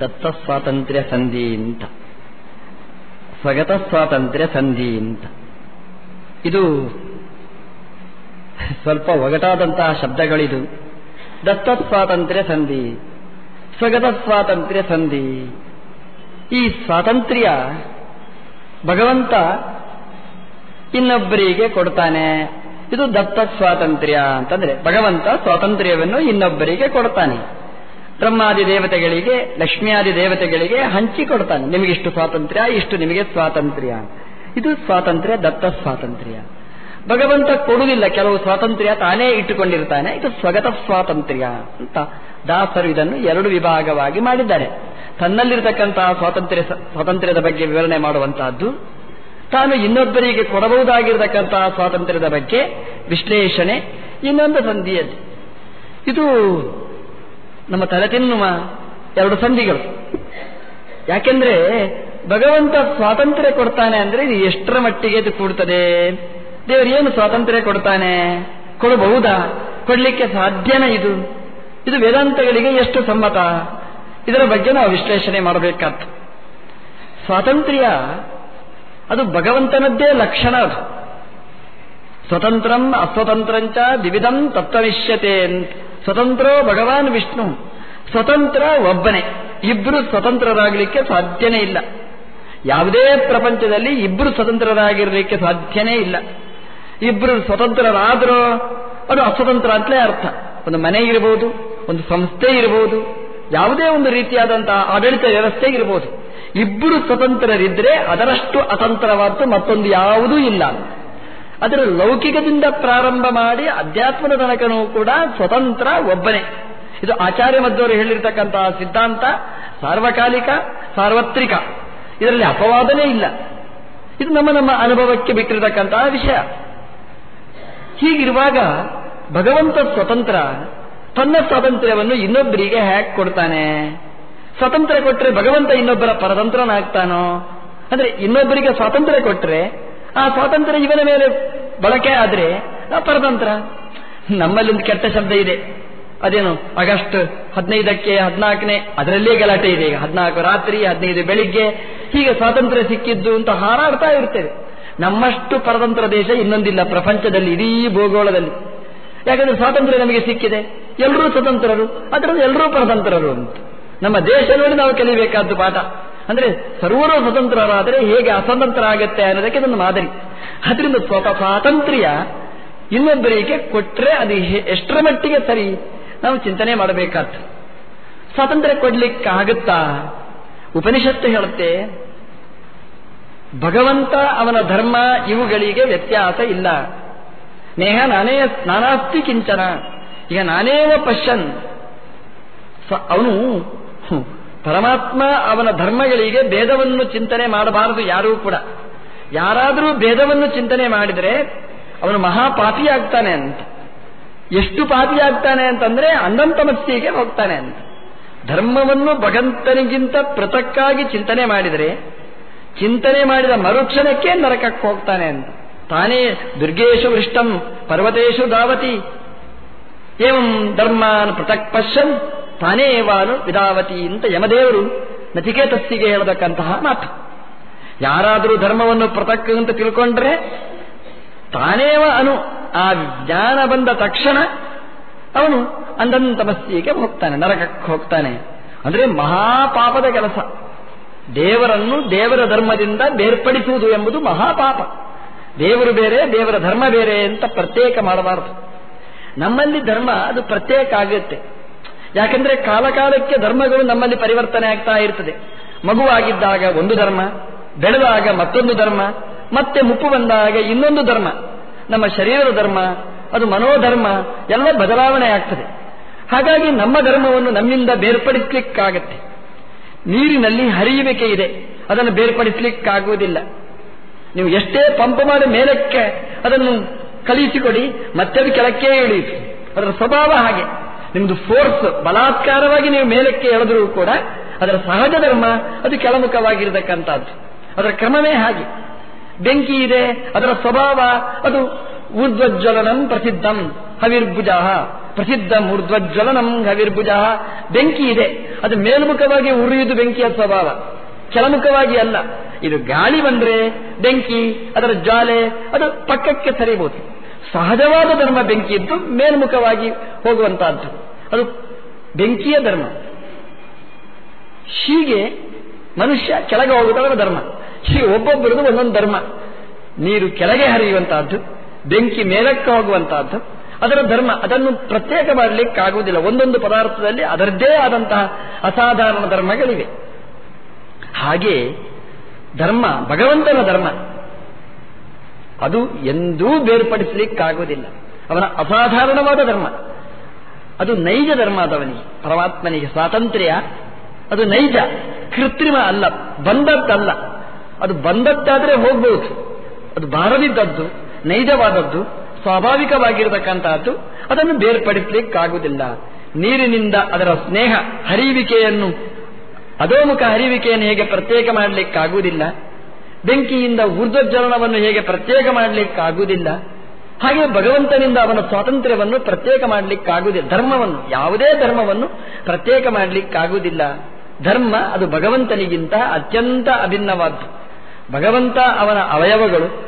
ದತ್ತ ಸ್ವಾತಂತ್ರ್ಯ ಸಂಧಿ ಅಂತ. ಸ್ವಗತ ಸ್ವಾತಂತ್ರ್ಯ ಸಂಧಿ ಅಂತ. ಇದು ಸ್ವಲ್ಪ ಒಗಟಾದಂತಹ ಶಬ್ದಗಳಿದು. ದತ್ತ ಸ್ವಾತಂತ್ರ್ಯ ಸಂಧಿ ಸ್ವಗತ ಸ್ವಾತಂತ್ರ್ಯ ಸಂಧಿ ಈ ಸ್ವಾತಂತ್ರ್ಯ ಭಗವಂತ ಇನ್ನೊಬ್ಬರಿಗೆ ಕೊಡ್ತಾನೆ. ಇದು ದತ್ತ ಸ್ವಾತಂತ್ರ್ಯ ಅಂತಂದ್ರೆ ಭಗವಂತ ಸ್ವಾತಂತ್ರ್ಯವನ್ನು ಇನ್ನೊಬ್ಬರಿಗೆ ಕೊಡ್ತಾನೆ. ಬ್ರಹ್ಮಾದಿ ದೇವತೆಗಳಿಗೆ, ಲಕ್ಷ್ಮಿಯಾದಿ ದೇವತೆಗಳಿಗೆ ಹಂಚಿ ಕೊಡ್ತಾನೆ. ನಿಮಗಿಷ್ಟು ಸ್ವಾತಂತ್ರ್ಯ, ಇಷ್ಟು ನಿಮಗೆ ಸ್ವಾತಂತ್ರ್ಯ. ಇದು ಸ್ವಾತಂತ್ರ್ಯ, ದತ್ತ ಸ್ವಾತಂತ್ರ್ಯ. ಭಗವಂತ ಕೊಡುವುದಿಲ್ಲ, ಕೆಲವು ಸ್ವಾತಂತ್ರ್ಯ ತಾನೇ ಇಟ್ಟುಕೊಂಡಿರ್ತಾನೆ. ಇದು ಸ್ವಗತ ಸ್ವಾತಂತ್ರ್ಯ ಅಂತ ದಾಸರು ಇದನ್ನು ಎರಡು ವಿಭಾಗವಾಗಿ ಮಾಡಿದ್ದಾರೆ. ತನ್ನಲ್ಲಿರತಕ್ಕಂತಹ ಸ್ವಾತಂತ್ರ್ಯ, ಸ್ವಾತಂತ್ರ್ಯದ ಬಗ್ಗೆ ವಿವರಣೆ ಮಾಡುವಂತಹದ್ದು ತಾನು ಇನ್ನೊಬ್ಬರಿಗೆ ಕೊಡಬಹುದಾಗಿರತಕ್ಕಂತಹ ಸ್ವಾತಂತ್ರ್ಯದ ಬಗ್ಗೆ ವಿಶ್ಲೇಷಣೆ, ಇನ್ನೊಂದು ಸಂಧಿಯಲ್ಲಿ ಇದು ನಮ್ಮ ತಲೆ ತಿನ್ನುವ ಎರಡು ಸಂಧಿಗಳು. ಯಾಕೆಂದ್ರೆ ಭಗವಂತ ಸ್ವಾತಂತ್ರ್ಯ ಕೊಡ್ತಾನೆ ಅಂದ್ರೆ ಇದು ಎಷ್ಟರ ಮಟ್ಟಿಗೆ ಇದು ಕೂಡ್ತದೆ? ದೇವರು ಏನು ಸ್ವಾತಂತ್ರ್ಯ ಕೊಡ್ತಾನೆ? ಕೊಡಬಹುದಾ? ಕೊಡ್ಲಿಕ್ಕೆ ಸಾಧ್ಯನ ಇದು? ಇದು ವೇದಾಂತಗಳಿಗೆ ಎಷ್ಟು ಸಮ್ಮತ? ಇದರ ಬಗ್ಗೆ ನಾವು ವಿಶ್ಲೇಷಣೆ ಮಾಡಬೇಕಾದ್ದು. ಸ್ವಾತಂತ್ರ್ಯ, ಅದು ಭಗವಂತನದ್ದೇ ಲಕ್ಷಣ ಅದು. ಸ್ವತಂತ್ರಂ ಅಸ್ವತಂತ್ರಂಚ ವಿವಿಧಂ ತತ್ವನಿಶ್ಯತೆ ಸ್ವತಂತ್ರೋ ಭಗವಾನ್ ವಿಷ್ಣು, ಸ್ವತಂತ್ರ ಒಬ್ಬನೇ. ಇಬ್ರು ಸ್ವತಂತ್ರರಾಗಲಿಕ್ಕೆ ಸಾಧ್ಯನೇ ಇಲ್ಲ. ಯಾವುದೇ ಪ್ರಪಂಚದಲ್ಲಿ ಇಬ್ರು ಸ್ವತಂತ್ರರಾಗಿರಲಿಕ್ಕೆ ಸಾಧ್ಯನೇ ಇಲ್ಲ. ಇಬ್ರು ಸ್ವತಂತ್ರರಾದರೂ ಅದು ಅಸ್ವತಂತ್ರ ಅಂತಲೇ ಅರ್ಥ. ಒಂದು ಮನೆ ಇರಬಹುದು ಒಂದು ಸಂಸ್ಥೆ ಇರಬಹುದು ಯಾವುದೇ ಒಂದು ರೀತಿಯಾದಂತಹ ಆಡಳಿತ ವ್ಯವಸ್ಥೆ ಇರಬಹುದು ಇಬ್ಬರು ಸ್ವತಂತ್ರರಿದ್ದರೆ ಅದರಷ್ಟು ಅತಂತ್ರವಾದ ಮತ್ತೊಂದು ಯಾವುದೂ ಇಲ್ಲ. ಅದರ ಲೌಕಿಕದಿಂದ ಪ್ರಾರಂಭ ಮಾಡಿ ಅಧ್ಯಾತ್ಮದ ತನಕನೂ ಕೂಡ ಸ್ವತಂತ್ರ ಒಬ್ಬನೇ. ಇದು ಆಚಾರ್ಯ ಮಧ್ವರು ಹೇಳಿರ್ತಕ್ಕಂತಹ ಸಿದ್ಧಾಂತ, ಸಾರ್ವಕಾಲಿಕ, ಸಾರ್ವತ್ರಿಕ. ಇದರಲ್ಲಿ ಅಪವಾದನೇ ಇಲ್ಲ. ಇದು ನಮ್ಮ ನಮ್ಮ ಅನುಭವಕ್ಕೆ ಬಿಟ್ಟಿರತಕ್ಕಂತಹ ವಿಷಯ. ಹೀಗಿರುವಾಗ ಭಗವಂತ ಸ್ವತಂತ್ರ, ತನ್ನ ಸ್ವಾತಂತ್ರ್ಯವನ್ನು ಇನ್ನೊಬ್ಬರಿಗೆ ಹ್ಯಾಕ್ ಕೊಡ್ತಾನೆ. ಸ್ವಾತಂತ್ರ್ಯ ಕೊಟ್ಟರೆ ಭಗವಂತ ಇನ್ನೊಬ್ಬರ ಪರತಂತ್ರನಾಗ್ತಾನೋ? ಅಂದ್ರೆ ಇನ್ನೊಬ್ಬರಿಗೆ ಸ್ವಾತಂತ್ರ್ಯ ಕೊಟ್ಟರೆ ಆ ಸ್ವಾತಂತ್ರ್ಯ ಇವನ ಮೇಲೆ ಬಳಕೆ ಆದರೆ ಆ ಪರತಂತ್ರ. ನಮ್ಮಲ್ಲಿ ಒಂದು ಕೆಟ್ಟ ಶಬ್ದ ಇದೆ. ಅದೇನು, ಆಗಸ್ಟ್ ಹದಿನೈದಕ್ಕೆ ಹದಿನಾಲ್ಕನೇ, ಅದರಲ್ಲೇ ಗಲಾಟೆ ಇದೆ. ಈಗ ಹದಿನಾಲ್ಕು ರಾತ್ರಿ, ಹದಿನೈದು ಬೆಳಿಗ್ಗೆ, ಹೀಗೆ ಸ್ವಾತಂತ್ರ್ಯ ಸಿಕ್ಕಿದ್ದು ಅಂತ ಹಾರಾಡ್ತಾ ಇರ್ತೇವೆ. ನಮ್ಮಷ್ಟು ಪರತಂತ್ರ ದೇಶ ಇನ್ನೊಂದಿಲ್ಲ, ಪ್ರಪಂಚದಲ್ಲಿ, ಇಡೀ ಭೂಗೋಳದಲ್ಲಿ. ಯಾಕಂದ್ರೆ ಸ್ವಾತಂತ್ರ್ಯ ನಮಗೆ ಸಿಕ್ಕಿದೆ. ಎಲ್ಲರೂ ಸ್ವತಂತ್ರರು, ಅದರಲ್ಲಿ ಎಲ್ಲರೂ ಪರತಂತ್ರರು ಅಂತ. ನಮ್ಮ ದೇಶ ನೋಡಿ ನಾವು ಕಲಿಬೇಕಾದ್ದು ಪಾಠ. ಅಂದ್ರೆ ಸರ್ವರು ಸ್ವತಂತ್ರರಾದರೆ ಹೇಗೆ ಅಸ್ವತಂತ್ರ ಆಗುತ್ತೆ ಅನ್ನೋದಕ್ಕೆ ಇದೊಂದು ಮಾದರಿ. ಅದರಿಂದ ಸ್ವತಃ ಸ್ವಾತಂತ್ರ್ಯ ಇನ್ನೊಬ್ಬರಿಗೆ ಕೊಟ್ಟರೆ ಅದು ಎಷ್ಟರ ಮಟ್ಟಿಗೆ ಸರಿ? ನಾವು ಚಿಂತನೆ ಮಾಡಬೇಕಾದ್ದು ಸ್ವಾತಂತ್ರ್ಯ ಕೊಡ್ಲಿಕ್ಕಾಗುತ್ತಾ? ಉಪನಿಷತ್ತು ಹೇಳುತ್ತೆ, ಭಗವಂತ ಅವನ ಧರ್ಮ ಇವುಗಳಿಗೆ ವ್ಯತ್ಯಾಸ ಇಲ್ಲ. ನೇಹ ನಾನೇ ನಾನಾಸ್ತಿ ಕಿಂಚನ. ಈಗ ನಾನೇ ಪಶ್ಯನ್? ಅವನು ಪರಮಾತ್ಮ ಅವನ ಧರ್ಮಗಳಿಗೆ ಭೇದವನ್ನು ಚಿಂತನೆ ಮಾಡಬಾರದು ಯಾರೂ ಕೂಡ. ಯಾರಾದರೂ ಭೇದವನ್ನು ಚಿಂತನೆ ಮಾಡಿದರೆ ಅವನು ಮಹಾಪಾಪಿಯಾಗ್ತಾನೆ ಅಂತ. ಎಷ್ಟು ಪಾಪಿಯಾಗ್ತಾನೆ ಅಂತಂದ್ರೆ ಅಂದಂತಮಸ್ತಿಗೆ ಹೋಗ್ತಾನೆ ಅಂತ. ಧರ್ಮವನ್ನು ಭಗವಂತನಿಗಿಂತ ಪೃಥಕ್ಕಾಗಿ ಚಿಂತನೆ ಮಾಡಿದರೆ, ಚಿಂತನೆ ಮಾಡಿದ ಮರುಕ್ಷಣಕ್ಕೆ ನರಕಕ್ಕೆ ಹೋಗ್ತಾನೆ ಅಂತ. ತಾನೇ ದುರ್ಗೇಶು ವೃಷ್ಟಂ ಪರ್ವತೇಶು ದಾವತಿ. ಏವಂ ಧರ್ಮಾನ್ ಪೃಥಕ್ ಪಶ್ಯನ್ ತಾನೇ ವಿದಾವತಿ ಅಂತ ಯಮದೇವರು ನಚಿಕೇತಸ್ಸಿಗೆ ಹೇಳತಕ್ಕಂತಹ ಮಾತು. ಯಾರಾದರೂ ಧರ್ಮವನ್ನು ಪ್ರತಕ್ಕ ಅಂತ ತಿಳ್ಕೊಂಡ್ರೆ ತಾನೇವ ಅನು ಆ ಜ್ಞಾನ ಬಂದ ತಕ್ಷಣ ಅವನು ಅಂದಂತಮಸ್ತಿಗೆ ಹೋಗ್ತಾನೆ, ನರಕಕ್ಕೆ ಹೋಗ್ತಾನೆ. ಅಂದರೆ ಮಹಾಪಾಪದ ಕೆಲಸ. ದೇವರನ್ನು ದೇವರ ಧರ್ಮದಿಂದ ಬೇರ್ಪಡಿಸುವುದು ಎಂಬುದು ಮಹಾಪಾಪ. ದೇವರು ಬೇರೆ, ದೇವರ ಧರ್ಮ ಬೇರೆ ಅಂತ ಪ್ರತ್ಯೇಕ ಮಾಡಬಾರದು. ನಮ್ಮಲ್ಲಿ ಧರ್ಮ ಅದು ಪ್ರತ್ಯೇಕ ಆಗುತ್ತೆ. ಯಾಕಂದ್ರೆ ಕಾಲಕಾಲಕ್ಕೆ ಧರ್ಮಗಳು ನಮ್ಮಲ್ಲಿ ಪರಿವರ್ತನೆ ಆಗ್ತಾ ಇರ್ತದೆ. ಮಗುವಾಗಿದ್ದಾಗ ಒಂದು ಧರ್ಮ, ಬೆಳೆದಾಗ ಮತ್ತೊಂದು ಧರ್ಮ, ಮತ್ತೆ ಮುಪ್ಪು ಬಂದಾಗ ಇನ್ನೊಂದು ಧರ್ಮ. ನಮ್ಮ ಶರೀರದ ಧರ್ಮ, ಅದು ಮನೋಧರ್ಮ, ಎಲ್ಲ ಬದಲಾವಣೆ ಆಗ್ತದೆ. ಹಾಗಾಗಿ ನಮ್ಮ ಧರ್ಮವನ್ನು ನಮ್ಮಿಂದ ಬೇರ್ಪಡಿಸಲಿಕ್ಕಾಗತ್ತೆ. ನೀರಿನಲ್ಲಿ ಹರಿಯುವಿಕೆ ಇದೆ, ಅದನ್ನು ಬೇರ್ಪಡಿಸ್ಲಿಕ್ಕಾಗುವುದಿಲ್ಲ. ನೀವು ಎಷ್ಟೇ ಪಂಪ್ ಮಾಡಿ ಮೇಲಕ್ಕೆ ಅದನ್ನು ಕಲಿಸಿಕೊಡಿ, ಮತ್ತೆ ಅದು ಕೆಳಕ್ಕೆ ಇಳಿಯಿತು ಅದರ ಸ್ವಭಾವ ಹಾಗೆ. ನಿಮ್ದು ಫೋರ್ಸ್ ಬಲಾತ್ಕಾರವಾಗಿ ನೀವು ಮೇಲಕ್ಕೆ ಎಳೆದರೂ ಕೂಡ ಅದರ ಸಹಜ ಧರ್ಮ ಅದು ಕೆಳಮುಖವಾಗಿರತಕ್ಕಂಥದ್ದು. ಅದರ ಕ್ರಮವೇ ಹಾಗೆ. ಬೆಂಕಿ ಇದೆ, ಅದರ ಸ್ವಭಾವ ಅದು ಊರ್ಧ್ವಜ್ವಲನಂ ಪ್ರಸಿದ್ಧಂ ಹವಿರ್ಭುಜ. ಪ್ರಸಿದ್ಧ ಊರ್ಧ್ವಜ್ವಲನಂ ಹವಿರ್ಭುಜ. ಬೆಂಕಿ ಇದೆ, ಅದು ಮೇಲ್ಮುಖವಾಗಿ ಉರಿಯುವುದು ಬೆಂಕಿಯ ಸ್ವಭಾವ. ಕೆಳಮುಖವಾಗಿ ಅಲ್ಲ. ಇದು ಗಾಳಿ ಬಂದ್ರೆ ಬೆಂಕಿ, ಅದರ ಜ್ವಾಲೆ ಅದು ಪಕ್ಕಕ್ಕೆ ಸರಿಬಹುದು ಸಹಜವಾದ ಧರ್ಮ ಬೆಂಕಿ ಇದ್ದು ಮೇಲ್ಮುಖವಾಗಿ ಹೋಗುವಂತಹದ್ದು. ಅದು ಬೆಂಕಿಯ ಧರ್ಮ. ಹೀಗೆ ಮನುಷ್ಯ ಕೆಳಗೆ ಹೋಗುವುದರ ಧರ್ಮ. ಹೀಗೆ ಒಬ್ಬೊಬ್ಬರದು ಒಂದೊಂದು ಧರ್ಮ. ನೀರು ಕೆಳಗೆ ಹರಿಯುವಂತಹದ್ದು, ಬೆಂಕಿ ಮೇಲಕ್ಕೆ ಹೋಗುವಂತಹದ್ದು, ಅದರ ಧರ್ಮ. ಅದನ್ನು ಪ್ರತ್ಯೇಕ ಮಾಡಲಿಕ್ಕಾಗುವುದಿಲ್ಲ. ಒಂದೊಂದು ಪದಾರ್ಥದಲ್ಲಿ ಅದರದ್ದೇ ಆದಂತಹ ಅಸಾಧಾರಣ ಧರ್ಮಗಳಿವೆ. ಹಾಗೆ ಧರ್ಮ, ಭಗವಂತನ ಧರ್ಮ. ಅದು ಎಂದೂ ಬೇರ್ಪಡಿಸಲಿಕ್ಕಾಗುವುದಿಲ್ಲ. ಅವನ ಅಸಾಧಾರಣವಾದ ಧರ್ಮ. ಅದು ನೈಜ ಧರ್ಮ ಅದವನಿಗೆ ಪರಮಾತ್ಮನಿಗೆ ಸ್ವಾತಂತ್ರ್ಯ. ಅದು ನೈಜ, ಕೃತ್ರಿಮ ಅಲ್ಲ, ಬಂದದ್ದಲ್ಲ. ಅದು ಬಂದದ್ದಾದರೆ ಹೋಗ್ಬಹುದು ಅದು ಬಾರದಿದ್ದದ್ದು ನೈಜವಾದದ್ದು, ಸ್ವಾಭಾವಿಕವಾಗಿರತಕ್ಕಂತಹದ್ದು, ಅದನ್ನು ಬೇರ್ಪಡಿಸಲಿಕ್ಕಾಗುವುದಿಲ್ಲ. ನೀರಿನಿಂದ ಅದರ ಸ್ನೇಹ ಹರಿವಿಕೆಯನ್ನು ಅಧೋಮುಖ ಹರಿವಿಕೆಯನ್ನು ಹೇಗೆ ಪ್ರತ್ಯೇಕ ಮಾಡಲಿಕ್ಕಾಗುವುದಿಲ್ಲ ಬೆಂಕಿಯಿಂದ ಊರ್ಧ್ವಜ್ವಲನವನ್ನು ಹೇಗೆ ಪ್ರತ್ಯೇಕ ಮಾಡಲಿಕ್ಕಾಗುವುದಿಲ್ಲ, ಹಾಗೆ ಭಗವಂತನಿಂದ ಅವನ ಸ್ವಾತಂತ್ರ್ಯವನ್ನು ಪ್ರತ್ಯೇಕ ಮಾಡಲಿಕ್ಕಾಗುವುದಿಲ್ಲ, ಧರ್ಮವನ್ನು, ಯಾವುದೇ ಧರ್ಮವನ್ನು ಪ್ರತ್ಯೇಕ ಮಾಡಲಿಕ್ಕಾಗುವುದಿಲ್ಲ. ಧರ್ಮ ಅದು ಭಗವಂತನಿಗಿಂತ ಅತ್ಯಂತ ಅಭಿನ್ನವಾದ್ದು. ಭಗವಂತ ಅವನ ಅವಯವಗಳು,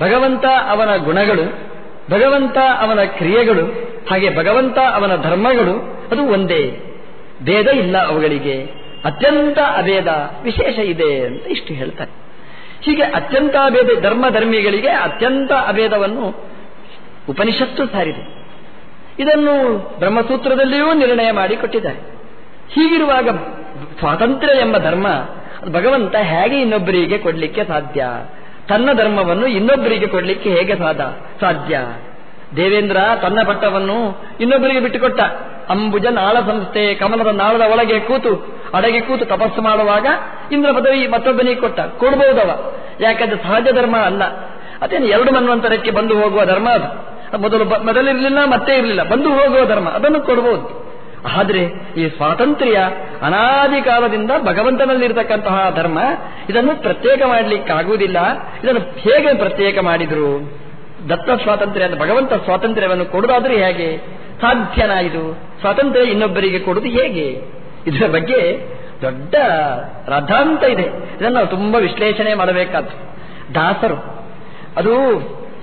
ಭಗವಂತ ಅವನ ಗುಣಗಳು, ಭಗವಂತ ಅವನ ಕ್ರಿಯೆಗಳು, ಹಾಗೆ ಭಗವಂತ ಅವನ ಧರ್ಮಗಳು, ಅದು ಒಂದೇ. ಭೇದ ಇಲ್ಲ ಅವುಗಳಿಗೆ. ಅತ್ಯಂತ ಅಭೇದ ವಿಶೇಷ ಇದೆ ಅಂತ ಇಷ್ಟು ಹೇಳ್ತಾರೆ. ಹೀಗೆ ಅತ್ಯಂತ ಅಭೇದ ಧರ್ಮ ಧರ್ಮಿಗಳಿಗೆ ಅತ್ಯಂತ ಅಭೇದವನ್ನು ಉಪನಿಷತ್ತು ಸಾರಿದೆ. ಇದನ್ನು ಬ್ರಹ್ಮಸೂತ್ರದಲ್ಲಿಯೂ ನಿರ್ಣಯ ಮಾಡಿಕೊಟ್ಟಿದ್ದಾರೆ. ಹೀಗಿರುವಾಗ ಸ್ವಾತಂತ್ರ್ಯ ಎಂಬ ಧರ್ಮ ಭಗವಂತ ಹೇಗೆ ಇನ್ನೊಬ್ಬರಿಗೆ ಕೊಡಲಿಕ್ಕೆ ಸಾಧ್ಯ? ತನ್ನ ಧರ್ಮವನ್ನು ಇನ್ನೊಬ್ಬರಿಗೆ ಕೊಡಲಿಕ್ಕೆ ಹೇಗೆ ಸಾಧ ಸಾಧ್ಯ? ದೇವೇಂದ್ರ ತನ್ನ ಪಟ್ಟವನ್ನು ಇನ್ನೊಬ್ಬರಿಗೆ ಬಿಟ್ಟುಕೊಟ್ಟ. ಅಂಬುಜ ನಾಳ ಸಂಸ್ಥೆ ಕಮಲದ ನಾಳದ ಒಳಗೆ ಕೂತು ಅಡಗೆ ಕೂತು ತಪಸ್ಸು ಮಾಡುವಾಗ ಇಂದ್ರ ಪದವಿ ಮತ್ತೊಬ್ಬನಿಗೆ ಕೊಟ್ಟ. ಕೊಡ್ಬಹುದವ ಯಾಕಂದ್ರೆ ಸಹಜ ಧರ್ಮ ಅಲ್ಲ. ಅದೇನು ಎರಡು ಮನ್ವಂತರಕ್ಕೆ ಬಂದು ಹೋಗುವ ಧರ್ಮ ಅದು. ಮೊದಲು ಮೊದಲಿರಲಿಲ್ಲ, ಮತ್ತೆ ಇರಲಿಲ್ಲ. ಬಂದು ಹೋಗುವ ಧರ್ಮ. ಅದನ್ನು ಕೊಡಬಹುದು ಆದರೆ ಈ ಸ್ವಾತಂತ್ರ್ಯ ಅನಾದಿ ಕಾಲದಿಂದ ಭಗವಂತನಲ್ಲಿರತಕ್ಕಂತಹ ಧರ್ಮ, ಇದನ್ನು ಪ್ರತ್ಯೇಕ ಮಾಡಲಿಕ್ಕಾಗುವುದಿಲ್ಲ. ಇದನ್ನು ಹೇಗೆ ಪ್ರತ್ಯೇಕ ಮಾಡಿದ್ರು? ದತ್ತ ಸ್ವಾತಂತ್ರ್ಯ ಅಂತ ಭಗವಂತ ಸ್ವಾತಂತ್ರ್ಯವನ್ನು ಕೊಡುವುದಾದ್ರೆ ಹೇಗೆ? ಸಾಧ್ಯನಾ ಸ್ವಾತಂತ್ರ್ಯ ಇನ್ನೊಬ್ಬರಿಗೆ ಕೊಡುವುದು ಹೇಗೆ? ಇದರ ಬಗ್ಗೆ ದೊಡ್ಡ ರಥಾಂತ ಇದೆ. ಇದನ್ನು ನಾವು ತುಂಬಾ ವಿಶ್ಲೇಷಣೆ ಮಾಡಬೇಕಾದ್ದು. ದಾಸರು, ಅದು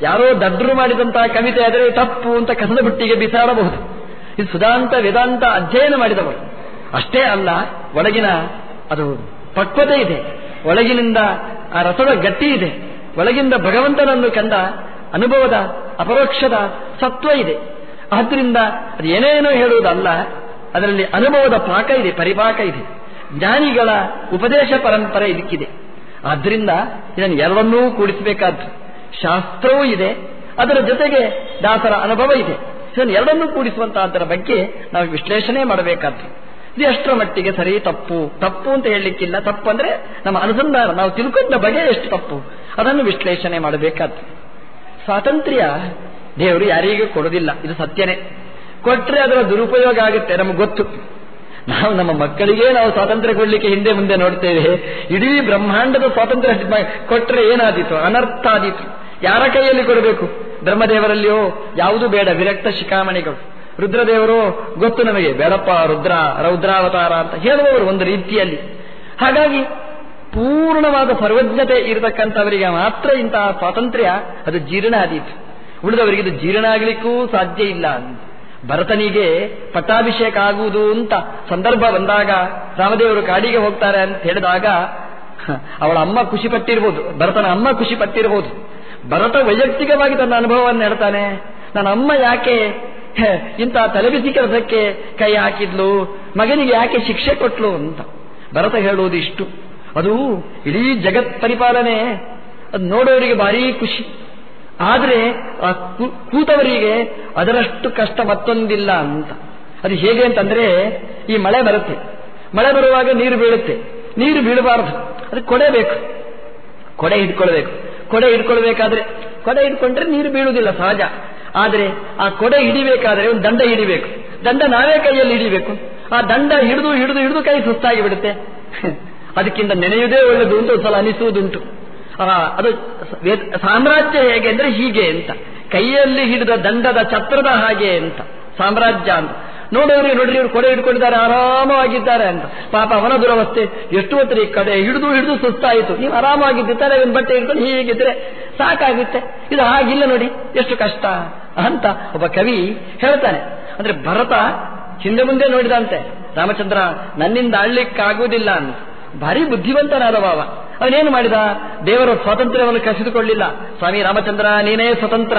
ಯಾರೋ ದಡ್ರು ಮಾಡಿದಂತಹ ಕವಿತೆ ಆದರೆ ತಪ್ಪು ಅಂತ ಕಸದ ಬುಟ್ಟಿಗೆ ಬಿಸಾಡಬಹುದು. ಇದು ಸುಧಾಂತ, ವೇದಾಂತ ಅಧ್ಯಯನ ಮಾಡಿದವರು. ಅಷ್ಟೇ ಅಲ್ಲ, ಒಳಗಿನ ಅದು ಪಕ್ವತೆ ಇದೆ. ಒಳಗಿನಿಂದ ಆ ರಸದ ಗಟ್ಟಿ ಇದೆ. ಒಳಗಿಂದ ಭಗವಂತನನ್ನು ಕಂಡ ಅನುಭವದ ಅಪರೋಕ್ಷದ ಸತ್ವ ಇದೆ. ಆದ್ರಿಂದ ಅದು ಏನೇನೋ ಹೇಳುವುದಲ್ಲ ಅದರಲ್ಲಿ ಅನುಭವದ ಪಾಕ ಇದೆ, ಪರಿಪಾಕ ಇದೆ. ಜ್ಞಾನಿಗಳ ಉಪದೇಶ ಪರಂಪರೆ ಇದಕ್ಕಿದೆ. ಆದ್ದರಿಂದ ಇದನ್ನು ಎರಡನ್ನೂ ಕೂಡಿಸಬೇಕಾದ್ದು. ಶಾಸ್ತ್ರವೂ ಇದೆ, ಅದರ ಜೊತೆಗೆ ದಾಸರ ಅನುಭವ ಇದೆ. ಇದನ್ನು ಎರಡನ್ನೂ ಕೂಡಿಸುವಂತಹದರ ಬಗ್ಗೆ ನಾವು ವಿಶ್ಲೇಷಣೆ ಮಾಡಬೇಕಾದ್ದು. ಇದು ಎಷ್ಟರ ಮಟ್ಟಿಗೆ ಸರಿ, ತಪ್ಪು? ತಪ್ಪು ಅಂತ ಹೇಳಲಿಕ್ಕಿಲ್ಲ. ತಪ್ಪು ಅಂದ್ರೆ ನಮ್ಮ ಅನುಸಂಧಾನ, ನಾವು ತಿಳ್ಕೊಂಡ ಬಗೆ ಎಷ್ಟು ತಪ್ಪು? ಅದನ್ನು ವಿಶ್ಲೇಷಣೆ ಮಾಡಬೇಕಾದ್ದು. ಸ್ವಾತಂತ್ರ್ಯ ದೇವರು ಯಾರಿಗೂ ಕೊಡೋದಿಲ್ಲ. ಇದು ಸತ್ಯನೇ. ಕೊಟ್ರೆ ಅದರ ದುರುಪಯೋಗ ಆಗುತ್ತೆ, ನಮಗೆ ಗೊತ್ತು. ನಾವು ನಮ್ಮ ಮಕ್ಕಳಿಗೆ ನಾವು ಸ್ವಾತಂತ್ರ್ಯ ಕೊಡಲಿಕ್ಕೆ ಹಿಂದೆ ಮುಂದೆ ನೋಡ್ತೇವೆ. ಇಡೀ ಬ್ರಹ್ಮಾಂಡದ ಸ್ವಾತಂತ್ರ್ಯ ಕೊಟ್ಟರೆ ಏನಾದೀತು? ಅನರ್ಥ ಆದೀತು. ಯಾರ ಕೈಯಲ್ಲಿ ಕೊಡಬೇಕು? ಬ್ರಹ್ಮದೇವರಲ್ಲಿಯೋ? ಯಾವುದು ಬೇಡ, ವಿರಕ್ತ ಶಿಖಾಮಣಿಗಳು. ರುದ್ರದೇವರು? ಗೊತ್ತು ನಮಗೆ. ಬೇಡಪ್ಪ ರುದ್ರ, ರೌದ್ರಾವತಾರ ಅಂತ ಹೇಳುವವರು ಒಂದು ರೀತಿಯಲ್ಲಿ. ಹಾಗಾಗಿ ಪೂರ್ಣವಾದ ಸರ್ವಜ್ಞತೆ ಇರತಕ್ಕಂಥವರಿಗೆ ಮಾತ್ರ ಇಂತಹ ಸ್ವಾತಂತ್ರ್ಯ, ಅದು ಜೀರ್ಣ ಆದೀತು. ಉಳಿದವರಿಗೆ ಇದು ಜೀರ್ಣ ಆಗಲಿಕ್ಕೂ ಸಾಧ್ಯ ಇಲ್ಲ ಭರತನಿಗೆ ಪಟ್ಟಾಭಿಷೇಕ ಆಗುವುದು ಅಂತ ಸಂದರ್ಭ ಬಂದಾಗ ರಾಮದೇವರು ಕಾಡಿಗೆ ಹೋಗ್ತಾರೆ ಅಂತ ಹೇಳಿದಾಗ ಅವಳ ಅಮ್ಮ ಖುಷಿ ಪಟ್ಟಿರ್ಬೋದು, ಭರತನ ಅಮ್ಮ ಖುಷಿ ಪಟ್ಟಿರ್ಬೋದು. ಭರತ ವೈಯಕ್ತಿಕವಾಗಿ ತನ್ನ ಅನುಭವವನ್ನು ಹೇಳ್ತಾನೆ, ನನ್ನ ಅಮ್ಮ ಯಾಕೆ ಇಂಥ ತಲೆಬಿಸಿ ಕೆಲಸಕ್ಕೆ ಕೈ ಹಾಕಿದ್ಲು, ಮಗನಿಗೆ ಯಾಕೆ ಶಿಕ್ಷೆ ಕೊಟ್ಲು? ಅಂತ. ಭರತ ಹೇಳುವುದು ಇಷ್ಟು. ಅದು ಇಡೀ ಜಗತ್ ಪರಿಪಾಲನೆ. ಅದು ನೋಡೋರಿಗೆ ಭಾರಿ ಖುಷಿ. ಆದರೆ, ಆ ಕೂತವರಿಗೆ ಅದರಷ್ಟು ಕಷ್ಟ ಮತ್ತೊಂದಿಲ್ಲ ಅಂತ. ಅದು ಹೇಗೆ ಅಂತಂದ್ರೆ, ಈ ಮಳೆ ಬರುತ್ತೆ. ಮಳೆ ಬರುವಾಗ ನೀರು ಬೀಳುತ್ತೆ. ನೀರು ಬೀಳಬಾರದು. ಅದು ಕೊಡೆ ಬೇಕು. ಕೊಡೆ ಹಿಡ್ಕೊಳ್ಬೇಕು. ಕೊಡೆ ಹಿಡ್ಕೊಳ್ಬೇಕಾದ್ರೆ, ಕೊಡೆ ಹಿಡ್ಕೊಂಡ್ರೆ ನೀರು ಬೀಳುವುದಿಲ್ಲ ಸಹಜ. ಆದರೆ, ಆ ಕೊಡೆ ಹಿಡಿಬೇಕಾದ್ರೆ ಒಂದು ದಂಡ ಹಿಡಿಬೇಕು. ದಂಡ ನಾವೇ ಕೈಯಲ್ಲಿ ಹಿಡಿಬೇಕು. ಆ ದಂಡ ಹಿಡಿದು ಹಿಡಿದು ಹಿಡಿದು ಕೈ ಸುಸ್ತಾಗಿ ಬಿಡುತ್ತೆ. ಅದಕ್ಕಿಂತ ನೆನೆಯುವುದೇ ಒಳ್ಳೆಯದು ಅಂತ ಸಲ ಅನಿಸುವುದುಂಟು. ಅದು ಸಾಮ್ರಾಜ್ಯ ಹೇಗೆ ಅಂದ್ರೆ ಹೀಗೆ ಅಂತ. ಕೈಯಲ್ಲಿ ಹಿಡಿದ ದಂಡದ ಛತ್ರದ ಹಾಗೆ ಅಂತ. ಸಾಮ್ರಾಜ್ಯ ಅಂತ. ನೋಡೋರಿಗೆ ನೋಡ್ರಿ, ಇವರು ಕೊಡೆ ಹಿಡ್ಕೊಂಡಿದ್ದಾರೆ, ಆರಾಮವಾಗಿದ್ದಾರೆ ಅಂತ. ಪಾಪ ಅವನ ದುರವಸ್ಥೆ ಎಷ್ಟು ಹೊತ್ತು ಕಡೆ ಹಿಡಿದು ಹಿಡಿದು ಸುಸ್ತಾಯಿತು. ನೀವು ಆರಾಮಾಗಿದ್ದಿದ್ದಾರೆ ಒಂದು ಬಟ್ಟೆ ಹಿಡ್ಕೊಂಡು ಹೀಗಿದ್ರೆ ಸಾಕಾಗುತ್ತೆ. ಇದು ಹಾಗಿಲ್ಲ ನೋಡಿ, ಎಷ್ಟು ಕಷ್ಟ ಅಂತ ಒಬ್ಬ ಕವಿ ಹೇಳ್ತಾನೆ. ಅಂದ್ರೆ ಭರತ ಹಿಂದೆ ಮುಂದೆ ನೋಡಿದಂತೆ, ರಾಮಚಂದ್ರ ನನ್ನಿಂದ ಆಳ್ಲಿಕ್ಕಾಗುವುದಿಲ್ಲ ಅಂತ. ಭಾರಿ ಬುದ್ಧಿವಂತನಾದ ಬಾವ. ಅವನೇನು ಮಾಡಿದ? ದೇವರ ಸ್ವಾತಂತ್ರ್ಯವನ್ನು ಕಸಿದುಕೊಳ್ಳಿಲ್ಲ. ಸ್ವಾಮಿ ರಾಮಚಂದ್ರ, ನೀನೇ ಸ್ವತಂತ್ರ.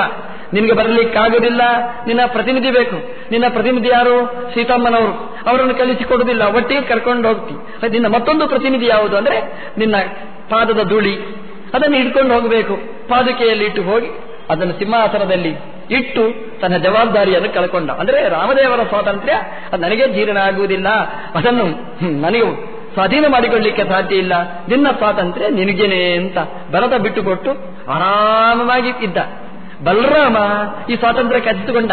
ನಿನಗೆ ಬರಲಿಕ್ಕಾಗುವುದಿಲ್ಲ. ನಿನ್ನ ಪ್ರತಿನಿಧಿ ಬೇಕು. ನಿನ್ನ ಪ್ರತಿನಿಧಿ ಯಾರು? ಸೀತಮ್ಮನವರು. ಅವರನ್ನು ಕಲಿಸಿಕೊಡುವುದಿಲ್ಲ. ಒಟ್ಟಿಗೆ ಕರ್ಕೊಂಡು ಹೋಗ್ತಿ. ನಿನ್ನ ಮತ್ತೊಂದು ಪ್ರತಿನಿಧಿ ಯಾವುದು ಅಂದ್ರೆ ನಿನ್ನ ಪಾದದ ಧೂಳಿ. ಅದನ್ನು ಹಿಡ್ಕೊಂಡು ಹೋಗಬೇಕು. ಪಾದುಕೆಯಲ್ಲಿ ಇಟ್ಟು ಹೋಗಿ ಅದನ್ನು ಸಿಂಹಾಸನದಲ್ಲಿ ಇಟ್ಟು ತನ್ನ ಜವಾಬ್ದಾರಿಯನ್ನು ಕಳ್ಕೊಂಡ. ಅಂದ್ರೆ ರಾಮದೇವರ ಸ್ವಾತಂತ್ರ್ಯ ಅದು ನನಗೆ ಜೀರ್ಣ ಆಗುವುದಿಲ್ಲ. ಅದನ್ನು ನನಗೆ ಸ್ವಾಧೀನ ಮಾಡಿಕೊಳ್ಳಿಕ್ಕೆ ಸಾಧ್ಯ ಇಲ್ಲ. ನಿನ್ನ ಸ್ವಾತಂತ್ರ್ಯ ನಿನಗೇನೆ ಅಂತ ಭರತ ಬಿಟ್ಟುಕೊಟ್ಟು ಆರಾಮವಾಗಿ ಇದ್ದ. ಬಲರಾಮ ಈ ಸ್ವಾತಂತ್ರ್ಯ ಕದ್ದುಕೊಂಡ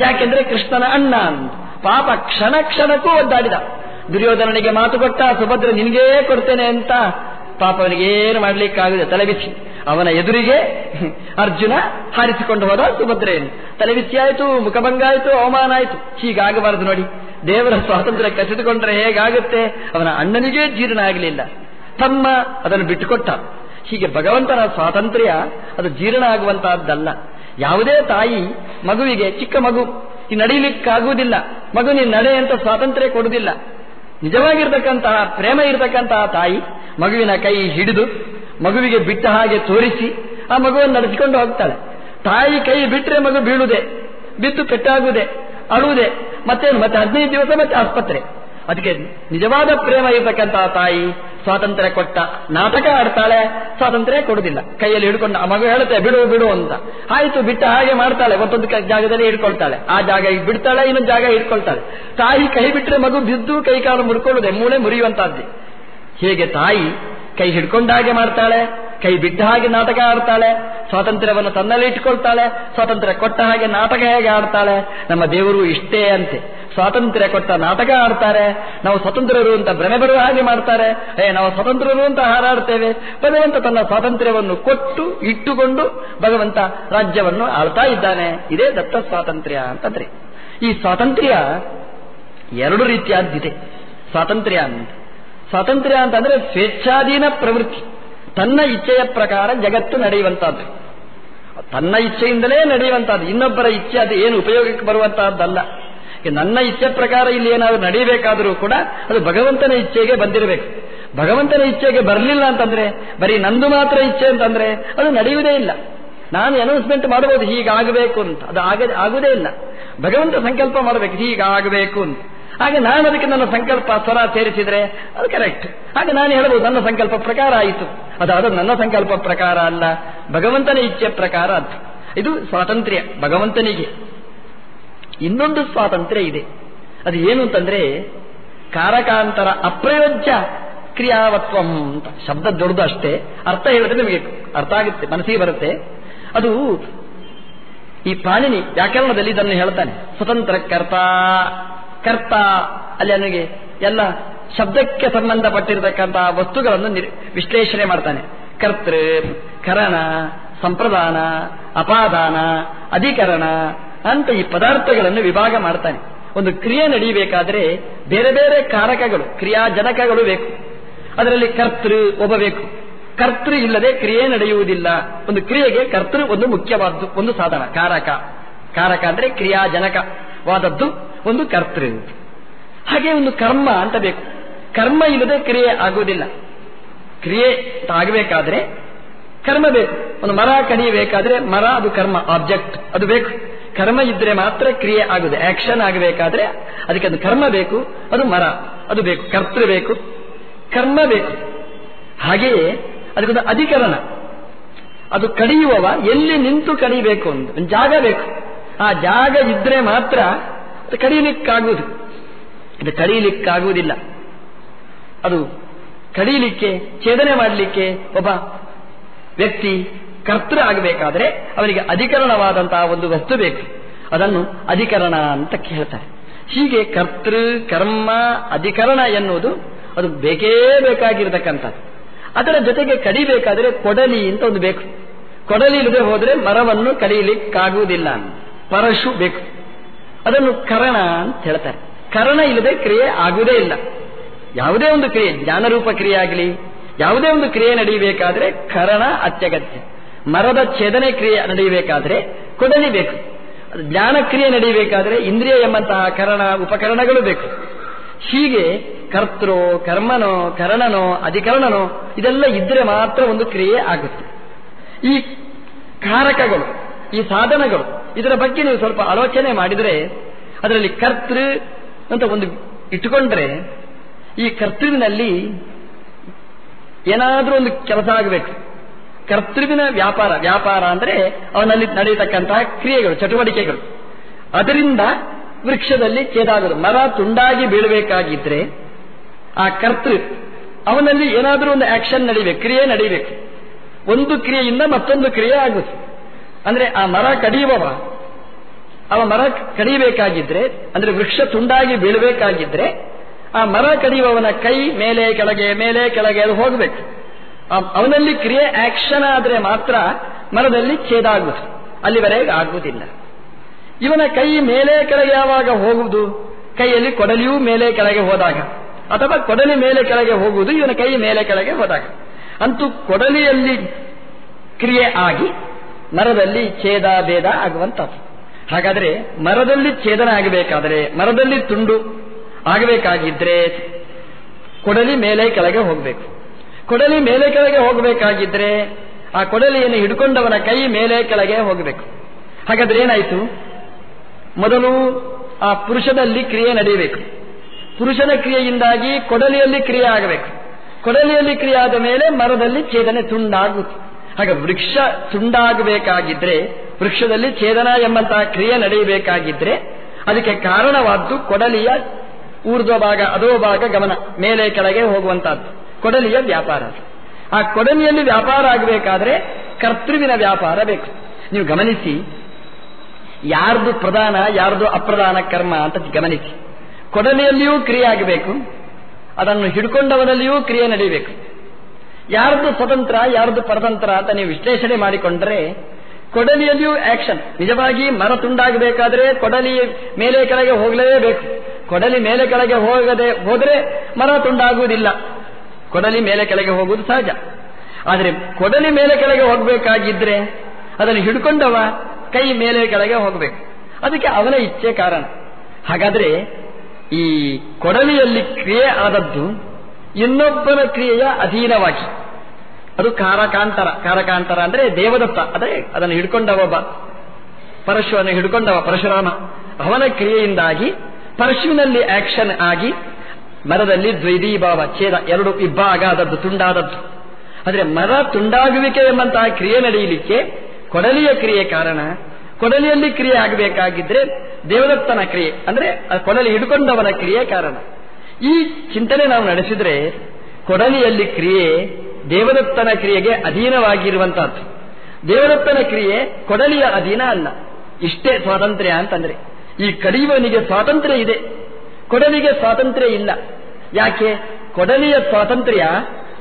ಯಾಕೆಂದ್ರೆ ಕೃಷ್ಣನ ಅಣ್ಣ ಪಾಪ ಕ್ಷಣ ಕ್ಷಣಕ್ಕೂ ಒದ್ದಾಡಿದ. ದುರ್ಯೋಧನನಿಗೆ ಮಾತು ಕೊಟ್ಟ, ಸುಭದ್ರ ನಿನಗೇ ಕೊಡ್ತೇನೆ ಅಂತ. ಪಾಪ ಅವನಿಗೆ ಏನು ಮಾಡ್ಲಿಕ್ಕಾಗಿದೆ ತಲೆಬಿಸಿ ಅವನ ಎದುರಿಗೆ ಅರ್ಜುನ ಹಾರಿಸಿಕೊಂಡು ಹೋದ ಸುಭದ್ರೆಯನ್ನು ತಲೆಬಿಸಿ ಆಯಿತು ಮುಖಭಂಗ ಆಯಿತು ಅವಮಾನ ಆಯಿತು. ಹೀಗಾಗಬಾರದು ನೋಡಿ. ದೇವರ ಸ್ವಾತಂತ್ರ್ಯ ಕಸಿದುಕೊಂಡ್ರೆ ಹೇಗಾಗುತ್ತೆ? ಅವನ ಅಣ್ಣನಿಗೇ ಜೀರ್ಣ ಆಗಲಿಲ್ಲ ತಮ್ಮ ಅದನ್ನು ಬಿಟ್ಟುಕೊಟ್ಟ. ಹೀಗೆ ಭಗವಂತನ ಸ್ವಾತಂತ್ರ್ಯ ಅದು ಜೀರ್ಣ ಆಗುವಂತಹದ್ದಲ್ಲ. ಯಾವುದೇ ತಾಯಿ ಮಗುವಿಗೆ, ಚಿಕ್ಕ ಮಗು ಈ ನಡೀಲಿಕ್ಕಾಗುವುದಿಲ್ಲ. ಮಗು ನೀನು ನಡೆ ಅಂತ ಸ್ವಾತಂತ್ರ್ಯ ಕೊಡುವುದಿಲ್ಲ. ನಿಜವಾಗಿರ್ತಕ್ಕಂತಹ ಪ್ರೇಮ ಇರತಕ್ಕಂತಹ ತಾಯಿ ಮಗುವಿನ ಕೈ ಹಿಡಿದು, ಮಗುವಿಗೆ ಬಿಟ್ಟ ಹಾಗೆ ತೋರಿಸಿ, ಆ ಮಗುವನ್ನು ನಡೆಸಿಕೊಂಡು ಹೋಗ್ತಾಳೆ. ತಾಯಿ ಕೈ ಬಿಟ್ಟರೆ ಮಗು ಬೀಳುವುದೇ, ಬಿದ್ದು ಪೆಟ್ಟಾಗುವುದೇ, ಅಳುವುದೇ. ಮತ್ತೆ ಮತ್ತೆ ಹದಿನೈದು ದಿವಸ, ಮತ್ತೆ ಆಸ್ಪತ್ರೆ. ಅದಕ್ಕೆ ನಿಜವಾದ ಪ್ರೇಮ ಇರತಕ್ಕಂತಹ ತಾಯಿ ಸ್ವಾತಂತ್ರ್ಯ ಕೊಟ್ಟ ನಾಟಕ ಆಡ್ತಾಳೆ, ಸ್ವಾತಂತ್ರ್ಯ ಕೊಡುದಿಲ್ಲ ಕೈಯಲ್ಲಿ ಹಿಡ್ಕೊಂಡು, ಆ ಮಗು ಹೇಳುತ್ತೆ, ಬಿಡು ಬಿಡು ಅಂತ. ಆಯ್ತು, ಬಿಟ್ಟ ಹಾಗೆ ಮಾಡ್ತಾಳೆ, ಮತ್ತೊಂದು ಜಾಗದಲ್ಲಿ ಹಿಡ್ಕೊಳ್ತಾಳೆ. ಆ ಜಾಗ ಬಿಡ್ತಾಳೆ, ಇನ್ನೊಂದು ಜಾಗ ಹಿಡ್ಕೊಳ್ತಾಳೆ. ತಾಯಿ ಕೈ ಬಿಟ್ಟರೆ ಮಗು ಬಿದ್ದು ಕೈ ಕಾಲು ಮುಡ್ಕೊಳ್ಳುದೆ ಮೂಳೆ ಮುರಿಯುವಂತಹದ್ದೇ ಹೇಗೆ ತಾಯಿ ಕೈ ಹಿಡ್ಕೊಂಡ ಹಾಗೆ ಮಾಡ್ತಾಳೆ? ಕೈ ಬಿಟ್ಟ ಹಾಗೆ ನಾಟಕ ಆಡ್ತಾಳೆ, ಸ್ವಾತಂತ್ರ್ಯವನ್ನು ತನ್ನಲ್ಲಿ ಇಟ್ಕೊಳ್ತಾಳೆ ಸ್ವಾತಂತ್ರ್ಯ ಕೊಟ್ಟ ಹಾಗೆ ನಾಟಕ ಹೇಗೆ ಆಡ್ತಾಳೆ, ನಮ್ಮ ದೇವರು ಇಷ್ಟೇ ಅಂತೆ. ಸ್ವಾತಂತ್ರ್ಯ ಕೊಟ್ಟ ನಾಟಕ ಆಡ್ತಾರೆ, ನಾವು ಸ್ವತಂತ್ರರು ಅಂತ ಭ್ರಮೆ ಬರುವ ಹಾಗೆ ಮಾಡ್ತಾರೆ. ಏ, ನಾವು ಸ್ವತಂತ್ರರು ಅಂತ ಹಾರಾಡ್ತೇವೆ. ಭಗವಂತ ತನ್ನ ಸ್ವಾತಂತ್ರ್ಯವನ್ನು ಕೊಟ್ಟು, ಇಟ್ಟುಕೊಂಡು ಭಗವಂತ ರಾಜ್ಯವನ್ನು ಆಳ್ತಾ ಇದ್ದಾನೆ. ಇದೇ ದತ್ತ ಸ್ವಾತಂತ್ರ್ಯ ಅಂತಂದ್ರೆ. ಈ ಸ್ವಾತಂತ್ರ್ಯ ಎರಡು ರೀತಿಯಾದ್ದಿದೆ. ಸ್ವಾತಂತ್ರ್ಯ ಅಂತ. ಸ್ವಾತಂತ್ರ್ಯ ಅಂತಂದ್ರೆ ಸ್ವೇಚ್ಛಾಧೀನ ಪ್ರವೃತ್ತಿ. ತನ್ನ ಇಚ್ಛೆಯ ಪ್ರಕಾರ ಜಗತ್ತು ನಡೆಯುವಂತಹದ್ದು. ತನ್ನ ಇಚ್ಛೆಯಿಂದಲೇ ನಡೆಯುವಂತಹದ್ದು. ಇನ್ನೊಬ್ಬರ ಇಚ್ಛೆ ಅದು ಏನು ಉಪಯೋಗಕ್ಕೆ ಬರುವಂತಹದ್ದಲ್ಲ. ನನ್ನ ಇಚ್ಛೆ ಪ್ರಕಾರ ಇಲ್ಲಿ ಏನಾದರೂ ನಡೆಯಬೇಕಾದರೂ ಕೂಡ ಅದು ಭಗವಂತನ ಇಚ್ಛೆಗೆ ಬಂದಿರಬೇಕು. ಭಗವಂತನ ಇಚ್ಛೆಗೆ ಬರಲಿಲ್ಲ ಅಂತಂದ್ರೆ, ಬರೀ ನಂದು ಮಾತ್ರ ಇಚ್ಛೆ ಅಂತಂದ್ರೆ ಅದು ನಡೆಯುವುದೇ ಇಲ್ಲ. ನಾನು ಅನೌನ್ಸ್ಮೆಂಟ್ ಮಾಡಬಹುದು, ಹೀಗಾಗಬೇಕು ಅಂತ. ಅದು ಆಗದೆ ಆಗುವುದೇ ಇಲ್ಲ. ಭಗವಂತ ಸಂಕಲ್ಪ ಮಾಡಬೇಕು, ಹೀಗಾಗಬೇಕು ಅಂತ. ಹಾಗೆ ನಾನು ಅದಕ್ಕೆ ನನ್ನ ಸಂಕಲ್ಪ ಸ್ವರ ಸೇರಿಸಿದ್ರೆ ಅದು ಕರೆಕ್ಟ್ ಹಾಗೆ ನಾನು ಹೇಳಬಹುದು, ನನ್ನ ಸಂಕಲ್ಪ ಪ್ರಕಾರ ಆಯಿತು. ಅದು ಅದು ನನ್ನ ಸಂಕಲ್ಪ ಪ್ರಕಾರ ಅಲ್ಲ, ಭಗವಂತನ ಇಚ್ಛೆ ಪ್ರಕಾರ ಅದು ಇದು ಸ್ವಾತಂತ್ರ್ಯ, ಭಗವಂತನಿಗೆ. ಇನ್ನೊಂದು ಸ್ವಾತಂತ್ರ್ಯ ಇದೆ. ಅದು ಏನು ಅಂತಂದ್ರೆ, ಕಾರಕಾಂತರ ಅಪ್ರಯೋಜ್ಯ ಕ್ರಿಯಾವತ್ವಂ ಅಂತ. ಶಬ್ದ ದೊಡ್ಡದು ಅಷ್ಟೇ, ಅರ್ಥ ಹೇಳಿದ್ರೆ ನಿಮಗೆ ಅರ್ಥ ಆಗುತ್ತೆ, ಮನಸ್ಸಿಗೆ ಬರುತ್ತೆ. ಅದು ಈ ಪಾಣಿನಿ ವ್ಯಾಕರಣದಲ್ಲಿ ಇದನ್ನು ಹೇಳ್ತಾನೆ, ಸ್ವತಂತ್ರ ಕರ್ತ ಕರ್ತ, ಅಲ್ಲಿ ನನಗೆ ಎಲ್ಲ ಶಬ್ದಕ್ಕೆ ಸಂಬಂಧಪಟ್ಟಿರತಕ್ಕಂತಹ ವಸ್ತುಗಳನ್ನು ವಿಶ್ಲೇಷಣೆ ಮಾಡ್ತಾನೆ. ಕರ್ತೃ, ಕರಣ, ಸಂಪ್ರದಾನ, ಅಪಾದಾನ, ಅಧಿಕರಣ ಅಂತ ಈ ಪದಾರ್ಥಗಳನ್ನು ವಿಭಾಗ ಮಾಡ್ತಾನೆ. ಒಂದು ಕ್ರಿಯೆ ನಡೆಯಬೇಕಾದ್ರೆ ಬೇರೆ ಬೇರೆ ಕಾರಕಗಳು, ಕ್ರಿಯಾಜನಕಗಳು ಬೇಕು. ಅದರಲ್ಲಿ ಕರ್ತೃ ಒಬ್ಬ ಬೇಕು. ಕರ್ತೃ ಇಲ್ಲದೆ ಕ್ರಿಯೆ ನಡೆಯುವುದಿಲ್ಲ. ಒಂದು ಕ್ರಿಯೆಗೆ ಕರ್ತೃ ಒಂದು ಮುಖ್ಯವಾದ್ದು, ಒಂದು ಸಾಧನ. ಕಾರಕ. ಕಾರಕ ಅಂದ್ರೆ ಕ್ರಿಯಾಜನಕವಾದದ್ದು ಒಂದು ಕರ್ತೃ. ಹಾಗೆ ಒಂದು ಕರ್ಮ ಅಂತ ಬೇಕು. ಕರ್ಮ ಇಲ್ಲದೆ ಕ್ರಿಯೆ ಆಗುವುದಿಲ್ಲ. ಕ್ರಿಯೆ ಆಗಬೇಕಾದ್ರೆ ಕರ್ಮ ಬೇಕು. ಒಂದು ಮರ ಕಡಿಯಬೇಕಾದ್ರೆ ಮರ, ಅದು ಕರ್ಮ ಆಬ್ಜೆಕ್ಟ್ ಅದು ಬೇಕು. ಕರ್ಮ ಇದ್ರೆ ಮಾತ್ರ ಕ್ರಿಯೆ ಆಗುದು ಆಕ್ಷನ್ ಆಗಬೇಕಾದ್ರೆ ಅದಕ್ಕೆ ಅದು ಕರ್ಮ ಬೇಕು, ಅದು ಮರ, ಅದು ಬೇಕು. ಕರ್ತೃ ಬೇಕು, ಕರ್ಮ ಬೇಕು. ಹಾಗೆಯೇ ಅದಕ್ಕೊಂದು ಅಧಿಕರಣ. ಅದು ಕಡಿಯುವವ ಎಲ್ಲಿ ನಿಂತು ಕಡಿಬೇಕು ಅಂತ ಜಾಗ ಬೇಕು. ಆ ಜಾಗ ಇದ್ರೆ ಮಾತ್ರ ಅದು ಕಡಿಯಲಿಕ್ಕಾಗುವುದು ಇದು ಕಡಿಯಲಿಕ್ಕಾಗುವುದಿಲ್ಲ ಅದು ಕಡಿಯಲಿಕ್ಕೆ ಛೇದನೆ ಮಾಡಲಿಕ್ಕೆ ಒಬ್ಬ ವ್ಯಕ್ತಿ ಕರ್ತೃ ಆಗಬೇಕಾದ್ರೆ ಅವರಿಗೆ ಅಧಿಕರಣವಾದಂತಹ ಒಂದು ವಸ್ತು ಬೇಕು. ಅದನ್ನು ಅಧಿಕರಣ ಅಂತ ಕೇಳ್ತಾರೆ. ಹೀಗೆ ಕರ್ತೃ, ಕರ್ಮ, ಅಧಿಕರಣ ಎನ್ನುವುದು ಅದು ಬೇಕೇ ಬೇಕಾಗಿರತಕ್ಕಂಥದ್ದು. ಅದರ ಜೊತೆಗೆ ಕಡಿಬೇಕಾದರೆ ಕೊಡಲಿ ಅಂತ ಒಂದು ಬೇಕು. ಕೊಡಲಿ ಇಲ್ಲದೆ ಹೋದರೆ ಮರವನ್ನು ಕಡಿಯಲಿಕ್ಕಾಗುವುದಿಲ್ಲ ಪರಶು ಬೇಕು. ಅದನ್ನು ಕರಣ ಅಂತ ಹೇಳ್ತಾರೆ. ಕರಣ ಇಲ್ಲದೆ ಕ್ರಿಯೆ ಆಗುವುದೇ ಇಲ್ಲ. ಯಾವುದೇ ಒಂದು ಕ್ರಿಯೆ, ಜ್ಞಾನರೂಪ ಕ್ರಿಯೆ ಆಗಲಿ, ಯಾವುದೇ ಒಂದು ಕ್ರಿಯೆ ನಡೆಯಬೇಕಾದ್ರೆ ಕರಣ ಅತ್ಯಗತ್ಯ. ಮರದ ಛೇದನೆ ಕ್ರಿಯೆ ನಡೆಯಬೇಕಾದ್ರೆ ಕೊಡಲಿ ಬೇಕು. ಜ್ಞಾನ ಕ್ರಿಯೆ ನಡೆಯಬೇಕಾದ್ರೆ ಇಂದ್ರಿಯ ಎಂಬಂತಹ ಕರಣ, ಉಪಕರಣಗಳು ಬೇಕು. ಹೀಗೆ ಕರ್ತೃ ಕರ್ಮನೋ, ಕರಣನೋ, ಅಧಿಕರಣನೋ, ಇದೆಲ್ಲ ಇದ್ರೆ ಮಾತ್ರ ಒಂದು ಕ್ರಿಯೆ ಆಗುತ್ತೆ. ಈ ಕಾರಕಗಳು, ಈ ಸಾಧನಗಳು ಇದರ ಬಗ್ಗೆ ನೀವು ಸ್ವಲ್ಪ ಆಲೋಚನೆ ಮಾಡಿದರೆ, ಅದರಲ್ಲಿ ಕರ್ತೃ ಅಂತ ಒಂದು ಇಟ್ಟುಕೊಂಡ್ರೆ, ಈ ಕರ್ತೃವಿನಲ್ಲಿ ಏನಾದರೂ ಒಂದು ಕೆಲಸ ಆಗಬೇಕು. ಕರ್ತೃವಿನ ವ್ಯಾಪಾರ ವ್ಯಾಪಾರ ಅಂದರೆ ಅವನಲ್ಲಿ ನಡೆಯತಕ್ಕಂತಹ ಕ್ರಿಯೆಗಳು, ಚಟುವಟಿಕೆಗಳು. ಅದರಿಂದ ವೃಕ್ಷದಲ್ಲಿ ಚೇದಾಗಲು ಮರ ತುಂಡಾಗಿ ಬೀಳಬೇಕಾಗಿದ್ರೆ ಆ ಕರ್ತೃ ಅವನಲ್ಲಿ ಏನಾದರೂ ಒಂದು ಆಕ್ಷನ್ ನಡೀಬೇಕು, ಕ್ರಿಯೆ ನಡೀಬೇಕು. ಒಂದು ಕ್ರಿಯೆಯಿಂದ ಮತ್ತೊಂದು ಕ್ರಿಯೆ ಆಗುತ್ತೆ. ಅಂದ್ರೆ ಆ ಮರ ಕಡಿಯುವವ ಅವ ಮರ ಕಡಿಯಬೇಕಾಗಿದ್ರೆ ಅಂದ್ರೆ ವೃಕ್ಷ ತುಂಡಾಗಿ ಬೀಳಬೇಕಾಗಿದ್ರೆ, ಆ ಮರ ಕಡಿಯುವವನ ಕೈ ಮೇಲೆ, ಕೆಳಗೆ ಮೇಲೆ, ಕೆಳಗೆ ಅದು ಹೋಗಬೇಕು. ಅವನಲ್ಲಿ ಕ್ರಿಯೆ ಆಕ್ಷನ್ ಆದರೆ ಮಾತ್ರ ಮರದಲ್ಲಿ ಛೇದ ಆಗುತ್ತೆ ಅಲ್ಲಿವರೆಗೆ ಆಗುವುದಿಲ್ಲ. ಇವನ ಕೈ ಮೇಲೆ, ಕೆಳಗೆ ಯಾವಾಗ ಹೋಗುವುದು? ಕೈಯಲ್ಲಿ ಕೊಡಲಿಯೂ ಮೇಲೆ, ಕೆಳಗೆ ಹೋದಾಗ. ಅಥವಾ ಕೊಡಲಿ ಮೇಲೆ, ಕೆಳಗೆ ಹೋಗುವುದು ಇವನ ಕೈ ಮೇಲೆ, ಕೆಳಗೆ ಹೋದಾಗ. ಅಂತೂ ಕೊಡಲಿಯಲ್ಲಿ ಕ್ರಿಯೆ ಆಗಿ ಮರದಲ್ಲಿ ಛೇದ, ಭೇದ ಆಗುವಂಥದ್ದು. ಹಾಗಾದರೆ ಮರದಲ್ಲಿ ಛೇದನ ಆಗಬೇಕಾದರೆ, ಮರದಲ್ಲಿ ತುಂಡು ಆಗಬೇಕಾಗಿದ್ರೆ ಕೊಡಲಿ ಮೇಲೆ ಕೆಳಗೆ ಹೋಗಬೇಕು. ಕೊಡಲಿ ಮೇಲೆ ಕೆಳಗೆ ಹೋಗಬೇಕಾಗಿದ್ರೆ ಆ ಕೊಡಲಿಯನ್ನು ಹಿಡ್ಕೊಂಡವನ ಕೈ ಮೇಲೆ ಕೆಳಗೆ ಹೋಗಬೇಕು. ಹಾಗಾದ್ರೆ ಏನಾಯಿತು? ಮೊದಲು ಆ ಪುರುಷನಲ್ಲಿ ಕ್ರಿಯೆ ನಡೆಯಬೇಕು. ಪುರುಷನ ಕ್ರಿಯೆಯಿಂದಾಗಿ ಕೊಡಲಿಯಲ್ಲಿ ಕ್ರಿಯೆ ಆಗಬೇಕು. ಕೊಡಲಿಯಲ್ಲಿ ಕ್ರಿಯೆ ಆದ ಮೇಲೆ ಮರದಲ್ಲಿ ಛೇದನೆ ತುಂಡಾಗುತ್ತೆ ಹಾಗೆ ವೃಕ್ಷ ತುಂಡಾಗಬೇಕಾಗಿದ್ರೆ, ವೃಕ್ಷದಲ್ಲಿ ಛೇದನ ಎಂಬಂತಹ ಕ್ರಿಯೆ ನಡೆಯಬೇಕಾಗಿದ್ರೆ, ಅದಕ್ಕೆ ಕಾರಣವಾದ್ದು ಕೊಡಲಿಯ ಊರ್ಧ್ವ ಭಾಗ ಅದೋ ಭಾಗ, ಗಮನ, ಮೇಲೆ ಕೆಳಗೆ ಹೋಗುವಂತಹದ್ದು. ಕೊಡಲಿಯ ವ್ಯಾಪಾರ ಆ ಕೊಡಲಿಯಲ್ಲಿ ವ್ಯಾಪಾರ ಆಗಬೇಕಾದ್ರೆ ಕರ್ತೃವಿನ ವ್ಯಾಪಾರ ಬೇಕು. ನೀವು ಗಮನಿಸಿ, ಯಾರ್ದು ಪ್ರಧಾನ, ಯಾರ್ದು ಅಪ್ರಧಾನ ಕರ್ಮ ಅಂತ ಗಮನಿಸಿ. ಕೊಡಲಿಯಲ್ಲಿಯೂ ಕ್ರಿಯೆ ಆಗಬೇಕು. ಅದನ್ನು ಹಿಡ್ಕೊಂಡವರಲ್ಲಿಯೂ ಕ್ರಿಯೆ ನಡೀಬೇಕು ಯಾರ್ದು ಸ್ವತಂತ್ರ ಯಾರದ್ದು ಪರತಂತ್ರ ಅಂತ ನೀವು ವಿಶ್ಲೇಷಣೆ ಮಾಡಿಕೊಂಡ್ರೆ ಕೊಡಲಿಯಲ್ಲಿಯೂ ಆಕ್ಷನ್ ನಿಜವಾಗಿ ಮರ ತುಂಡಾಗಬೇಕಾದ್ರೆ ಕೊಡಲಿ ಮೇಲೆ ಕೆಳಗೆ ಹೋಗಲೇಬೇಕು. ಕೊಡಲಿ ಮೇಲೆ ಕೆಳಗೆ ಹೋಗದೆ, ಹೋದರೆ ಮರ ತುಂಡಾಗುವುದಿಲ್ಲ. ಕೊಡಲಿ ಮೇಲೆ ಕೆಳಗೆ ಹೋಗುವುದು ಸಹಜ. ಆದರೆ ಕೊಡಲಿ ಮೇಲೆ ಕೆಳಗೆ ಹೋಗಬೇಕಾಗಿದ್ರೆ ಅದನ್ನು ಹಿಡ್ಕೊಂಡವ ಕೈ ಮೇಲೆ ಕೆಳಗೆ ಹೋಗಬೇಕು. ಅದಕ್ಕೆ ಅವನ ಇಚ್ಛೆ ಕಾರಣ. ಹಾಗಾದರೆ ಈ ಕೊಡಲಿಯಲ್ಲಿ ಕ್ರಿಯೆ ಆದದ್ದು ಇನ್ನೊಬ್ಬನ ಕ್ರಿಯೆಯ ಅಧೀನವಾಗಿ. ಅದು ಕಾರಕಾಂತರ. ಕಾರಕಾಂತರ ಅಂದ್ರೆ ದೇವದತ್ತ. ಅದೇ ಅದನ್ನು ಹಿಡ್ಕೊಂಡವ ಪರಶುವನ್ನು ಹಿಡ್ಕೊಂಡವ, ಪರಶುರಾಮ. ಅವನ ಕ್ರಿಯೆಯಿಂದಾಗಿ ಪರಶುವಿನಲ್ಲಿ ಆಕ್ಷನ್ ಆಗಿ ಮರದಲ್ಲಿ ದ್ವೈದೀಭಾವ ಛೇದ ಎರಡು ಇಬ್ಬಾಗ ಅದದ್ದು ತುಂಡಾದದ್ದು. ಆದರೆ ಮರ ತುಂಡಾಗುವಿಕೆ ಎಂಬಂತಹ ಕ್ರಿಯೆ ನಡೆಯಲಿಕ್ಕೆ ಕೊಡಲಿಯ ಕ್ರಿಯೆ ಕಾರಣ, ಕೊಡಲಿಯಲ್ಲಿ ಕ್ರಿಯೆ ಆಗಬೇಕಾಗಿದ್ರೆ ದೇವದತ್ತನ ಕ್ರಿಯೆ. ಅಂದ್ರೆ ಕೊಡಲಿ ಹಿಡ್ಕೊಂಡವನ ಕ್ರಿಯೆ ಕಾರಣ. ಈ ಚಿಂತನೆ ನಾವು ನಡೆಸಿದ್ರೆ ಕೊಡಲಿಯಲ್ಲಿ ಕ್ರಿಯೆ ದೇವದತ್ತನ ಕ್ರಿಯೆಗೆ ಅಧೀನವಾಗಿರುವಂತಹದ್ದು. ದೇವದತ್ತನ ಕ್ರಿಯೆ ಕೊಡಲಿಯ ಅಧೀನ ಅಲ್ಲ. ಇಷ್ಟೇ ಸ್ವಾತಂತ್ರ್ಯ ಅಂತಂದ್ರೆ. ಈ ಕಡಿಯುವನಿಗೆ ಸ್ವಾತಂತ್ರ್ಯ ಇದೆ. ಕೊಡಲಿಗೆ ಸ್ವಾತಂತ್ರ್ಯ ಇಲ್ಲ. ಯಾಕೆ? ಕೊಡಲಿಯ ಸ್ವಾತಂತ್ರ್ಯ,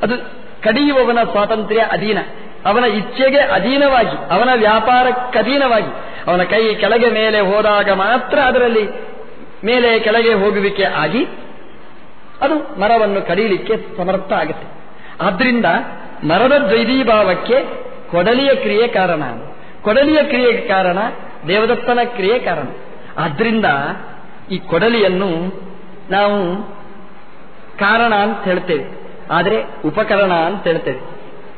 ಅದು ಕಡಿಯುವವನ ಸ್ವಾತಂತ್ರ್ಯ ಅಧೀನ. ಅವನ ಇಚ್ಛೆಗೆ ಅಧೀನವಾಗಿ, ಅವನ ವ್ಯಾಪಾರಕ್ಕಧೀನವಾಗಿ ಅವನ ಕೈ ಕೆಳಗೆ ಮೇಲೆ ಹೋದಾಗ ಮಾತ್ರ ಅದರಲ್ಲಿ ಮೇಲೆ ಕೆಳಗೆ ಹೋಗುವಿಕೆ ಆಗಿ ಅದು ಮರವನ್ನು ಕಡಿಯಲಿಕ್ಕೆ ಸಮರ್ಥ ಆಗುತ್ತೆ. ಆದ್ರಿಂದ ಮರದ ದ್ವೈದೀಭಾವಕ್ಕೆ ಕೊಡಲಿಯ ಕ್ರಿಯೆ ಕಾರಣ ಕೊಡಲಿಯ ಕ್ರಿಯೆಗೆ ಕಾರಣ ದೇವದತ್ತನ ಕ್ರಿಯೆ ಕಾರಣ. ಆದ್ರಿಂದ ಈ ಕೊಡಲಿಯನ್ನು ನಾವು ಕಾರಣ ಅಂತ ಹೇಳ್ತೇವೆ. ಆದರೆ ಉಪಕರಣ ಅಂತ ಹೇಳ್ತೇವೆ.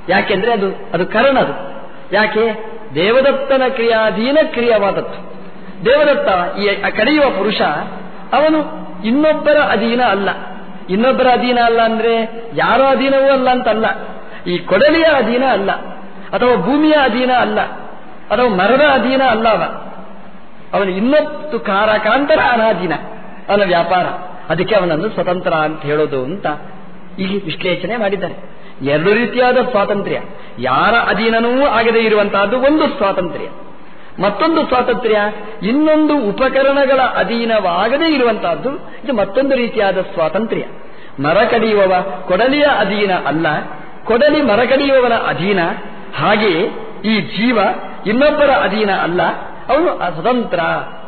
ಯಾಕೆಂದ್ರೆ ಅದು ಅದು ಕರಣ ಅದು. ಯಾಕೆ? ದೇವದತ್ತನ ಕ್ರಿಯಾಧೀನ ಕ್ರಿಯವಾದದ್ದು. ದೇವದತ್ತ ಈ ಕಡಿಯುವ ಪುರುಷ, ಅವನು ಇನ್ನೊಬ್ಬರ ಅಧೀನ ಅಲ್ಲ. ಇನ್ನೊಬ್ಬರ ಅಧೀನ ಅಲ್ಲ ಅಂದ್ರೆ ಯಾರ ಅಧೀನವೂ ಅಲ್ಲ ಅಂತಲ್ಲ. ಈ ಕೊಡಲಿಯ ಅಧೀನ ಅಲ್ಲ. ಅಥವಾ ಭೂಮಿಯ ಅಧೀನ ಅಲ್ಲ. ಅಥವಾ ಮರದ ಅಧೀನ ಅಲ್ಲ ಅವ. ಅವನು ಇನ್ನೊಂದು ಕಾರಕಾಂತರ ಅನಾಧೀನ ಅವನ ವ್ಯಾಪಾರ. ಅದಕ್ಕೆ ಅವನನ್ನು ಸ್ವತಂತ್ರ ಅಂತ ಹೇಳೋದು ಅಂತ ಇಲ್ಲಿ ವಿಶ್ಲೇಷಣೆ ಮಾಡಿದ್ದಾರೆ. ಎರಡು ರೀತಿಯಾದ ಸ್ವಾತಂತ್ರ್ಯ. ಯಾರ ಅಧೀನನೂ ಆಗದೇ ಇರುವಂತಹದ್ದು ಒಂದು ಸ್ವಾತಂತ್ರ್ಯ. ಮತ್ತೊಂದು ಸ್ವಾತಂತ್ರ್ಯ, ಇನ್ನೊಂದು ಉಪಕರಣಗಳ ಅಧೀನವಾಗದೇ ಇರುವಂತಹದ್ದು, ಇದು ಮತ್ತೊಂದು ರೀತಿಯಾದ ಸ್ವಾತಂತ್ರ್ಯ. ಮರ ಕಡಿಯುವವ ಕೊಡಲಿಯ ಅಧೀನ ಅಲ್ಲ, ಕೊಡಲಿ ಮರ ಕಡಿಯುವವನ ಅಧೀನ ಹಾಗೆಯೇ ಈ ಜೀವ ಇನ್ನೊಬ್ಬರ ಅಧೀನ ಅಲ್ಲ, ಅವನು ಅಸ್ವತಂತ್ರ,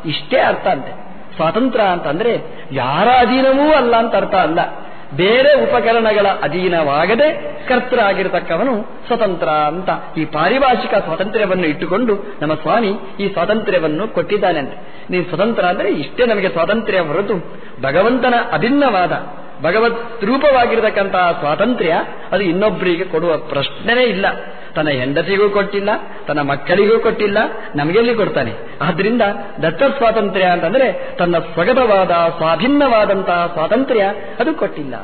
ಇಷ್ಟೇ ಅರ್ಥ ಅಂತೆ. ಸ್ವಾತಂತ್ರ್ಯ ಅಂತಂದ್ರೆ, ಯಾರ ಅಧೀನವೂ ಅಲ್ಲ ಅಂತ ಅರ್ಥ ಅಲ್ಲ. ಬೇರೆ ಉಪಕರಣಗಳ ಅಧೀನವಾಗದೆ ಕರ್ತೃ ಆಗಿರತಕ್ಕವನು ಸ್ವತಂತ್ರ ಅಂತ ಈ ಪಾರಿಭಾಷಿಕ ಸ್ವಾತಂತ್ರ್ಯವನ್ನು ಇಟ್ಟುಕೊಂಡು ನಮ್ಮ ಸ್ವಾಮಿ ಈ ಸ್ವಾತಂತ್ರ್ಯವನ್ನು ಕೊಟ್ಟಿದ್ದಾನೆ ಅಂತ. ನೀನು ಸ್ವತಂತ್ರ ಅಂದರೆ ಇಷ್ಟೇ ನಮಗೆ ಸ್ವಾತಂತ್ರ್ಯ ಹೊರತು ಭಗವಂತನ ಅಭಿನ್ನವಾದ ಭಗವತ್ ರೂಪವಾಗಿರತಕ್ಕಂತಹ ಸ್ವಾತಂತ್ರ್ಯ, ಅದು ಇನ್ನೊಬ್ಬರಿಗೆ ಕೊಡುವ ಪ್ರಶ್ನೆನೇ ಇಲ್ಲ. ತನ್ನ ಹೆಂಡತಿಗೂ ಕೊಟ್ಟಿಲ್ಲ, ತನ್ನ ಮಕ್ಕಳಿಗೂ ಕೊಟ್ಟಿಲ್ಲ, ನಮಗೆಲ್ಲಿ ಕೊಡ್ತಾನೆ? ಆದ್ದರಿಂದ ದತ್ತ ಸ್ವಾತಂತ್ರ್ಯ ಅಂತಂದ್ರೆ ತನ್ನ ಸ್ವಗತವಾದ, ಸ್ವಾಭಿನ್ನವಾದಂತಹ ಸ್ವಾತಂತ್ರ್ಯ ಅದು ಕೊಟ್ಟಿಲ್ಲ.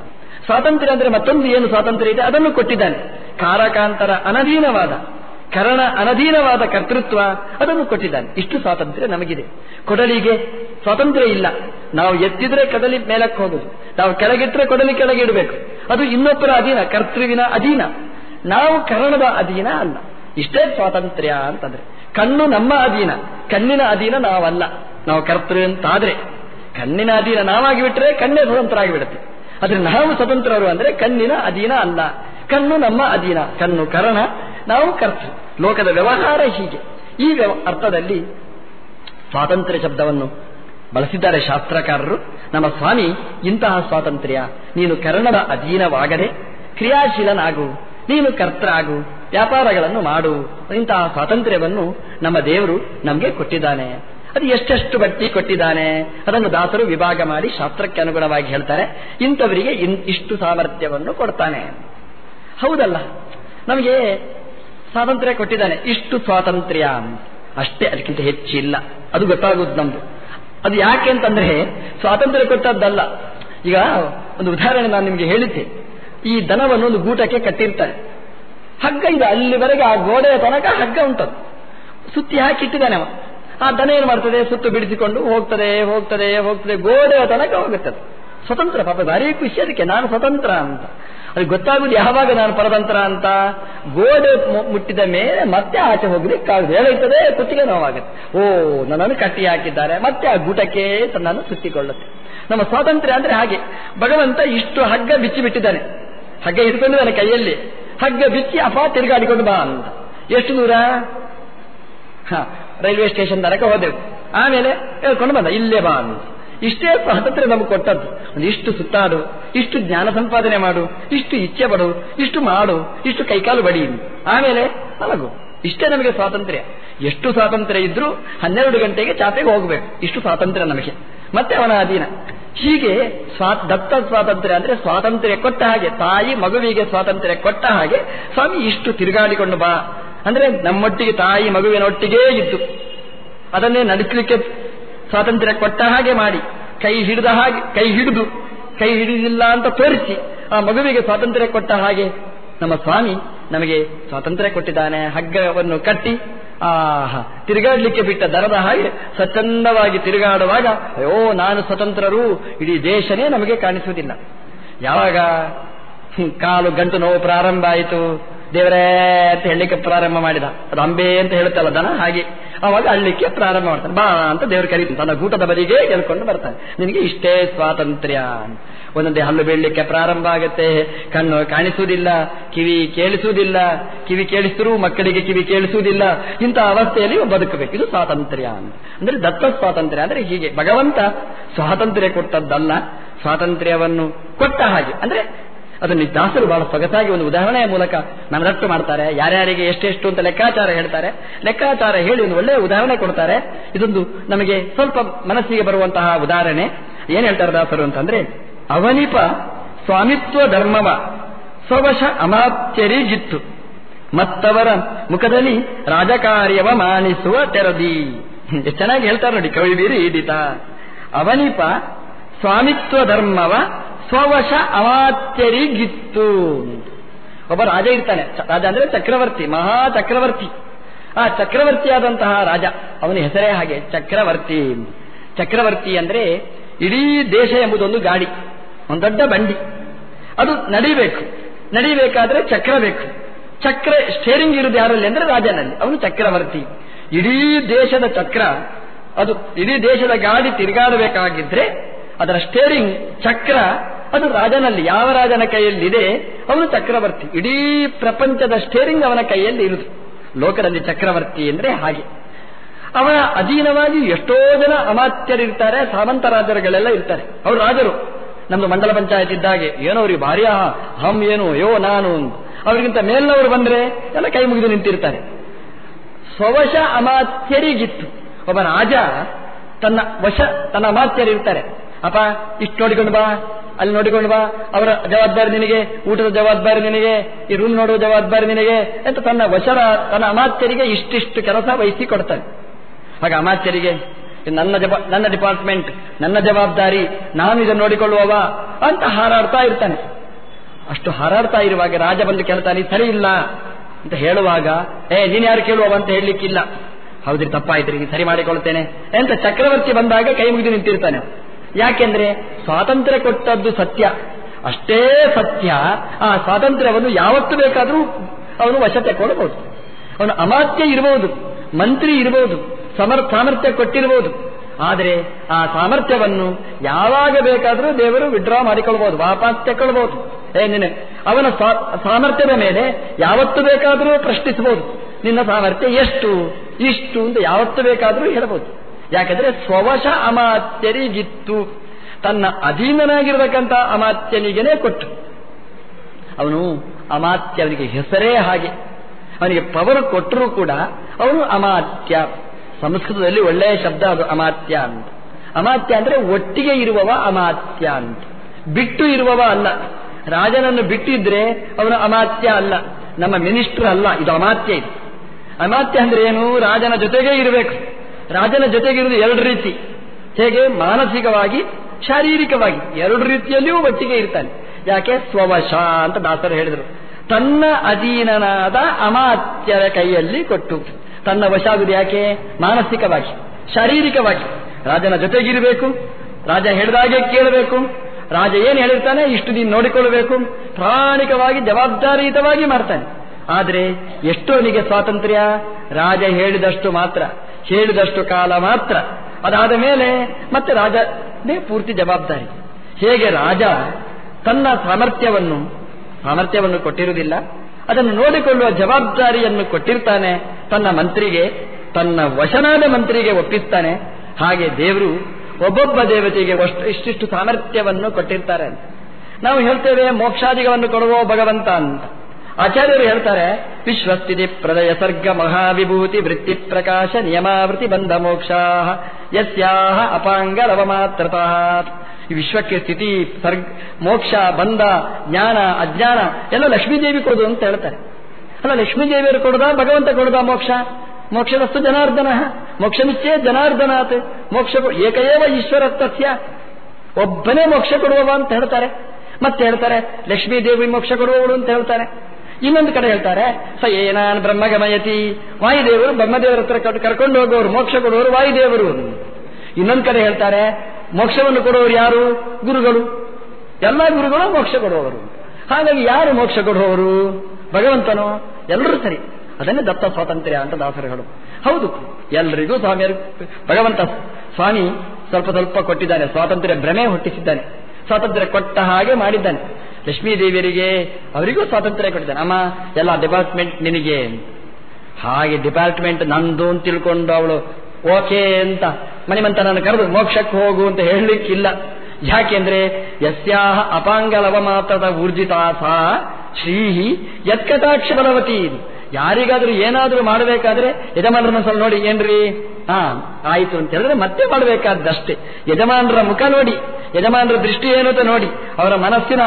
ಸ್ವಾತಂತ್ರ್ಯ ಅಂದ್ರೆ ಮತ್ತೊಂದು ಏನು ಸ್ವಾತಂತ್ರ್ಯ ಇದೆ? ಅದನ್ನು ಕೊಟ್ಟಿದ್ದಾನೆ. ಕಾರಕಾಂತರ ಅನಧೀನವಾದ. ಕರಣ ಅನಧೀನವಾದ ಕರ್ತೃತ್ವ ಅದನ್ನು ಕೊಟ್ಟಿದ್ದಾನೆ. ಇಷ್ಟು ಸ್ವಾತಂತ್ರ್ಯ ನಮಗಿದೆ. ಕೊಡಲಿಗೆ ಸ್ವಾತಂತ್ರ್ಯ ಇಲ್ಲ. ನಾವು ಎತ್ತಿದ್ರೆ ಕಡಲಿ ಮೇಲಕ್ಕೆ ಹೋಗುದು. ನಾವು ಕೆಳಗಿಟ್ರೆ ಕೊಡಲಿ ಕೆಳಗೆ ಇಡಬೇಕು. ಅದು ಇನ್ನೊಬ್ಬರ ಅಧೀನ, ಕರ್ತೃವಿನ ಅಧೀನ. ನಾವು ಕರಣದ ಅಧೀನ ಅಲ್ಲ. ಇಷ್ಟೇ ಸ್ವಾತಂತ್ರ್ಯ ಅಂತಂದ್ರೆ. ಕಣ್ಣು ನಮ್ಮ ಅಧೀನ. ಕಣ್ಣಿನ ಅಧೀನ ನಾವಲ್ಲ. ನಾವು ಕರ್ತೃ ಅಂತಾದ್ರೆ. ಕಣ್ಣಿನ ಅಧೀನ ನಾವಾಗಿ ಬಿಟ್ರೆ ಕಣ್ಣೇ ಸ್ವತಂತ್ರ ಆಗಿಬಿಡುತ್ತೆ ಆದ್ರೆ ನಾವು ಸ್ವತಂತ್ರರು ಅಂದ್ರೆ ಕಣ್ಣಿನ ಅಧೀನ ಅಲ್ಲ. ಕಣ್ಣು ನಮ್ಮ ಅಧೀನ. ಕಣ್ಣು ಕರಣ ನಾವು ಕರ್ತೃ. ಲೋಕದ ವ್ಯವಹಾರ ಹೀಗೆ. ಈ ಅರ್ಥದಲ್ಲಿ ಸ್ವಾತಂತ್ರ್ಯ ಶಬ್ದವನ್ನು ಬಳಸಿದ್ದಾರೆ ಶಾಸ್ತ್ರಕಾರರು. ನಮ್ಮ ಸ್ವಾಮಿ, ಇಂತಹ ಸ್ವಾತಂತ್ರ್ಯ. ನೀನು ಕರ್ಣದ ಅಧೀನವಾಗದೆ ಕ್ರಿಯಾಶೀಲನಾಗು. ನೀನು ಕರ್ತ ಆಗು ವ್ಯಾಪಾರಗಳನ್ನು ಮಾಡು. ಇಂತಹ ಸ್ವಾತಂತ್ರ್ಯವನ್ನು ನಮ್ಮ ದೇವರು ನಮಗೆ ಕೊಟ್ಟಿದ್ದಾನೆ. ಅದು ಎಷ್ಟೆಷ್ಟು ಬಟ್ಟಿ ಕೊಟ್ಟಿದ್ದಾನೆ? ಅದನ್ನು ದಾಸರು ವಿಭಾಗ ಮಾಡಿ ಶಾಸ್ತ್ರಕ್ಕೆ ಅನುಗುಣವಾಗಿ ಹೇಳ್ತಾರೆ. ಇಂಥವರಿಗೆ ಇಷ್ಟು ಸಾಮರ್ಥ್ಯವನ್ನು ಕೊಡ್ತಾನೆ. ಹೌದಲ್ಲ? ನಮಗೆ ಸ್ವಾತಂತ್ರ್ಯ ಕೊಟ್ಟಿದ್ದಾನೆ. ಇಷ್ಟು ಸ್ವಾತಂತ್ರ್ಯ. ಅಷ್ಟೇ ಅದಕ್ಕಿಂತ ಹೆಚ್ಚಿಲ್ಲ. ಅದು ಗೊತ್ತಾಗುದು ನಮ್ದು. ಅದು ಯಾಕೆ ಅಂತಂದ್ರೆ, ಸ್ವಾತಂತ್ರ್ಯ ಕೊಟ್ಟದ್ದಲ್ಲ. ಈಗ ಒಂದು ಉದಾಹರಣೆ ನಾನು ನಿಮಗೆ ಹೇಳಿದ್ದೆ. ಈ ದನವನ್ನು ಒಂದು ಗೂಟಕ್ಕೆ ಕಟ್ಟಿರ್ತಾರೆ. ಹಗ್ಗ ಇದೆ. ಅಲ್ಲಿವರೆಗೆ ಆ ಗೋಡೆಯ ತನಕ ಹಗ್ಗ ಉಂಟದು. ಸುತ್ತಿ ಹಾಕಿಟ್ಟಿದ್ದಾನೆ ಅವ. ಆ ದನ ಏನು ಮಾಡ್ತದೆ? ಸುತ್ತು ಬಿಡಿಸಿಕೊಂಡು ಹೋಗ್ತದೆ ಹೋಗ್ತದೆ ಹೋಗ್ತದೆ. ಗೋಡೆಯ ತನಕ ಹೋಗುತ್ತದೆ. ಸ್ವತಂತ್ರ ಪಾಪ, ಭಾರಿ ಖುಷಿ ಅದಕ್ಕೆ. ನಾನು ಸ್ವತಂತ್ರ ಅಂತ. ಅದು ಗೊತ್ತಾಗುದು ಯಾವಾಗ ನಾನು ಪರತಂತ್ರ ಅಂತ. ಗೋಡೆ ಮುಟ್ಟಿದ ಮೇಲೆ ಮತ್ತೆ ಆಚೆ ಹೋಗ್ಲಿಕ್ಕಾಗುದು ಹೇಳುತ್ತದೆ ಕುತ್ತಿಗೆ ನೋವಾಗುತ್ತೆ. ಓ, ನನ್ನನ್ನು ಕಟ್ಟಿ ಹಾಕಿದ್ದಾರೆ. ಮತ್ತೆ ಆ ಗೂಟಕ್ಕೆ ತನ್ನನ್ನು ಸುತ್ತಿಕೊಳ್ಳುತ್ತೆ. ನಮ್ಮ ಸ್ವಾತಂತ್ರ್ಯ ಅಂದ್ರೆ ಹಾಗೆ. ಭಗವಂತ ಇಷ್ಟು ಹಗ್ಗ ಬಿಚ್ಚಿ ಬಿಟ್ಟಿದ್ದಾನೆ. ಹಗ್ಗ ಹಿಡ್ಕೊಂಡಿದ್ದಾನೆ ಕೈಯಲ್ಲಿ. ಹಗ್ಗ ಬಿಚ್ಚಿ ಅಪ ತಿರುಗಾಡಿಕೊಂಡು ಬಾ ಅಂತ ಎಷ್ಟು ದೂರ? ಹಾ, ರೈಲ್ವೆ ಸ್ಟೇಷನ್ ತನಕ ಹೋದೆವು. ಆಮೇಲೆ ಹೇಳ್ಕೊಂಡು ಬಂದ, ಇಲ್ಲೇ ಬಾ ಅಂತ ಇಷ್ಟೇ ಸ್ವಾತಂತ್ರ್ಯ ನಮಗೆ ಕೊಟ್ಟದ್ದು. ಒಂದು ಇಷ್ಟು ಸುತ್ತಾಡು, ಇಷ್ಟು ಜ್ಞಾನ ಸಂಪಾದನೆ ಮಾಡು, ಇಷ್ಟು ಇಚ್ಛೆ ಪಡು, ಇಷ್ಟು ಮಾಡು, ಇಷ್ಟು ಕೈಕಾಲು ಬಡಿ. ಆಮೇಲೆ ಮಲಗು. ಇಷ್ಟೇ ನಮಗೆ ಸ್ವಾತಂತ್ರ್ಯ. ಎಷ್ಟು ಸ್ವಾತಂತ್ರ್ಯ ಇದ್ರೂ ಹನ್ನೆರಡು ಗಂಟೆಗೆ ಚಾಪೆಗೆ ಹೋಗಬೇಕು. ಇಷ್ಟು ಸ್ವಾತಂತ್ರ್ಯ ನಮಗೆ. ಮತ್ತೆ ಅವನ ಅಧೀನ. ಹೀಗೆ ಸ್ವಾ ದತ್ತ ಸ್ವಾತಂತ್ರ್ಯ ಅಂದ್ರೆ ಸ್ವಾತಂತ್ರ್ಯ ಕೊಟ್ಟ ಹಾಗೆ, ತಾಯಿ ಮಗುವಿಗೆ ಸ್ವಾತಂತ್ರ್ಯ ಕೊಟ್ಟ ಹಾಗೆ, ಸ್ವಾಮಿ ಇಷ್ಟು ತಿರುಗಾಡಿಕೊಂಡು ಬಾ. ಅಂದ್ರೆ ನಮ್ಮೊಟ್ಟಿಗೆ ತಾಯಿ ಮಗುವಿನೊಟ್ಟಿಗೇ ಇದ್ದು. ಅದನ್ನೇ ನಡೆಸಲಿಕ್ಕೆ ಸ್ವಾತಂತ್ರ್ಯ ಕೊಟ್ಟ ಹಾಗೆ ಮಾಡಿ, ಕೈ ಹಿಡಿದ ಹಾಗೆ, ಕೈ ಹಿಡಿದು, ಕೈ ಹಿಡಿದಿಲ್ಲ ಅಂತ ತೋರಿಸಿ ಆ ಮಗುವಿಗೆ ಸ್ವಾತಂತ್ರ್ಯ ಕೊಟ್ಟ ಹಾಗೆ ನಮ್ಮ ಸ್ವಾಮಿ ನಮಗೆ ಸ್ವಾತಂತ್ರ್ಯ ಕೊಟ್ಟಿದ್ದಾನೆ. ಹಗ್ಗವನ್ನು ಕಟ್ಟಿ ಆ ತಿರುಗಾಡಲಿಕ್ಕೆ ಬಿಟ್ಟ ದರದ ಹಾಗೆ ಸ್ವಚ್ಛಂದವಾಗಿ ತಿರುಗಾಡುವಾಗ, ಅಯ್ಯೋ, ನಾನು ಸ್ವತಂತ್ರರು, ಇಡೀ ದೇಶನೇ ನಮಗೆ ಕಾಣಿಸುವುದಿಲ್ಲ. ಯಾವಾಗ? ಕಾಲು ಗಂಟು ನೋವು ಪ್ರಾರಂಭ ಆಯಿತು. ದೇವರೇ ಅಂತ ಹೇಳಲಿಕ್ಕೆ ಪ್ರಾರಂಭ ಮಾಡಿದ. ಅಂಬೆ ಅಂತ ಹೇಳುತ್ತಲ್ಲ ದನ, ಹಾಗೆ. ಅವಾಗ ಅಳ್ಳಿಕ್ಕೆ ಪ್ರಾರಂಭ ಮಾಡ್ತಾನೆ. ಬಾ ಅಂತ ದೇವರು ಕರೀತಾನೆ. ತನ್ನ ಗೂಟದ ಬದಿಗೆ ಗೆಲ್ಕೊಂಡು ಬರ್ತಾನೆ. ನಿನಗೆ ಇಷ್ಟೇ ಸ್ವಾತಂತ್ರ್ಯ. ಒಂದೊಂದೇ ಹಲ್ಲು ಬೀಳಲಿಕ್ಕೆ ಪ್ರಾರಂಭ ಆಗುತ್ತೆ. ಕಣ್ಣು ಕಾಣಿಸುವುದಿಲ್ಲ, ಕಿವಿ ಕೇಳಿಸುವುದಿಲ್ಲ, ಕಿವಿ ಕೇಳಿಸಿದ್ರು ಮಕ್ಕಳಿಗೆ ಕಿವಿ ಕೇಳಿಸುವುದಿಲ್ಲ. ಇಂಥ ಅವಸ್ಥೆಯಲ್ಲಿ ಬದುಕಬೇಕು. ಇದು ಸ್ವಾತಂತ್ರ್ಯ ಅಂದ್ರೆ ದತ್ತ ಸ್ವಾತಂತ್ರ್ಯ. ಅಂದ್ರೆ ಹೀಗೆ ಭಗವಂತ ಸ್ವಾತಂತ್ರ್ಯ ಕೊಟ್ಟದ್ದಲ್ಲ. ಸ್ವಾತಂತ್ರ್ಯವನ್ನು ಕೊಟ್ಟ ಹಾಗೆ. ಅಂದ್ರೆ ಅದನ್ನು ದಾಸರು ಬಹಳ ಸೊಗಸಾಗಿ ಒಂದು ಉದಾಹರಣೆಯ ಮೂಲಕ ನನ್ನದಟ್ಟು ಮಾಡ್ತಾರೆ. ಯಾರ್ಯಾರಿಗೆ ಎಷ್ಟೆಷ್ಟು ಅಂತ ಲೆಕ್ಕಾಚಾರ ಹೇಳ್ತಾರೆ. ಲೆಕ್ಕಾಚಾರ ಹೇಳಿ ಒಂದು ಒಳ್ಳೆಯ ಉದಾಹರಣೆ ಕೊಡ್ತಾರೆ. ಇದೊಂದು ನಮಗೆ ಸ್ವಲ್ಪ ಮನಸ್ಸಿಗೆ ಬರುವಂತಹ ಉದಾಹರಣೆ. ಏನ್ ಹೇಳ್ತಾರೆ ದಾಸರು ಅಂತಂದ್ರೆ, ಅವನಿಪ ಸ್ವಾಮಿತ್ವ ಧರ್ಮವ ಸ್ವವಶ ಅಮಾತ್ಯರಿಗಿತ್ತು ಮತ್ತವರ ಮುಖದಲ್ಲಿ ರಾಜಕಾರ್ಯವ ಮಾನಿಸುವ ತೆರದಿ. ಎಷ್ಟು ಚೆನ್ನಾಗಿ ಹೇಳ್ತಾರೆ ನೋಡಿ ಕವಿಬೀರಿ ಈಡಿತ ಅವನಿಪ ಸ್ವಾಮಿತ್ವ ಧರ್ಮವ ಸ್ವವಶ ಅಮಾತ್ಯರಿಗಿತ್ತು ಒಬ್ಬ ರಾಜ ಇರ್ತಾನೆ. ರಾಜ ಅಂದ್ರೆ ಚಕ್ರವರ್ತಿ, ಮಹಾ ಚಕ್ರವರ್ತಿ. ಆ ಚಕ್ರವರ್ತಿಯಾದಂತಹ ರಾಜ, ಅವನ ಹೆಸರೇ ಹಾಗೆ, ಚಕ್ರವರ್ತಿ. ಚಕ್ರವರ್ತಿ ಅಂದ್ರೆ ಇಡೀ ದೇಶ ಎಂಬುದೊಂದು ಗಾಡಿ, ಒಂದು ದೊಡ್ಡ ಬಂಡಿ. ಅದು ನಡಿಬೇಕು. ನಡಿಬೇಕಾದ್ರೆ ಚಕ್ರ ಬೇಕು. ಚಕ್ರ ಸ್ಟೇರಿಂಗ್ ಇರುವುದು ಯಾರಲ್ಲಿ ಅಂದ್ರೆ ರಾಜನಲ್ಲಿ. ಅವನು ಚಕ್ರವರ್ತಿ. ಇಡೀ ದೇಶದ ಚಕ್ರ, ಅದು ಇಡೀ ದೇಶದ ಗಾಡಿ ತಿರುಗಾಡಬೇಕಾಗಿದ್ರೆ ಅದರ ಸ್ಟೇರಿಂಗ್ ಚಕ್ರ, ಅದು ರಾಜನಲ್ಲಿ ಯಾವ ರಾಜನ ಕೈಯಲ್ಲಿದೆ, ಅವನು ಚಕ್ರವರ್ತಿ. ಇಡೀ ಪ್ರಪಂಚದ ಸ್ಟೇರಿಂಗ್ ಅವನ ಕೈಯಲ್ಲಿ ಇರುದು. ಲೋಕದಲ್ಲಿ ಚಕ್ರವರ್ತಿ ಅಂದ್ರೆ ಹಾಗೆ. ಅವನ ಅಧೀನವಾಗಿ ಎಷ್ಟೋ ಜನ ಅಮಾತ್ಯರಿರ್ತಾರೆ, ಸಾಮಂತ ರಾಜರುಗಳೆಲ್ಲ ಇರ್ತಾರೆ. ಅವರು ರಾಜರು. ನಮ್ದು ಮಂಡಲ ಪಂಚಾಯತ್ ಇದ್ದಾಗೆ. ಏನೋ ಅವ್ರಿಗೆ ಭಾರಿ ಹಮ್ ಏನು, ಯೋ ನಾನು ಅವರಿಗಿಂತ ಮೇಲಿನವರು ಬಂದ್ರೆ ಎಲ್ಲ ಕೈ ಮುಗಿದು ನಿಂತಿರ್ತಾರೆ. ಸ್ವವಶ ಅಮಾತ್ಯರಿಗಿತ್ತು. ಒಬ್ಬ ರಾಜ ತನ್ನ ವಶ, ತನ್ನ ಅಮಾತ್ಯರಿರ್ತಾರೆ. ಅಪ್ಪ, ಇಷ್ಟು ನೋಡಿಕೊಂಡು ಬಾ. ಅಲ್ಲಿ ನೋಡಿಕೊಂಡು ಬಾ. ಅವರ ಜವಾಬ್ದಾರಿ ನಿನಗೆ, ಊಟದ ಜವಾಬ್ದಾರಿ ನಿನಗೆ, ಈ ರೂಮ್ ನೋಡುವ ಜವಾಬ್ದಾರಿ ನಿನಗೆ ಅಂತ ತನ್ನ ವಶರ, ತನ್ನ ಅಮಾತ್ಯರಿಗೆ ಇಷ್ಟಿಷ್ಟು ಕೆಲಸ ವಹಿಸಿ ಕೊಡ್ತಾನೆ ಹಾಗೆ ಅಮಾತ್ಯರಿಗೆ, ನನ್ನ ನನ್ನ ಡಿಪಾರ್ಟ್ಮೆಂಟ್ ನನ್ನ ಜವಾಬ್ದಾರಿ, ನಾನು ಇದನ್ನು ನೋಡಿಕೊಳ್ಳುವವ ಅಂತ ಹಾರಾಡ್ತಾ ಇರ್ತಾನೆ. ಅಷ್ಟು ಹಾರಾಡ್ತಾ ಇರುವಾಗ ರಾಜ ಬಂದು ಕೇಳ್ತಾನೆ, ಸರಿ ಇಲ್ಲ. ಅಂತ ಹೇಳುವಾಗ, ಏ, ನೀನು ಯಾರು ಕೇಳುವವ ಅಂತ ಹೇಳಲಿಕ್ಕಿಲ್ಲ. ಹೌದ್ರಿ ತಪ್ಪಾಯ್ತ್ರಿ ಸರಿ ಮಾಡಿಕೊಳ್ತೇನೆ. ಎಂತ ಚಕ್ರವರ್ತಿ ಬಂದಾಗ ಕೈ ಮುಗಿದು ನಿಂತಿರ್ತಾನೆ. ಯಾಕೆಂದ್ರೆ ಸ್ವಾತಂತ್ರ್ಯ ಕೊಟ್ಟದ್ದು ಸತ್ಯ. ಅಷ್ಟೇ ಸತ್ಯ, ಆ ಸ್ವಾತಂತ್ರ್ಯವನ್ನು ಯಾವತ್ತು ಬೇಕಾದರೂ ಅವನು ವಶತೆ ಕೊಡಬಹುದು. ಅವನು ಅಮಾತ್ಯ ಇರಬಹುದು ಮಂತ್ರಿ ಇರಬಹುದು ಸಮರ್, ಸಾಮರ್ಥ್ಯ ಕೊಟ್ಟಿರಬಹುದು ಆದರೆ ಆ ಸಾಮರ್ಥ್ಯವನ್ನು ಯಾವಾಗ ಬೇಕಾದರೂ ದೇವರು ವಿಡ್ರಾ ಮಾಡಿಕೊಳ್ಬಹುದು ವಾಪಸ್ ತಗೊಳ್ಬಹುದು ಏ, ನಿನ್ನ, ಅವನ ಸಾಮರ್ಥ್ಯದ ಮೇಲೆ ಯಾವತ್ತು ಬೇಕಾದರೂ ಪ್ರಶ್ನಿಸಬಹುದು. ನಿನ್ನ ಸಾಮರ್ಥ್ಯ ಎಷ್ಟು, ಇಷ್ಟು ಅಂತ ಯಾವತ್ತು ಬೇಕಾದರೂ ಹೇಳಬಹುದು. ಯಾಕಂದ್ರೆ ಸ್ವವಶ ಅಮಾತ್ಯರಿಗಿತ್ತು. ತನ್ನ ಅಧೀನನಾಗಿರತಕ್ಕಂಥ ಅಮಾತ್ಯನಿಗೇನೆ ಕೊಟ್ಟು. ಅವನು ಅಮಾತ್ಯ ಅವನಿಗೆ ಹೆಸರೇ ಹಾಗೆ. ಅವನಿಗೆ ಪವರ್ ಕೊಟ್ಟರೂ ಕೂಡ ಅವನು ಅಮಾತ್ಯ. ಸಂಸ್ಕೃತದಲ್ಲಿ ಒಳ್ಳೆಯ ಶಬ್ದ ಅದು ಅಮಾತ್ಯ ಅಂತ. ಅಮಾತ್ಯ ಅಂದ್ರೆ ಒಟ್ಟಿಗೆ ಇರುವವ ಅಮಾತ್ಯ ಅಂತ. ಬಿಟ್ಟು ಇರುವವ ಅಲ್ಲ. ರಾಜನನ್ನು ಬಿಟ್ಟಿದ್ರೆ ಅವನು ಅಮಾತ್ಯ ಅಲ್ಲ. ನಮ್ಮ ಮಿನಿಸ್ಟರ್ ಅಲ್ಲ. ಇದು ಅಮಾತ್ಯ ಇದು. ಅಮಾತ್ಯ ಅಂದ್ರೆ ಏನು? ರಾಜನ ಜೊತೆಗೇ ಇರಬೇಕು. ರಾಜನ ಜೊತೆಗಿರುವುದು ಎರಡು ರೀತಿ. ಹೇಗೆ? ಮಾನಸಿಕವಾಗಿ, ಶಾರೀರಿಕವಾಗಿ. ಎರಡು ರೀತಿಯಲ್ಲಿಯೂ ಒಟ್ಟಿಗೆ ಇರ್ತಾನೆ. ಯಾಕೆ? ಸ್ವವಶ ಅಂತ ದಾಸರು ಹೇಳಿದರು. ತನ್ನ ಅಧೀನನಾದ ಅಮಾತ್ಯರ ಕೈಯಲ್ಲಿ ಕೊಟ್ಟು. ತನ್ನ ವಶ ಆಗುದು ಯಾಕೆ? ಮಾನಸಿಕವಾಗಿ, ಶಾರೀರಿಕವಾಗಿ. ರಾಜನ ಜೊತೆಗಿರಬೇಕು. ರಾಜ ಹೇಳಿದಾಗೆ ಕೇಳಬೇಕು. ರಾಜ ಏನು ಹೇಳಿರ್ತಾನೆ? ಇಷ್ಟು ದಿನ ನೋಡಿಕೊಳ್ಳಬೇಕು. ಪ್ರಾಣಿಕವಾಗಿ, ಜವಾಬ್ದಾರಿಯುತವಾಗಿ ಮಾಡ್ತಾನೆ ಆದರೆ ಎಷ್ಟೋನಿಗೆ ಸ್ವಾತಂತ್ರ್ಯ? ರಾಜ ಹೇಳಿದಷ್ಟು ಮಾತ್ರ. ಹೇಳಿದಷ್ಟು ಕಾಲ ಮಾತ್ರ. ಅದಾದ ಮೇಲೆ ಮತ್ತೆ ರಾಜನೇ ಪೂರ್ತಿ ಜವಾಬ್ದಾರಿ. ಹೇಗೆ ರಾಜ ತನ್ನ ಸಾಮರ್ಥ್ಯವನ್ನು ಸಾಮರ್ಥ್ಯವನ್ನು ಕೊಟ್ಟಿರುವುದಿಲ್ಲ, ಅದನ್ನು ನೋಡಿಕೊಳ್ಳುವ ಜವಾಬ್ದಾರಿಯನ್ನು ಕೊಟ್ಟಿರ್ತಾನೆ, ತನ್ನ ಮಂತ್ರಿಗೆ, ತನ್ನ ವಶನಾದ ಮಂತ್ರಿಗೆ ಒಪ್ಪಿಸ್ತಾನೆ. ಹಾಗೆ ದೇವರು ಒಬ್ಬೊಬ್ಬ ದೇವತೆಗೆ ಇಷ್ಟಿಷ್ಟು ಸಾಮರ್ಥ್ಯವನ್ನು ಕೊಟ್ಟಿರ್ತಾರೆ ನಾವು ಹೇಳ್ತೇವೆ ಮೋಕ್ಷಾದಿಗಳನ್ನು ಕೊಡುವ ಭಗವಂತ ಅಂತ. ಆಚಾರ್ಯರು ಹೇಳ್ತಾರೆ ವಿಶ್ವಸ್ಥಿತಿ ಪ್ರದಯ ಸರ್ಗ ಮಹಾವಿಭೂತಿ ವೃತ್ತಿ ಪ್ರಕಾಶ ನಿಯಮಾವೃತಿ ಬಂಧ ಮೋಕ್ಷ ಯಸ್ಯಾಹ ಅಪಾಂಗ ಈ ವಿಶ್ವಕ್ಕೆ ಸ್ಥಿತಿ, ಸರ್ಗ, ಮೋಕ್ಷ, ಬಂಧ, ಜ್ಞಾನ, ಅಜ್ಞಾನ, ಎಲ್ಲ ಲಕ್ಷ್ಮೀದೇವಿ ಕೊಡುದು ಅಂತ ಹೇಳ್ತಾರೆ. ಅಲ್ಲ ಲಕ್ಷ್ಮೀದೇವಿಯರು ಕೊಡುದ, ಭಗವಂತ ಕೊಡುದ ಮೋಕ್ಷ? ಮೋಕ್ಷದಸ್ತು ಜನಾರ್ದನ. ಮೋಕ್ಷ ನಿಶ್ಚಯ ಜನಾರ್ದನಾತ್. ಮೋಕ್ಷ ಏಕಏವ ಈಶ್ವರ ತಸ್ಯ ಒಬ್ಬನೇ ಮೋಕ್ಷ ಕೊಡುವವ ಅಂತ ಹೇಳ್ತಾರೆ. ಮತ್ತೆ ಹೇಳ್ತಾರೆ ಲಕ್ಷ್ಮೀದೇವಿ ಮೋಕ್ಷ ಕೊಡುವವಳು ಅಂತ ಹೇಳ್ತಾರೆ. ಇನ್ನೊಂದು ಕಡೆ ಹೇಳ್ತಾರೆ ಸ ಏನಾನ್ ಬ್ರಹ್ಮಗಮಯತಿ, ವಾಯುದೇವರು ಬ್ರಹ್ಮದೇವರ ಹತ್ರ ಕರ್ಕೊಂಡು ಹೋಗುವವರು ಮೋಕ್ಷ ಕೊಡುವವರು ವಾಯುದೇವರು. ಇನ್ನೊಂದು ಕಡೆ ಹೇಳ್ತಾರೆ, ಮೋಕ್ಷವನ್ನು ಕೊಡುವವರು ಯಾರು? ಗುರುಗಳು. ಎಲ್ಲ ಗುರುಗಳು ಮೋಕ್ಷ ಕೊಡುವವರು ಹಾಗಾಗಿ ಯಾರು ಮೋಕ್ಷ ಕೊಡುವವರು ಭಗವಂತನು? ಎಲ್ಲರೂ ಸರಿ. ಅದನ್ನೇ ದತ್ತ ಸ್ವಾತಂತ್ರ್ಯ ಅಂತ ದಾಸರುಗಳು ಹೌದು, ಎಲ್ರಿಗೂ ಸ್ವಾಮಿಯರು ಭಗವಂತ ಸ್ವಾಮಿ ಸ್ವಲ್ಪ ಸ್ವಲ್ಪ ಕೊಟ್ಟಿದ್ದಾನೆ. ಸ್ವಾತಂತ್ರ್ಯ ಭ್ರಮೆ ಹುಟ್ಟಿಸಿದ್ದಾನೆ. ಸ್ವಾತಂತ್ರ್ಯ ಕೊಟ್ಟ ಹಾಗೆ ಮಾಡಿದ್ದಾನೆ. ಲಕ್ಷ್ಮೀ ದೇವಿಯರಿಗೆ ಅವರಿಗೂ ಸ್ವಾತಂತ್ರ್ಯ ಕೊಟ್ಟಿದ್ದಾನೆ. ಅಮ್ಮ, ಎಲ್ಲ ಡಿಪಾರ್ಟ್ಮೆಂಟ್ ನಿನಗೆ. ಹಾಗೆ ಡಿಪಾರ್ಟ್ಮೆಂಟ್ ನಂದು ಅಂತ ತಿಳ್ಕೊಂಡು ಅವಳು, ಓಕೆ ಅಂತ ಮಣಿಮಂತನನ್ನು ಕರೆದು, ಮೋಕ್ಷಕ್ಕೆ ಹೋಗು ಅಂತ ಹೇಳಲಿಕ್ಕಿಲ್ಲ. ಯಾಕೆಂದ್ರೆ ಯಸ್ಯಾಹ ಅಪಾಂಗಲವ ಮಾತ್ರದ ಊರ್ಜಿತಾಸ ಶ್ರೀಹಿ ಯತ್ಕಟಾಕ್ಷ ಬಲವತಿ. ಯಾರಿಗಾದ್ರೂ ಏನಾದ್ರೂ ಮಾಡಬೇಕಾದ್ರೆ ಯಜಮಾನರನ್ನ ಸ್ವಲ್ಪ ನೋಡಿ, ಏನ್ರಿ? ಹಾ, ಆಯ್ತು ಅಂತ ಹೇಳಿದ್ರೆ, ಮತ್ತೆ ಮಾಡಬೇಕಾದ್ದಷ್ಟೇ ಯಜಮಾನರ ಮುಖ ನೋಡಿ ಯಜಮಾನರ ದೃಷ್ಟಿ ಏನು ಅಂತ ನೋಡಿ, ಅವರ ಮನಸ್ಸಿನ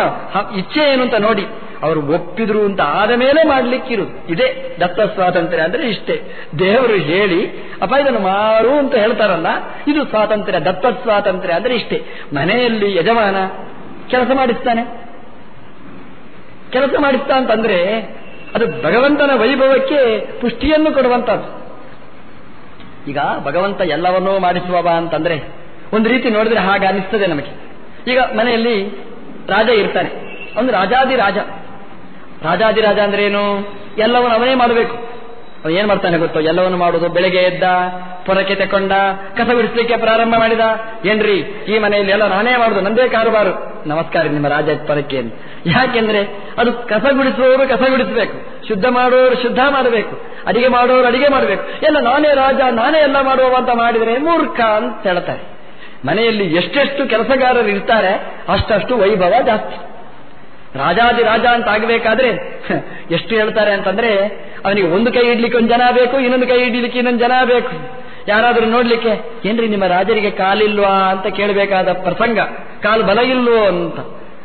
ಇಚ್ಛೆ ಏನು ಅಂತ ನೋಡಿ, ಅವರು ಒಪ್ಪಿದ್ರು ಅಂತ ಆದ ಮೇಲೆ ಮಾಡ್ಲಿಕ್ಕಿರು ಇದೇ ದತ್ತ ಸ್ವಾತಂತ್ರ್ಯ ಅಂದ್ರೆ ಇಷ್ಟೇ. ದೇವರು ಹೇಳಿ, ಅಪ್ಪ ಇದನ್ನು ಮಾರು ಅಂತ ಹೇಳ್ತಾರಲ್ಲ, ಇದು ಸ್ವಾತಂತ್ರ್ಯ, ದತ್ತ ಸ್ವಾತಂತ್ರ್ಯ ಅಂದ್ರೆ ಇಷ್ಟೇ. ಮನೆಯಲ್ಲಿ ಯಜಮಾನ ಕೆಲಸ ಮಾಡಿಸ್ತಾನೆ. ಕೆಲಸ ಮಾಡಿಸ್ತಾ ಅಂತಂದ್ರೆ, ಅದು ಭಗವಂತನ ವೈಭವಕ್ಕೆ ಪುಷ್ಟಿಯನ್ನು ಕೊಡುವಂತದ್ದು ಈಗ ಭಗವಂತ ಎಲ್ಲವನ್ನೂ ಮಾಡಿಸುವವ ಅಂತಂದ್ರೆ ಒಂದು ರೀತಿ ನೋಡಿದ್ರೆ ಹಾಗೆ ಅನಿಸ್ತದೆ ನಮಗೆ. ಈಗ ಮನೆಯಲ್ಲಿ ರಾಜ ಇರ್ತಾನೆ. ಒಂದು ರಾಜಾದಿ ರಾಜ. ರಾಜಾದಿ ರಾಜ ಅಂದ್ರೆ ಏನು? ಎಲ್ಲವನ್ನು ಅವನೇ ಮಾಡಬೇಕು. ಅವನು ಏನ್ ಮಾಡ್ತಾನೆ ಗೊತ್ತೋ? ಎಲ್ಲವನ್ನು ಮಾಡುವುದು ಬೆಳಗ್ಗೆ ಎದ್ದ, ಪೊರಕೆ ತಕೊಂಡ, ಕಸ ಬಿಡಿಸ್ಲಿಕ್ಕೆ ಪ್ರಾರಂಭ ಮಾಡಿದ. ಏನ್ರಿ? ಈ ಮನೆಯಲ್ಲಿ ಎಲ್ಲ ನಾನೇ ಮಾಡುದು, ನಂದೇ ಕಾರುಬಾರು. ನಮಸ್ಕಾರ ನಿಮ್ಮ ರಾಜ ಪೊರಕೆ ಯಾಕೆಂದ್ರೆ ಅದು ಕಸ ಬಿಡಿಸುವವರು ಕಸ ಬಿಡಿಸಬೇಕು. ಶುದ್ಧ ಮಾಡುವವರು ಶುದ್ಧ ಮಾಡಬೇಕು. ಅಡಿಗೆ ಮಾಡುವವರು ಅಡಿಗೆ ಮಾಡಬೇಕು. ಎಲ್ಲ ನಾನೇ ರಾಜ, ನಾನೇ ಎಲ್ಲ ಮಾಡುವ ಅಂತ ಮಾಡಿದರೆ ಮೂರ್ಖ ಅಂತ ಹೇಳ್ತಾರೆ. ಮನೆಯಲ್ಲಿ ಎಷ್ಟೆಷ್ಟು ಕೆಲಸಗಾರರು ಇರ್ತಾರೆ, ಅಷ್ಟಷ್ಟು ವೈಭವ ಜಾಸ್ತಿ. ರಾಜಾದಿ ರಾಜ ಅಂತ ಆಗಬೇಕಾದ್ರೆ, ಎಷ್ಟು ಹೇಳ್ತಾರೆ ಅಂತಂದ್ರೆ, ಅವನಿಗೆ ಒಂದು ಕೈ ಇಡ್ಲಿಕ್ಕೆ ಒಂದು ಜನ ಬೇಕು, ಇನ್ನೊಂದು ಕೈ ಇಡ್ಲಿಕ್ಕೆ ಇನ್ನೊಂದು ಜನ ಬೇಕು. ಯಾರಾದರೂ ನೋಡ್ಲಿಕ್ಕೆ, ಏನ್ರಿ ನಿಮ್ಮ ರಾಜರಿಗೆ ಕಾಲಿಲ್ವಾ ಅಂತ ಕೇಳಬೇಕಾದ ಪ್ರಸಂಗ, ಕಾಲು ಬಲ ಇಲ್ವೋ ಅಂತ.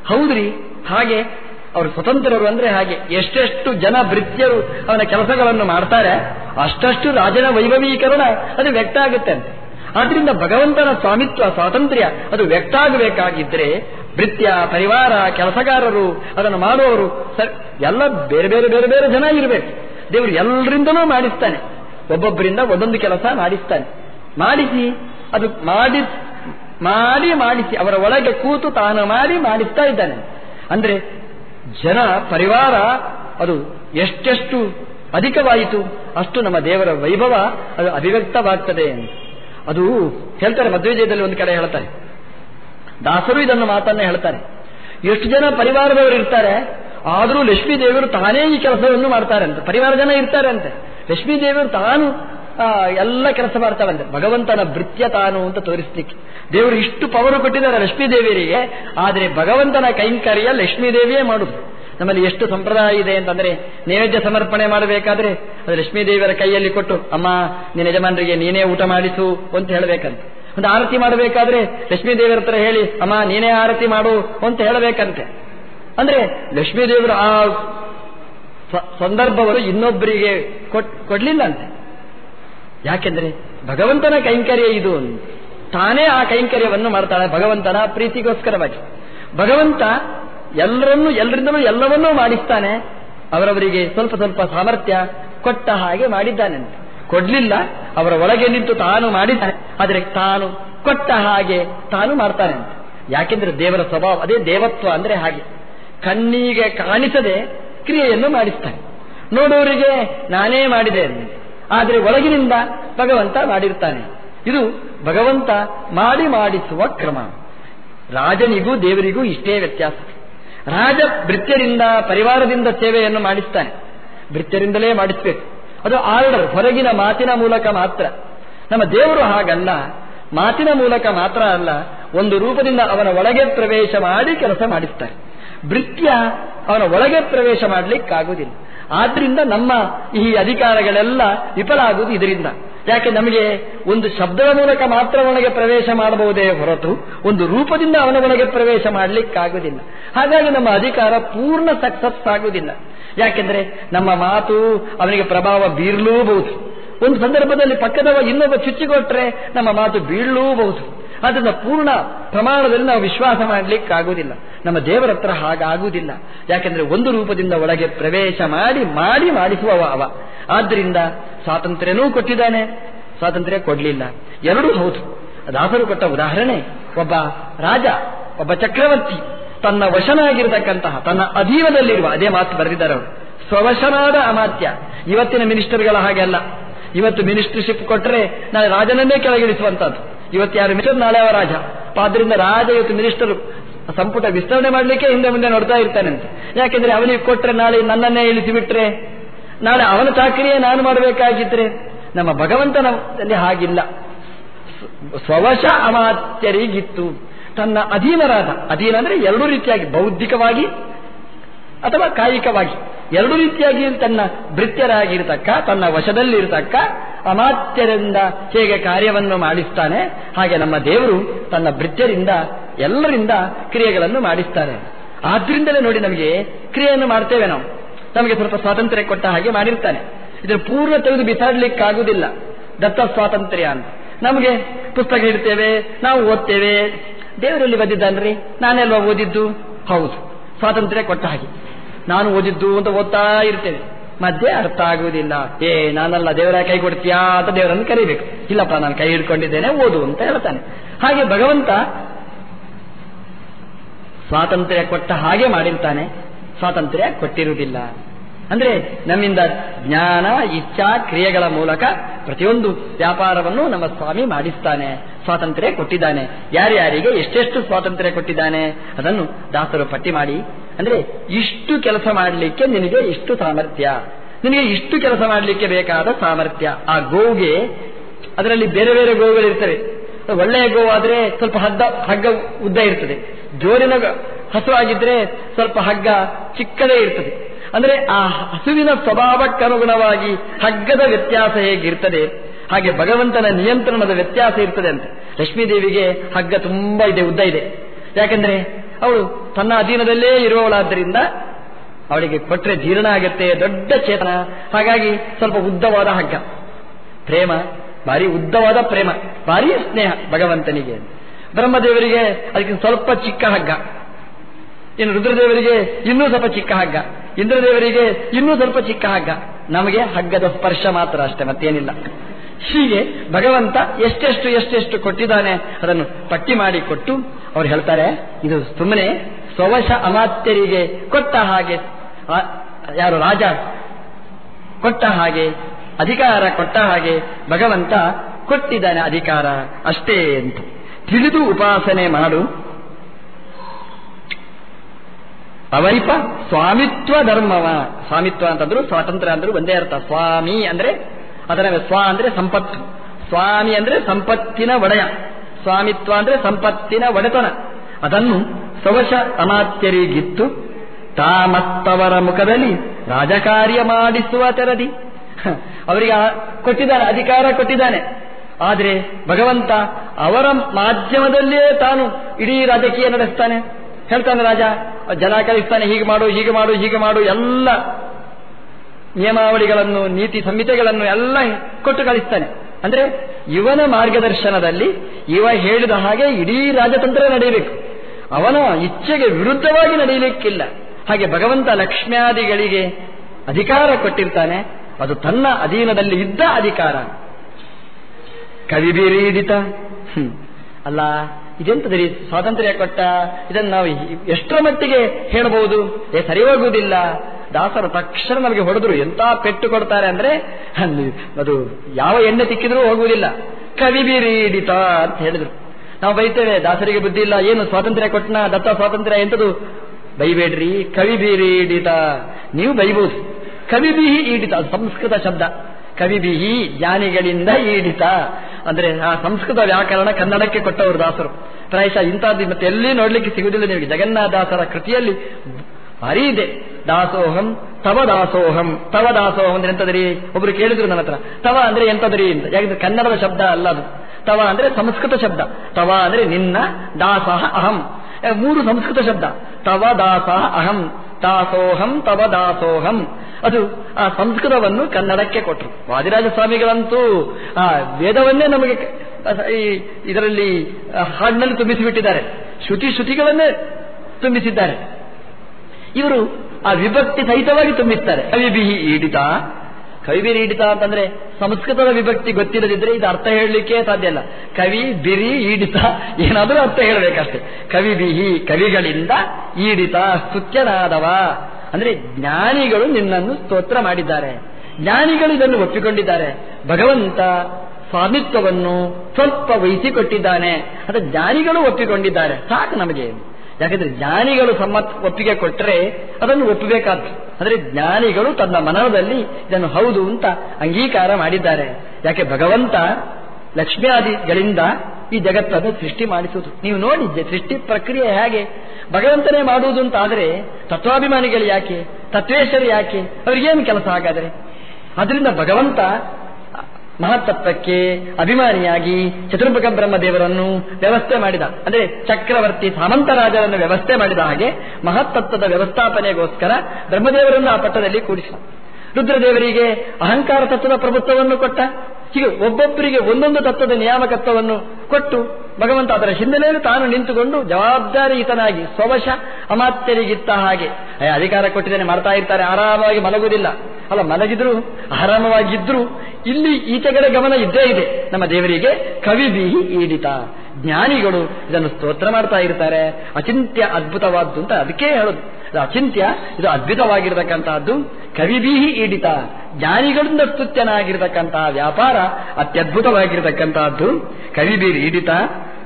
ಹೌದ್ರಿ, ಹಾಗೆ, ಅವರು ಸ್ವತಂತ್ರರು ಅಂದ್ರೆ ಹಾಗೆ, ಎಷ್ಟೆಷ್ಟು ಜನ ಭೃತ್ಯರು ಅವನ ಕೆಲಸಗಳನ್ನು ಮಾಡ್ತಾರೆ, ಅಷ್ಟಷ್ಟು ರಾಜನ ವೈಭವೀಕರಣ ಅದು ವ್ಯಕ್ತ ಆಗುತ್ತೆ ಅಂತ. ಆದ್ರಿಂದ ಭಗವಂತನ ಸ್ವಾಮಿತ್ವ, ಸ್ವಾತಂತ್ರ್ಯ ಅದು ವ್ಯಕ್ತ ಆಗಬೇಕಾಗಿದ್ರೆ ಭೃತ್ಯ, ಪರಿವಾರ, ಕೆಲಸಗಾರರು, ಅದನ್ನು ಮಾಡುವವರು ಎಲ್ಲ ಬೇರೆ ಬೇರೆ ಬೇರೆ ಬೇರೆ ಜನ ಇರಬೇಕು. ದೇವರು ಎಲ್ಲರಿಂದನೂ ಮಾಡಿಸ್ತಾನೆ. ಒಬ್ಬೊಬ್ಬರಿಂದ ಒಂದೊಂದು ಕೆಲಸ ಮಾಡಿಸ್ತಾನೆ. ಮಾಡಿಸಿ, ಅದು ಮಾಡಿ ಮಾಡಿ ಮಾಡಿಸಿ, ಅವರ ಒಳಗೆ ಕೂತು ತಾನು ಮಾಡಿ ಮಾಡಿಸ್ತಾ ಇದ್ದಾನೆ. ಅಂದ್ರೆ ಜನ, ಪರಿವಾರ, ಅದು ಎಷ್ಟೆಷ್ಟು ಅಧಿಕವಾಯಿತು, ಅಷ್ಟು ನಮ್ಮ ದೇವರ ವೈಭವ ಅದು ಅಭಿವ್ಯಕ್ತವಾಗ್ತದೆ. ಅದು ಹೇಳ್ತಾರೆ ಮಧ್ವೇಜಯದಲ್ಲಿ ಒಂದು ಕಡೆ ಹೇಳ್ತಾರೆ. ದಾಸರು ಇದನ್ನು ಮಾತನ್ನ ಹೇಳ್ತಾರೆ. ಎಷ್ಟು ಜನ ಪರಿವಾರದವರು ಇರ್ತಾರೆ, ಆದರೂ ಲಕ್ಷ್ಮೀ ದೇವರು ತಾನೇ ಈ ಕೆಲಸವನ್ನು ಮಾಡ್ತಾರೆ ಅಂತ ಪರಿವಾರ ಜನ ಇರ್ತಾರೆ ಅಂತೆ ಲಕ್ಷ್ಮೀ ದೇವರು ತಾನು ಎಲ್ಲ ಕೆಲಸ ಮಾಡ್ತಾರಂತೆ. ಭಗವಂತನ ಭೃತ್ಯ ತಾನು ಅಂತ ತೋರಿಸ್ಲಿಕ್ಕೆ. ದೇವರು ಇಷ್ಟು ಪವರು ಕೊಟ್ಟಿದ್ದಾರೆ ಲಕ್ಷ್ಮೀ ದೇವಿಯರಿಗೆ ಆದರೆ ಭಗವಂತನ ಕೈಂಕರ್ಯ ಲಕ್ಷ್ಮೀ ದೇವಿಯೇ ಮಾಡುದು. ನಮ್ಮಲ್ಲಿ ಎಷ್ಟು ಸಂಪ್ರದಾಯ ಇದೆ ಅಂತಂದ್ರೆ ನೈವೇದ್ಯ ಸಮರ್ಪಣೆ ಮಾಡಬೇಕಾದ್ರೆ ಅದು ಲಕ್ಷ್ಮೀ ದೇವಿಯರ ಕೈಯಲ್ಲಿ ಕೊಟ್ಟು, ಅಮ್ಮ, ನಿನ್ನ ಯಜಮಾನರಿಗೆ ನೀನೇ ಊಟ ಮಾಡಿಸು ಅಂತ ಹೇಳಬೇಕಂತ. ಒಂದು ಆರತಿ ಮಾಡಬೇಕಾದ್ರೆ ಲಕ್ಷ್ಮೀ ದೇವಿಯರ ಹತ್ರ ಹೇಳಿ, ಅಮ್ಮ, ನೀನೇ ಆರತಿ ಮಾಡು ಅಂತ ಹೇಳಬೇಕಂತೆ. ಅಂದ್ರೆ ಲಕ್ಷ್ಮೀ ದೇವರು ಆ ಸಂದರ್ಭವನ್ನು ಇನ್ನೊಬ್ಬರಿಗೆ ಕೊಡ್ಲಿಲ್ಲ ಅಂತೆ ಯಾಕೆಂದ್ರೆ ಭಗವಂತನ ಕೈಂಕರ್ಯ ಇದು ತಾನೇ ಆ ಕೈಂಕರ್ಯವನ್ನು ಮಾಡ್ತಾಳೆ ಭಗವಂತನ ಪ್ರೀತಿಗೋಸ್ಕರವಾಗಿ. ಭಗವಂತ ಎಲ್ಲರನ್ನೂ ಎಲ್ಲರಿಂದಲೂ ಎಲ್ಲವನ್ನೂ ಮಾಡಿಸ್ತಾನೆ. ಅವರವರಿಗೆ ಸ್ವಲ್ಪ ಸ್ವಲ್ಪ ಸಾಮರ್ಥ್ಯ ಕೊಟ್ಟ ಹಾಗೆ ಮಾಡಿದ್ದಾನೆ ಕೊಡ್ಲಿಲ್ಲ, ಅವರ ಒಳಗೆ ನಿಂತು ತಾನು ಮಾಡಿದ್ದಾನೆ, ಆದರೆ ತಾನು ಕೊಟ್ಟ ಹಾಗೆ ತಾನು ಮಾಡ್ತಾನೆ ಯಾಕೆಂದ್ರೆ ದೇವರ ಸ್ವಭಾವ, ಅದೇ ದೇವತ್ವ ಅಂದ್ರೆ ಹಾಗೆ. ಕಣ್ಣಿಗೆ ಕಾಣಿಸದೆ ಕ್ರಿಯೆಯನ್ನು ಮಾಡಿಸ್ತಾನೆ. ನೋಡುವವರಿಗೆ ನಾನೇ ಮಾಡಿದೆ ಆದರೆ ಒಳಗಿನಿಂದ ಭಗವಂತ ಮಾಡಿರ್ತಾನೆ. ಇದು ಭಗವಂತ ಮಾಡಿ ಮಾಡಿಸುವ ಕ್ರಮ. ರಾಜನಿಗೂ ದೇವರಿಗೂ ಇಷ್ಟೇ ವ್ಯತ್ಯಾಸ. ರಾಜ ಭೃತ್ಯರಿಂದ ಪರಿವಾರದಿಂದ ಸೇವೆಯನ್ನು ಮಾಡಿಸ್ತಾನೆ. ಭೃತ್ಯರಿಂದಲೇ ಮಾಡಿಸ್ಬೇಕು. ಅದು ಆರ್ಡರ್, ಹೊರಗಿನ ಮಾತಿನ ಮೂಲಕ ಮಾತ್ರ. ನಮ್ಮ ದೇವರು ಹಾಗಲ್ಲ. ಮಾತಿನ ಮೂಲಕ ಮಾತ್ರ ಅಲ್ಲ, ಒಂದು ರೂಪದಿಂದ ಅವನ ಒಳಗೆ ಪ್ರವೇಶ ಮಾಡಿ ಕೆಲಸ ಮಾಡಿಸ್ತಾರೆ. ಭೃತ್ಯ ಅವನ ಒಳಗೆ ಪ್ರವೇಶ ಮಾಡಲಿಕ್ಕಾಗುವುದಿಲ್ಲ. ಆದ್ರಿಂದ ನಮ್ಮ ಈ ಅಧಿಕಾರಗಳೆಲ್ಲ ವಿಫಲ ಆಗುವುದು ಇದರಿಂದ. ಯಾಕೆ ನಮಗೆ ಒಂದು ಶಬ್ದದ ಮೂಲಕ ಮಾತ್ರ ಅವನಿಗೆ ಪ್ರವೇಶ ಮಾಡಬಹುದೇ ಹೊರತು ಒಂದು ರೂಪದಿಂದ ಅವನ ಒಳಗೆ ಪ್ರವೇಶ ಮಾಡಲಿಕ್ಕಾಗುವುದಿಲ್ಲ. ಹಾಗಾಗಿ ನಮ್ಮ ಅಧಿಕಾರ ಪೂರ್ಣ ಸಕ್ಸಸ್ ಆಗುವುದಿಲ್ಲ ಯಾಕೆಂದ್ರೆ ನಮ್ಮ ಮಾತು ಅವನಿಗೆ ಪ್ರಭಾವ ಬೀರಲೂಬಹುದು. ಒಂದು ಸಂದರ್ಭದಲ್ಲಿ ಪಕ್ಕದವ ಇನ್ನೊಬ್ಬ ಚುಚ್ಚಿಕೊಟ್ರೆ ನಮ್ಮ ಮಾತು ಬೀಳಲೂಬಹುದು ಅದನ್ನ ಪೂರ್ಣ ಪ್ರಮಾಣದಲ್ಲಿ ನಾವು ವಿಶ್ವಾಸ ಮಾಡಲಿಕ್ಕಾಗುವುದಿಲ್ಲ. ನಮ್ಮ ದೇವರ ಹತ್ರ ಹಾಗಾಗುವುದಿಲ್ಲ. ಯಾಕೆಂದರೆ ಒಂದು ರೂಪದಿಂದ ಒಳಗೆ ಪ್ರವೇಶ ಮಾಡಿ ಮಾಡಿ ಮಾಡಿಸುವವ ಅವ. ಆದ್ದರಿಂದ ಸ್ವಾತಂತ್ರ್ಯನೂ ಕೊಟ್ಟಿದ್ದಾನೆ, ಸ್ವಾತಂತ್ರ್ಯ ಕೊಡಲಿಲ್ಲ. ಎರಡೂ ಹೌದು. ದಾಸರು ಕೊಟ್ಟ ಉದಾಹರಣೆ, ಒಬ್ಬ ರಾಜ, ಒಬ್ಬ ಚಕ್ರವರ್ತಿ, ತನ್ನ ವಶನಾಗಿರತಕ್ಕಂತಹ, ತನ್ನ ಅಧೀನದಲ್ಲಿರುವ, ಅದೇ ಮಾತು ಬರೆದಿದ್ದಾರೆ ಅವರು, ಸ್ವವಶನಾದ ಅಮಾತ್ಯ. ಇವತ್ತಿನ ಮಿನಿಸ್ಟರ್ಗಳ ಹಾಗೆ ಅಲ್ಲ. ಇವತ್ತು ಮಿನಿಸ್ಟರ್ಶಿಪ್ ಕೊಟ್ಟರೆ ನಾನು ರಾಜನನ್ನೇ ಕೆಳಗಿಳಿಸುವಂತದ್ದು ಇವತ್ತು ಯಾರು ನಾಳೆ ಅವ ರಾಜ ಆದ್ರಿಂದ ರಾಜ ಇವತ್ತು ಮಿನಿಸ್ಟರ್ ಸಂಪುಟ ವಿಸ್ತರಣೆ ಮಾಡಲಿಕ್ಕೆ ಹಿಂದೆ ಮುಂದೆ ನೋಡ್ತಾ ಇರ್ತಾನಂತೆ. ಯಾಕೆಂದ್ರೆ ಅವನಿಗೆ ಕೊಟ್ಟರೆ ನಾಳೆ ನನ್ನನ್ನೇ ಇಳಿಸಿ ಬಿಟ್ರೆ ನಾಳೆ ಅವನ ಚಾಕರಿಯೇ ನಾನು ಮಾಡಬೇಕಾಗಿದ್ರೆ? ನಮ್ಮ ಭಗವಂತನಲ್ಲಿ ಹಾಗಿಲ್ಲ. ಸ್ವವಶ ಅಮಾತ್ಯರಿಗಿತ್ತು. ತನ್ನ ಅಧೀನರಾದ, ಅಧೀನ ಅಂದ್ರೆ ಎರಡೂ ರೀತಿಯಾಗಿ ಬೌದ್ಧಿಕವಾಗಿ ಅಥವಾ ಕಾಯಿಕವಾಗಿ. ಎರಡು ರೀತಿಯಾಗಿ ತನ್ನ ಭೃತ್ಯರಾಗಿರ್ತಕ್ಕ, ತನ್ನ ವಶದಲ್ಲಿರತಕ್ಕ, ಅಮಾತ್ಯರಿಂದ ಹೇಗೆ ಕಾರ್ಯವನ್ನು ಮಾಡಿಸ್ತಾನೆ, ಹಾಗೆ ನಮ್ಮ ದೇವರು ತನ್ನ ಭೃತ್ಯರಿಂದ ಎಲ್ಲರಿಂದ ಕ್ರಿಯೆಗಳನ್ನು ಮಾಡಿಸ್ತಾನೆ. ಆದ್ರಿಂದಲೇ ನೋಡಿ ನಮಗೆ ಕ್ರಿಯೆಯನ್ನು ಮಾಡ್ತೇವೆ ನಾವು. ನಮಗೆ ಸ್ವಲ್ಪ ಸ್ವಾತಂತ್ರ್ಯ ಕೊಟ್ಟ ಹಾಗೆ ಮಾಡಿರ್ತಾನೆ. ಇದನ್ನು ಪೂರ್ಣ ತೆಗೆದು ಬಿಸಾಡ್ಲಿಕ್ಕಾಗುವುದಿಲ್ಲ. ದತ್ತ ಸ್ವಾತಂತ್ರ್ಯ ಅಂತ. ನಮಗೆ ಪುಸ್ತಕ ಇಡ್ತೇವೆ ನಾವು ಓದ್ತೇವೆ. ದೇವರಲ್ಲಿ ಬಂದಿದ್ದಾನ್ರಿ ನಾನೆಲ್ವ ಓದಿದ್ದು? ಹೌದು. ಸ್ವಾತಂತ್ರ್ಯ ಕೊಟ್ಟ ಹಾಗೆ. ನಾನು ಓದಿದ್ದು ಅಂತ ಓದ್ತಾ ಇರ್ತೇನೆ. ಮಧ್ಯೆ ಅರ್ಥ ಆಗುವುದಿಲ್ಲ. ಏ, ನಾನಲ್ಲ, ದೇವರ ಕೈ ಕೊಡ್ತೀಯಾ ಅಂತ ದೇವರನ್ನು ಕರಿಬೇಕು. ಇಲ್ಲಪ್ಪ, ನಾನು ಕೈ ಹಿಡ್ಕೊಂಡಿದ್ದೇನೆ, ಓದು ಅಂತ ಹೇಳ್ತಾನೆ. ಹಾಗೆ ಭಗವಂತ ಸ್ವಾತಂತ್ರ್ಯ ಕೊಟ್ಟ ಹಾಗೆ ಮಾಡಿರ್ತಾನೆ. ಸ್ವಾತಂತ್ರ್ಯ ಕೊಟ್ಟಿರುವುದಿಲ್ಲ. ಅಂದ್ರೆ ನಮ್ಮಿಂದ ಜ್ಞಾನ, ಇಚ್ಛಾ, ಕ್ರಿಯೆಗಳ ಮೂಲಕ ಪ್ರತಿಯೊಂದು ವ್ಯಾಪಾರವನ್ನು ನಮ್ಮ ಸ್ವಾಮಿ ಮಾಡಿಸ್ತಾನೆ. ಸ್ವಾತಂತ್ರ್ಯ ಕೊಟ್ಟಿದ್ದಾನೆ. ಯಾರ್ಯಾರಿಗೆ ಎಷ್ಟೆಷ್ಟು ಸ್ವಾತಂತ್ರ್ಯ ಕೊಟ್ಟಿದ್ದಾನೆ, ಅದನ್ನು ದಾಸರು ಪಟ್ಟಿ ಮಾಡಿ ಅಂದ್ರೆ ಇಷ್ಟು ಕೆಲಸ ಮಾಡಲಿಕ್ಕೆ ನಿನಗೆ ಇಷ್ಟು ಸಾಮರ್ಥ್ಯ. ನಿನಗೆ ಇಷ್ಟು ಕೆಲಸ ಮಾಡಲಿಕ್ಕೆ ಬೇಕಾದ ಸಾಮರ್ಥ್ಯ. ಆ ಗೋಗೆ, ಅದರಲ್ಲಿ ಬೇರೆ ಬೇರೆ ಗೋವುಗಳಿರ್ತವೆ ಒಳ್ಳೆಯ ಆದ್ರೆ ಸ್ವಲ್ಪ ಹಗ್ಗ ಹಗ್ಗ ಉದ್ದ ಇರ್ತದೆ. ಜೋರಿನ ಹಸುವಾಗಿದ್ರೆ ಸ್ವಲ್ಪ ಹಗ್ಗ ಚಿಕ್ಕದೇ ಇರ್ತದೆ. ಅಂದ್ರೆ ಆ ಹಸುವಿನ ಸ್ವಭಾವಕ್ಕನುಗುಣವಾಗಿ ಹಗ್ಗದ ವ್ಯತ್ಯಾಸ ಹೇಗಿರ್ತದೆ? ಹಾಗೆ ಭಗವಂತನ ನಿಯಂತ್ರಣದ ವ್ಯತ್ಯಾಸ ಇರ್ತದೆ ಅಂತ. ಲಕ್ಷ್ಮೀದೇವಿಗೆ ಹಗ್ಗ ತುಂಬಾ ಇದೆ, ಉದ್ದ ಇದೆ. ಯಾಕಂದ್ರೆ ಅವಳು ತನ್ನ ಅಧೀನದಲ್ಲೇ ಇರುವವಳಾದ್ದರಿಂದ ಅವಳಿಗೆ ಕೊಟ್ಟರೆ ಜೀರ್ಣ ಆಗತ್ತೆ ದೊಡ್ಡ ಚೇತನ. ಹಾಗಾಗಿ ಸ್ವಲ್ಪ ಉದ್ದವಾದ ಹಗ್ಗ. ಪ್ರೇಮ, ಭಾರಿ ಉದ್ದವಾದ ಪ್ರೇಮ, ಭಾರಿ ಸ್ನೇಹ ಭಗವಂತನಿಗೆ. ಬ್ರಹ್ಮದೇವರಿಗೆ ಅದಕ್ಕೆ ಸ್ವಲ್ಪ ಚಿಕ್ಕ ಹಗ್ಗ. ಇನ್ನು ರುದ್ರದೇವರಿಗೆ ಇನ್ನೂ ಸ್ವಲ್ಪ ಚಿಕ್ಕ ಹಗ್ಗ. ಇಂದ್ರದೇವರಿಗೆ ಇನ್ನೂ ಸ್ವಲ್ಪ ಚಿಕ್ಕ ಹಗ್ಗ. ನಮಗೆ ಹಗ್ಗದ ಸ್ಪರ್ಶ ಮಾತ್ರ ಅಷ್ಟೇ, ಮತ್ತೇನಿಲ್ಲ. ಹೀಗೆ ಭಗವಂತ ಎಷ್ಟೆಷ್ಟು ಎಷ್ಟೆಷ್ಟು ಕೊಟ್ಟಿದ್ದಾನೆ ಅದನ್ನು ಪಟ್ಟಿ ಮಾಡಿ ಕೊಟ್ಟು ಅವ್ರು ಹೇಳ್ತಾರೆ, ಇದು ಸುಮ್ಮನೆ ಸ್ವವಶ ಅಮಾತ್ಯರಿಗೆ ಕೊಟ್ಟ ಹಾಗೆ ಯಾರು ರಾಜ ಕೊಟ್ಟ ಹಾಗೆ, ಅಧಿಕಾರ ಕೊಟ್ಟ ಹಾಗೆ ಭಗವಂತ ಕೊಟ್ಟಿದ್ದಾನೆ ಅಧಿಕಾರ ಅಷ್ಟೇ ಅಂತ. ತಿಳಿದು ಉಪಾಸನೆ ಮಾಡು. ಅವರಿಪ ಸ್ವಾಮಿತ್ವ ಧರ್ಮವ. ಸ್ವಾಮಿತ್ವ ಅಂತಂದ್ರು ಸ್ವಾತಂತ್ರ್ಯ ಅಂದ್ರು ಒಂದೇ ಅರ್ಥ. ಸ್ವಾಮಿ ಅಂದ್ರೆ ಅದರ ಸ್ವ ಅಂದ್ರೆ ಸಂಪತ್ತು. ಸ್ವಾಮಿ ಅಂದ್ರೆ ಸಂಪತ್ತಿನ ಒಡೆಯ. ಸ್ವಾಮಿತ್ವ ಅಂದ್ರೆ ಸಂಪತ್ತಿನ ಒಡೆತನ. ಅದನ್ನು ಸವಶ ಅಮಾತ್ಯರಿಗಿತ್ತು ತಾಮತ್ತವರ ಮುಖದಲ್ಲಿ ರಾಜಕಾರ್ಯ ಮಾಡಿಸುವ ತೆರದಿ. ಅವರಿಗೆ ಕೊಟ್ಟಿದ್ದಾನೆ ಅಧಿಕಾರ ಕೊಟ್ಟಿದ್ದಾನೆ. ಆದರೆ ಭಗವಂತ ಅವರ ಮಾಧ್ಯಮದಲ್ಲೇ ತಾನು ಇಡೀ ರಾಜಕೀಯ ನಡೆಸ್ತಾನೆ. ಹೇಳ್ತಾನೆ ರಾಜ ಜನ ಕಲಿಸ್ತಾನೆ, ಹೀಗೆ ಮಾಡು ಹೀಗೆ ಮಾಡು ಹೀಗೆ ಮಾಡು, ಎಲ್ಲ ನಿಯಮಾವಳಿಗಳನ್ನು, ನೀತಿ ಸಂಹಿತೆಗಳನ್ನು ಎಲ್ಲ ಕೊಟ್ಟು ಕಳಿಸ್ತಾನೆ. ಅಂದ್ರೆ ಇವನ ಮಾರ್ಗದರ್ಶನದಲ್ಲಿ ಇವ ಹೇಳಿದ ಹಾಗೆ ಇಡೀ ರಾಜತಂತ್ರ ನಡೆಯಬೇಕು. ಅವನ ಇಚ್ಛೆಗೆ ವಿರುದ್ಧವಾಗಿ ನಡೆಯಲಿಕ್ಕಿಲ್ಲ. ಹಾಗೆ ಭಗವಂತ ಲಕ್ಷ್ಮ್ಯಾದಿಗಳಿಗೆ ಅಧಿಕಾರ ಕೊಟ್ಟಿರ್ತಾನೆ. ಅದು ತನ್ನ ಅಧೀನದಲ್ಲಿ ಇದ್ದ ಅಧಿಕಾರ. ಕವಿಬೀರೀಡಿತ. ಅಲ್ಲ, ಇದೆಂತದ್ರಿ ಸ್ವಾತಂತ್ರ್ಯ ಕೊಟ್ಟ? ಇದನ್ನು ನಾವು ಎಷ್ಟರ ಮಟ್ಟಿಗೆ ಹೇಳಬಹುದು? ಏ, ಸರಿ ಹೋಗುವುದಿಲ್ಲ. ದಾಸರ ತಕ್ಷಣ ನಮಗೆ ಹೊಡೆದ್ರು, ಎಂತ ಪೆಟ್ಟು ಕೊಡ್ತಾರೆ ಅಂದ್ರೆ ಅದು ಯಾವ ಎಣ್ಣೆ ತಿಕ್ಕಿದ್ರೂ ಹೋಗುವುದಿಲ್ಲ. ಕವಿಬಿರೀಡಿತ ಅಂತ ಹೇಳಿದ್ರು. ನಾವು ಬೈತೇವೆ, ದಾಸರಿಗೆ ಬುದ್ಧಿ ಇಲ್ಲ, ಏನು ಸ್ವಾತಂತ್ರ್ಯ ಕೊಟ್ಟನ ದತ್ತ ಸ್ವಾತಂತ್ರ್ಯ ಎಂತದು? ಬೈಬೇಡ್ರಿ ಕವಿಬಿರೀಡಿತ ನೀವು ಬೈಬಹುದು ಕವಿಬಿಹಿ ಈಡಿತ ಸಂಸ್ಕೃತ ಶಬ್ದ. ಕವಿಬಿಹಿ ಜ್ಞಾನಿಗಳಿಂದ ಈಡಿತ. ಅಂದ್ರೆ ಆ ಸಂಸ್ಕೃತ ವ್ಯಾಕರಣ ಕನ್ನಡಕ್ಕೆ ಕೊಟ್ಟವರು ದಾಸರು. ಪ್ರಾಯಶಃ ಇಂಥದ್ದು ಮತ್ತೆ ಎಲ್ಲಿ ನೋಡ್ಲಿಕ್ಕೆ ಸಿಗುವುದಿಲ್ಲ ನಿಮಗೆ. ಜಗನ್ನಾಥದಾಸರ ಕೃತಿಯಲ್ಲಿ ಭಾರಿ ಇದೆ. ದಾಸೋಹಂ, ತವ ದಾಸೋಹಂ ತವ ದಾಸೋಹಂ ಅಂದ್ರೆ ಎಂತದ್ರಿ? ಒಬ್ರು ಕೇಳಿದ್ರು ನನ್ನ ಹತ್ರ. ತವ ಅಂದ್ರೆ ಎಂತದ್ರಿ ಅಂತ. ಯಾಕಂದ್ರೆ ಕನ್ನಡದ ಶಬ್ದ ಅಲ್ಲ ಅದು. ತವ ಅಂದ್ರೆ ಸಂಸ್ಕೃತ ಶಬ್ದ. ತವ ಅಂದ್ರೆ ನಿನ್ನ, ದಾಸಃ ಅಹಂ. ಮೂರು ಸಂಸ್ಕೃತ ಶಬ್ದ. ತವ ದಾಸಃ ಅಹಂ. ದಾಸೋಹಂ, ತವ ದಾಸೋಹಂ. ಅದು ಆ ಸಂಸ್ಕೃತವನ್ನು ಕನ್ನಡಕ್ಕೆ ಕೊಟ್ಟರು ವಾದಿರಾಜ ಸ್ವಾಮಿಗಳಂತೂ ಆ ವೇದವನ್ನೇ ನಮಗೆ ಈ ಇದರಲ್ಲಿ ಹಾಡಿನಲ್ಲಿ ತುಂಬಿಸಿಬಿಟ್ಟಿದ್ದಾರೆ ಶ್ರುತಿ ಶ್ರುತಿಗಳನ್ನೇ ತುಂಬಿಸಿದ್ದಾರೆ. ಇವರು ಆ ವಿಭಕ್ತಿ ಸಹಿತವಾಗಿ ತುಂಬಿಸ್ತಾರೆ. ಕವಿಬಿಹಿ ಈಡಿತ. ಕವಿಬಿರಿ ಈಡಿತ ಅಂತಂದ್ರೆ ಸಂಸ್ಕೃತದ ವಿಭಕ್ತಿ ಗೊತ್ತಿರದಿದ್ರೆ ಇದು ಅರ್ಥ ಹೇಳಲಿಕ್ಕೆ ಸಾಧ್ಯ ಇಲ್ಲ. ಕವಿ, ಬಿರಿ, ಈಡಿತ, ಏನಾದರೂ ಅರ್ಥ ಹೇಳಬೇಕಷ್ಟೇ. ಕವಿ ಬಿಹಿ ಕವಿಗಳಿಂದ ಈಡಿತ ಸ್ತುತ್ಯನಾದವ. ಅಂದ್ರೆ ಜ್ಞಾನಿಗಳು ನಿನ್ನನ್ನು ಸ್ತೋತ್ರ ಮಾಡಿದ್ದಾರೆ. ಜ್ಞಾನಿಗಳು ಇದನ್ನು ಒಪ್ಪಿಕೊಂಡಿದ್ದಾರೆ. ಭಗವಂತ ಸ್ವಾಮಿತ್ವವನ್ನು ಸ್ವಲ್ಪ ವಹಿಸಿಕೊಟ್ಟಿದ್ದಾನೆ. ಅದು ಜ್ಞಾನಿಗಳು ಒಪ್ಪಿಕೊಂಡಿದ್ದಾರೆ. ಸಾಕು ನಮಗೆ. ಯಾಕಂದ್ರೆ ಜ್ಞಾನಿಗಳು ಸಮ್ಮತ್ ಒಪ್ಪಿಗೆ ಕೊಟ್ಟರೆ ಅದನ್ನು ಒಪ್ಪಬೇಕಾದ್ದು. ಅಂದ್ರೆ ಜ್ಞಾನಿಗಳು ತನ್ನ ಮನದಲ್ಲಿ ಇದನ್ನು ಹೌದು ಅಂತ ಅಂಗೀಕಾರ ಮಾಡಿದ್ದಾರೆ. ಯಾಕೆ ಭಗವಂತ ಲಕ್ಷ್ಮಿಯಾದಿಗಳಿಂದ ಈ ಜಗತ್ತನ್ನು ಸೃಷ್ಟಿ ಮಾಡಿಸುವುದು. ನೀವು ನೋಡಿದ್ದೆ ಸೃಷ್ಟಿ ಪ್ರಕ್ರಿಯೆ ಹೇಗೆ? ಭಗವಂತನೇ ಮಾಡುವುದು ಅಂತ ಆದರೆ ತತ್ವಾಭಿಮಾನಿಗಳು ಯಾಕೆ? ತತ್ವೇಶ್ವರು ಯಾಕೆ? ಅವ್ರಿಗೇನು ಕೆಲಸ ಹಾಗಾದರೆ? ಅದರಿಂದ ಭಗವಂತ ಮಹತ್ತತ್ವಕ್ಕೆ ಅಭಿಮಾನಿಯಾಗಿ ಚತುರ್ಮುಖ ಬ್ರಹ್ಮದೇವರನ್ನು ವ್ಯವಸ್ಥೆ ಮಾಡಿದ, ಅಂದರೆ ಚಕ್ರವರ್ತಿ ಸಾಮಂತರಾಜರನ್ನು ವ್ಯವಸ್ಥೆ ಮಾಡಿದ ಹಾಗೆ ಮಹತ್ತತ್ವದ ವ್ಯವಸ್ಥಾಪನೆಗೋಸ್ಕರ ಬ್ರಹ್ಮದೇವರನ್ನು ಆ ಪಟ್ಟದಲ್ಲಿ ಕೂಡಿಸಿದ. ರುದ್ರದೇವರಿಗೆ ಅಹಂಕಾರ ತತ್ವದ ಪ್ರಭುತ್ವವನ್ನು ಕೊಟ್ಟ, ಹೀಗೆ ಒಬ್ಬೊಬ್ಬರಿಗೆ ಒಂದೊಂದು ತತ್ವದ ನಿಯಾಮಕತ್ವವನ್ನು ಕೊಟ್ಟು ಭಗವಂತ ಅದರ ಹಿನ್ನೆಲೆಯಲ್ಲಿ ತಾನು ನಿಂತುಕೊಂಡು ಜವಾಬ್ದಾರಿಯುತನಾಗಿ ಸ್ವವಶ ಅಮಾತ್ಯರಿಗಿತ್ತ ಹಾಗೆ. ಅಧಿಕಾರ ಕೊಟ್ಟಿದ್ದೇನೆ, ಮಾಡ್ತಾ ಇರ್ತಾರೆ, ಆರಾಮವಾಗಿ ಮಲಗುವುದಿಲ್ಲ. ಅಲ್ಲ, ಮಲಗಿದ್ರು, ಆರಾಮವಾಗಿದ್ರು, ಇಲ್ಲಿ ಈಚೆಗಡೆ ಗಮನ ಇದ್ದೇ ಇದೆ. ನಮ್ಮ ದೇವರಿಗೆ ಕವಿಬಿಹಿ ಈಡಿತ. ಜ್ಞಾನಿಗಳು ಇದನ್ನು ಸ್ತೋತ್ರ ಮಾಡ್ತಾ ಇರ್ತಾರೆ. ಅಚಿಂತ್ಯ ಅದ್ಭುತವಾದ್ದು ಅಂತ ಅದಕ್ಕೆ ಹೇಳೋದು. ಅಚಿಂತ್ಯ, ಇದು ಅದ್ಭುತವಾಗಿರತಕ್ಕಂತಹದ್ದು ಕವಿಬೀಹಿ ಈಡಿತ. ಜ್ಞಾನಿಗಳಿಂದ ಸ್ತುತ್ಯನಾಗಿರತಕ್ಕಂತಹ ವ್ಯಾಪಾರ ಅತ್ಯದ್ಭುತವಾಗಿರತಕ್ಕಂತಹದ್ದು ಕವಿಬೀರಿ ಈಡಿತ.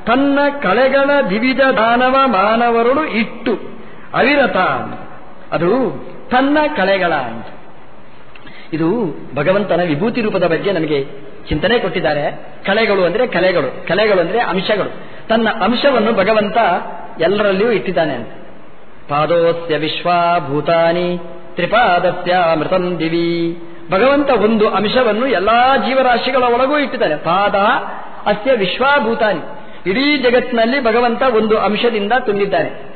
ತನ್ನ ಕಳೆಗಳ ವಿವಿಧ ದಾನವ ಮಾನವರುಳು ಇಟ್ಟು. ಅವಿರತ. ಅದು ತನ್ನ ಕಳೆಗಳ ಅಂತ ಇದು ಭಗವಂತನ ವಿಭೂತಿ ರೂಪದ ಬಗ್ಗೆ ನಮಗೆ ಚಿಂತನೆ ಕೊಟ್ಟಿದ್ದಾರೆ. ಕಲೆಗಳು ಅಂದ್ರೆ ಕಲೆಗಳು ಕಲೆಗಳು ಅಂದ್ರೆ ಅಂಶಗಳು. ತನ್ನ ಅಂಶವನ್ನು ಭಗವಂತ ಎಲ್ಲರಲ್ಲಿಯೂ ಇಟ್ಟಿದ್ದಾನೆ ಅಂತ. ಪಾದೋಸ್ಯ ವಿಶ್ವಾಭೂತಾನಿ, ತ್ರಿಪಾದಸ್ಯ ಅಮೃತಂ ದಿವಿ. ಭಗವಂತ ಒಂದು ಅಂಶವನ್ನು ಎಲ್ಲಾ ಜೀವರಾಶಿಗಳ ಒಳಗೂ ಇಟ್ಟಿದ್ದಾನೆ. ಪಾದ, ಅಸ್ಯ ವಿಶ್ವಾಭೂತಾನಿ. ಇಡೀ ಜಗತ್ತಿನಲ್ಲಿ ಭಗವಂತ ಒಂದು ಅಂಶದಿಂದ ತುಂಬಿದ್ದಾನೆ.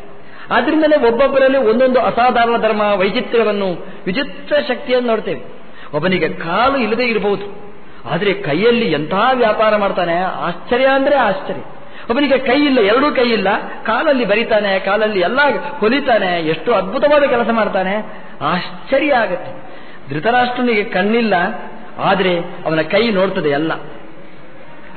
ಆದ್ರಿಂದಲೇ ಒಬ್ಬೊಬ್ಬರಲ್ಲಿ ಒಂದೊಂದು ಅಸಾಧಾರಣ ಧರ್ಮ, ವೈಚಿತ್ರ್ಯವನ್ನು, ವಿಚಿತ್ರ ಶಕ್ತಿಯನ್ನು ನೋಡ್ತೇವೆ. ಒಬ್ಬನಿಗೆ ಕಾಲು ಇಲ್ಲದೆ ಇರಬಹುದು. ಆದರೆ ಕೈಯಲ್ಲಿ ಎಂಥ ವ್ಯಾಪಾರ ಮಾಡ್ತಾನೆ? ಆಶ್ಚರ್ಯ ಅಂದ್ರೆ ಆಶ್ಚರ್ಯ. ಒಬ್ಬನಿಗೆ ಕೈ ಇಲ್ಲ, ಎರಡೂ ಕೈ ಇಲ್ಲ, ಕಾಲಲ್ಲಿ ಬರಿತಾನೆ, ಕಾಲಲ್ಲಿ ಎಲ್ಲ ಹೊಲಿತಾನೆ, ಎಷ್ಟು ಅದ್ಭುತವಾದ ಕೆಲಸ ಮಾಡ್ತಾನೆ? ಆಶ್ಚರ್ಯ ಆಗುತ್ತೆ. ಧೃತರಾಷ್ಟ್ರನಿಗೆ ಕಣ್ಣಿಲ್ಲ, ಆದರೆ ಅವನ ಕೈ ನೋಡ್ತದೆ ಎಲ್ಲ.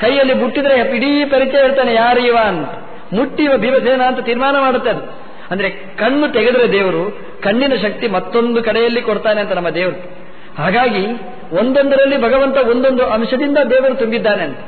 ಕೈಯಲ್ಲಿ ಮುಟ್ಟಿದ್ರೆ ಇಡೀ ಪರಿಚಯ ಇರ್ತಾನೆ ಯಾರು ಇವ ಅಂತ. ಮುಟ್ಟಿ ಇವ ಭೀಮಸೇನ ಅಂತ ತೀರ್ಮಾನ ಮಾಡುತ್ತೆ ಅದು. ಅಂದ್ರೆ ಕಣ್ಣು ತೆಗೆದ್ರೆ ದೇವರು, ಕಣ್ಣಿನ ಶಕ್ತಿ ಮತ್ತೊಂದು ಕಡೆಯಲ್ಲಿ ಕೊಡ್ತಾನೆ ಅಂತ ನಮ್ಮ ದೇವರು. ಹಾಗಾಗಿ ಒಂದೊಂದರಲ್ಲಿ ಭಗವಂತ ಒಂದೊಂದು ಅಂಶದಿಂದ ದೇವರು ತುಂಬಿದ್ದಾನೆ ಅಂತ.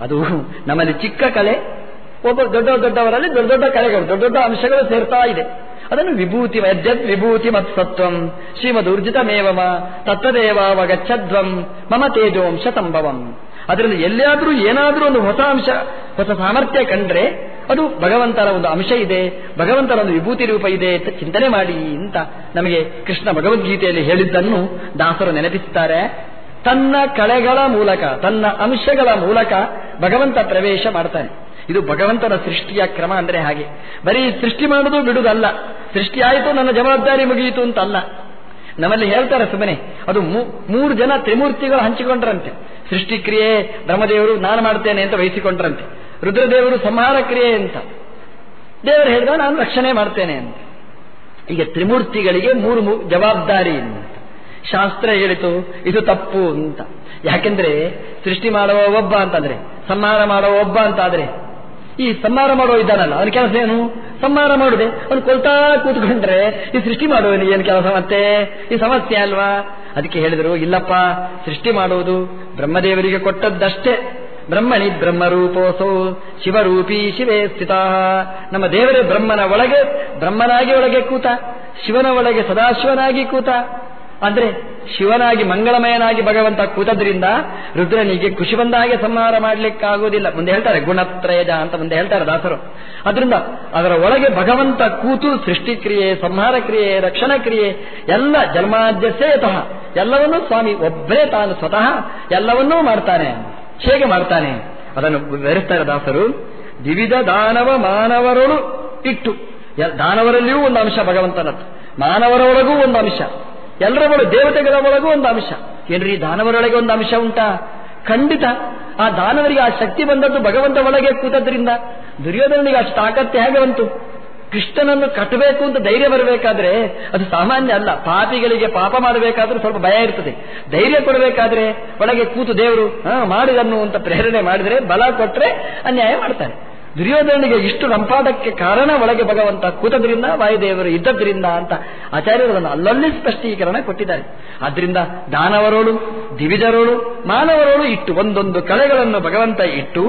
ಅದು ನಮ್ಮಲ್ಲಿ ಚಿಕ್ಕ ಕಲೆ, ಒಬ್ಬ ದೊಡ್ಡ ದೊಡ್ಡವರಲ್ಲಿ ದೊಡ್ಡ ದೊಡ್ಡ ಕಲೆಗಳು, ದೊಡ್ಡ ದೊಡ್ಡ ಅಂಶಗಳು ಸೇರ್ತಾ ಇದೆ. ಅದನ್ನು ವಿಭೂತಿ ಯಜ್ಜದ್ ವಿಭೂತಿ ಮತ್ಸತ್ವಂ ಶ್ರೀಮದ್ ಊರ್ಜಿತಮೇವಮ ತತ್ವದೇವಾವಗಚ್ಛದ್ವಂ ಮಮ ತೇಜೋಂಶ ಸಂಭವಂ ಅದರಲ್ಲಿ ಎಲ್ಲಿಯಾದರೂ ಏನಾದರೂ ಒಂದು ಹೊಸ ಅಂಶ, ಹೊಸ ಸಾಮರ್ಥ್ಯ ಕಂಡ್ರೆ ಅದು ಭಗವಂತನ ಒಂದು ಅಂಶ ಇದೆ, ಭಗವಂತನ ಒಂದು ವಿಭೂತಿ ರೂಪ ಇದೆ ಅಂತ ಚಿಂತನೆ ಮಾಡಿ ಅಂತ ನಮಗೆ ಕೃಷ್ಣ ಭಗವದ್ಗೀತೆಯಲ್ಲಿ ಹೇಳಿದ್ದನ್ನು ದಾಸರು ನೆನಪಿಸುತ್ತಾರೆ ತನ್ನ ಕಳೆಗಳ ಮೂಲಕ, ತನ್ನ ಅಂಶಗಳ ಮೂಲಕ ಭಗವಂತ ಪ್ರವೇಶ ಮಾಡ್ತಾನೆ. ಇದು ಭಗವಂತನ ಸೃಷ್ಟಿಯ ಕ್ರಮ ಅಂದ್ರೆ ಹಾಗೆ. ಬರೀ ಸೃಷ್ಟಿ ಮಾಡೋದು ಬಿಡುವುದಲ್ಲ ಸೃಷ್ಟಿಯಾಯಿತು ನನ್ನ ಜವಾಬ್ದಾರಿ ಮುಗಿಯಿತು ಅಂತ ಅಲ್ಲ ನಮ್ಮಲ್ಲಿ ಹೇಳ್ತಾರೆ ಸುಮ್ಮನೆ, ಅದು ಮೂರು ಜನ ತ್ರಿಮೂರ್ತಿಗಳು ಹಂಚಿಕೊಂಡ್ರಂತೆ. ಸೃಷ್ಟಿಕ್ರಿಯೆ ಬ್ರಹ್ಮದೇವರು ನಾನು ಮಾಡ್ತೇನೆ ಅಂತ ವಹಿಸಿಕೊಂಡ್ರಂತೆ. ರುದ್ರದೇವರು ಸಂಹಾರ ಕ್ರಿಯೆ ಅಂತ. ದೇವರು ಹೇಳಿದ ನಾನು ರಕ್ಷಣೆ ಮಾಡ್ತೇನೆ ಅಂತ. ಈಗ ತ್ರಿಮೂರ್ತಿಗಳಿಗೆ ಮೂರು ಜವಾಬ್ದಾರಿ ಅಂತ. ಶಾಸ್ತ್ರ ಹೇಳಿತು, ಇದು ತಪ್ಪು ಅಂತ. ಯಾಕೆಂದ್ರೆ, ಸೃಷ್ಟಿ ಮಾಡುವ ಒಬ್ಬ ಅಂತಂದ್ರೆ, ಸಂಹಾರ ಮಾಡುವ ಒಬ್ಬ ಅಂತಾದ್ರೆ, ಈ ಸಂಹಾರ ಮಾಡುವ ಇದ್ದಾನಲ್ಲ, ಅವನ ಕೆಲಸ ಏನು? ಸಂಹಾರ ಮಾಡುದೆ. ಅವನು ಕೊಲ್ತಾ ಕೂತ್ಕೊಂಡ್ರೆ, ಈ ಸೃಷ್ಟಿ ಮಾಡುವನಿಗೆ ಏನು ಕೆಲಸ ಮತ್ತೆ? ಈ ಸಮಸ್ಯೆ ಅಲ್ವಾ? ಅದಕ್ಕೆ ಹೇಳಿದರು, ಇಲ್ಲಪ್ಪ, ಸೃಷ್ಟಿ ಮಾಡುವುದು ಬ್ರಹ್ಮದೇವರಿಗೆ ಕೊಟ್ಟದ್ದಷ್ಟೇ. ಬ್ರಹ್ಮಣಿ ಬ್ರಹ್ಮರೂಪೋಸೋ. ಶಿವರೂಪಿ ಶಿವೇ ಸ್ಥಿತ. ನಮ್ಮ ದೇವರೇ ಬ್ರಹ್ಮನ ಒಳಗೆ, ಬ್ರಹ್ಮನಾಗಿ ಒಳಗೆ ಕೂತ, ಶಿವನ ಒಳಗೆ ಸದಾಶಿವನಾಗಿ ಕೂತ. ಅಂದ್ರೆ ಶಿವನಾಗಿ ಮಂಗಳಮಯನಾಗಿ ಭಗವಂತ ಕೂತದ್ರಿಂದ ರುದ್ರನಿಗೆ ಖುಷಿ ಬಂದಾಗೆ ಸಂಹಾರ ಮಾಡಲಿಕ್ಕಾಗುವುದಿಲ್ಲ. ಮುಂದೆ ಹೇಳ್ತಾರೆ ಗುಣತ್ರಯಜ ಅಂತ ಮುಂದೆ ಹೇಳ್ತಾರೆ ದಾಸರು. ಅದರಿಂದ ಅದರ ಒಳಗೆ ಭಗವಂತ ಕೂತು ಸೃಷ್ಟಿ ಕ್ರಿಯೆ, ಸಂಹಾರ ಕ್ರಿಯೆ, ರಕ್ಷಣಾ ಕ್ರಿಯೆ, ಎಲ್ಲ ಜನ್ಮಾದ್ಯಸೇತಃ. ಎಲ್ಲವನ್ನೂ ಸ್ವಾಮಿ ಒಬ್ಬರೇ ತಾನು ಸ್ವತಃ ಎಲ್ಲವನ್ನೂ ಮಾಡ್ತಾನೆ. ಹೇಗೆ ಮಾಡ್ತಾನೆ? ಅದನ್ನು ವಿವರಿಸ್ತಾರೆ ದಾಸರು ವಿವಿಧ ದಾನವ ಮಾನವರೊಳು ಇಟ್ಟು ದಾನವರಲ್ಲಿಯೂ ಒಂದು ಅಂಶ ಭಗವಂತನದ್ದು, ಮಾನವರೊಳಗೂ ಒಂದು ಅಂಶ ಎಲ್ಲರ ಒಳಗೆ ದೇವತೆಗಳ ಒಳಗೂ ಒಂದು ಅಂಶ. ಏನ್ರಿ, ದಾನವರೊಳಗೆ ಒಂದು ಅಂಶ ಉಂಟಾ? ಖಂಡಿತ. ಆ ದಾನವರಿಗೆ ಆ ಶಕ್ತಿ ಬಂದದ್ದು ಭಗವಂತ ಒಳಗೆ ಕೂತದ್ರಿಂದ ದುರ್ಯೋಧನಿಗೆ ಅಷ್ಟು ತಾಕತ್ತೆ ಹೇಗೆ ಬಂತು? ಕೃಷ್ಣನನ್ನು ಕಟ್ಟಬೇಕು ಅಂತ ಧೈರ್ಯ ಬರಬೇಕಾದ್ರೆ ಅದು ಸಾಮಾನ್ಯ ಅಲ್ಲ. ಪಾಪಿಗಳಿಗೆ ಪಾಪ ಮಾಡಬೇಕಾದ್ರೂ ಸ್ವಲ್ಪ ಭಯ ಇರ್ತದೆ. ಧೈರ್ಯ ಕೊಡಬೇಕಾದ್ರೆ ಒಳಗೆ ಕೂತು ದೇವರು, ಹಾ, ಮಾಡಿದನ್ನು ಅಂತ ಪ್ರೇರಣೆ ಮಾಡಿದರೆ ಬಲ ಕೊಟ್ಟರೆ ಅನ್ಯಾಯ ಮಾಡ್ತಾನೆ ದುರ್ಯೋಧನಿಗೆ ಇಷ್ಟು ರಂಪಾಟಕ್ಕೆ ಕಾರಣ ಒಳಗೆ ಭಗವಂತ ಕೂತದ್ರಿಂದ, ವಾಯುದೇವರು ಇದ್ದದ್ರಿಂದ ಅಂತ ಆಚಾರ್ಯರು ಅಲ್ಲಲ್ಲಿ ಸ್ಪಷ್ಟೀಕರಣ ಕೊಟ್ಟಿದ್ದಾರೆ. ಆದ್ರಿಂದ ದಾನವರೋಳು, ದಿವಿಜರೋಳು, ಮಾನವರೋಳು ಇಟ್ಟು ಒಂದೊಂದು ಕಲೆಗಳನ್ನು ಭಗವಂತ ಇಟ್ಟು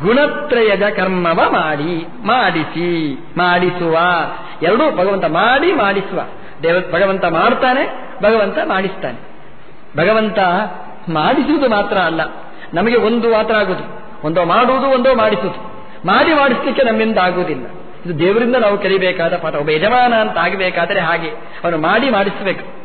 ಗುಣತ್ರಯದ ಕರ್ಮವ ಮಾಡಿ, ಮಾಡಿಸಿ, ಮಾಡಿಸುವ. ಎರಡೂ ಭಗವಂತ ಮಾಡಿ, ಮಾಡಿಸುವ. ದೇವ ಭಗವಂತ ಮಾಡ್ತಾನೆ, ಭಗವಂತ ಮಾಡಿಸ್ತಾನೆ. ಭಗವಂತ ಮಾಡಿಸುವುದು ಮಾತ್ರ ಅಲ್ಲ, ನಮಗೆ ಒಂದು ಮಾತ್ರ ಆಗುದು ಒಂದೋ ಮಾಡುವುದು, ಒಂದೋ ಮಾಡಿಸುವುದು. ಮಾಡಿ ಮಾಡಿಸ್ಲಿಕ್ಕೆ ನಮ್ಮಿಂದ ಆಗುವುದಿಲ್ಲ. ಇದು ದೇವರಿಂದ ನಾವು ಕಲಿಬೇಕಾದ ಪಾಠ. ಒಬ್ಬ ಯಜಮಾನ ಅಂತ ಆಗಬೇಕಾದರೆ ಹಾಗೆ. ಅವನು ಮಾಡಿ ಮಾಡಿಸಬೇಕು.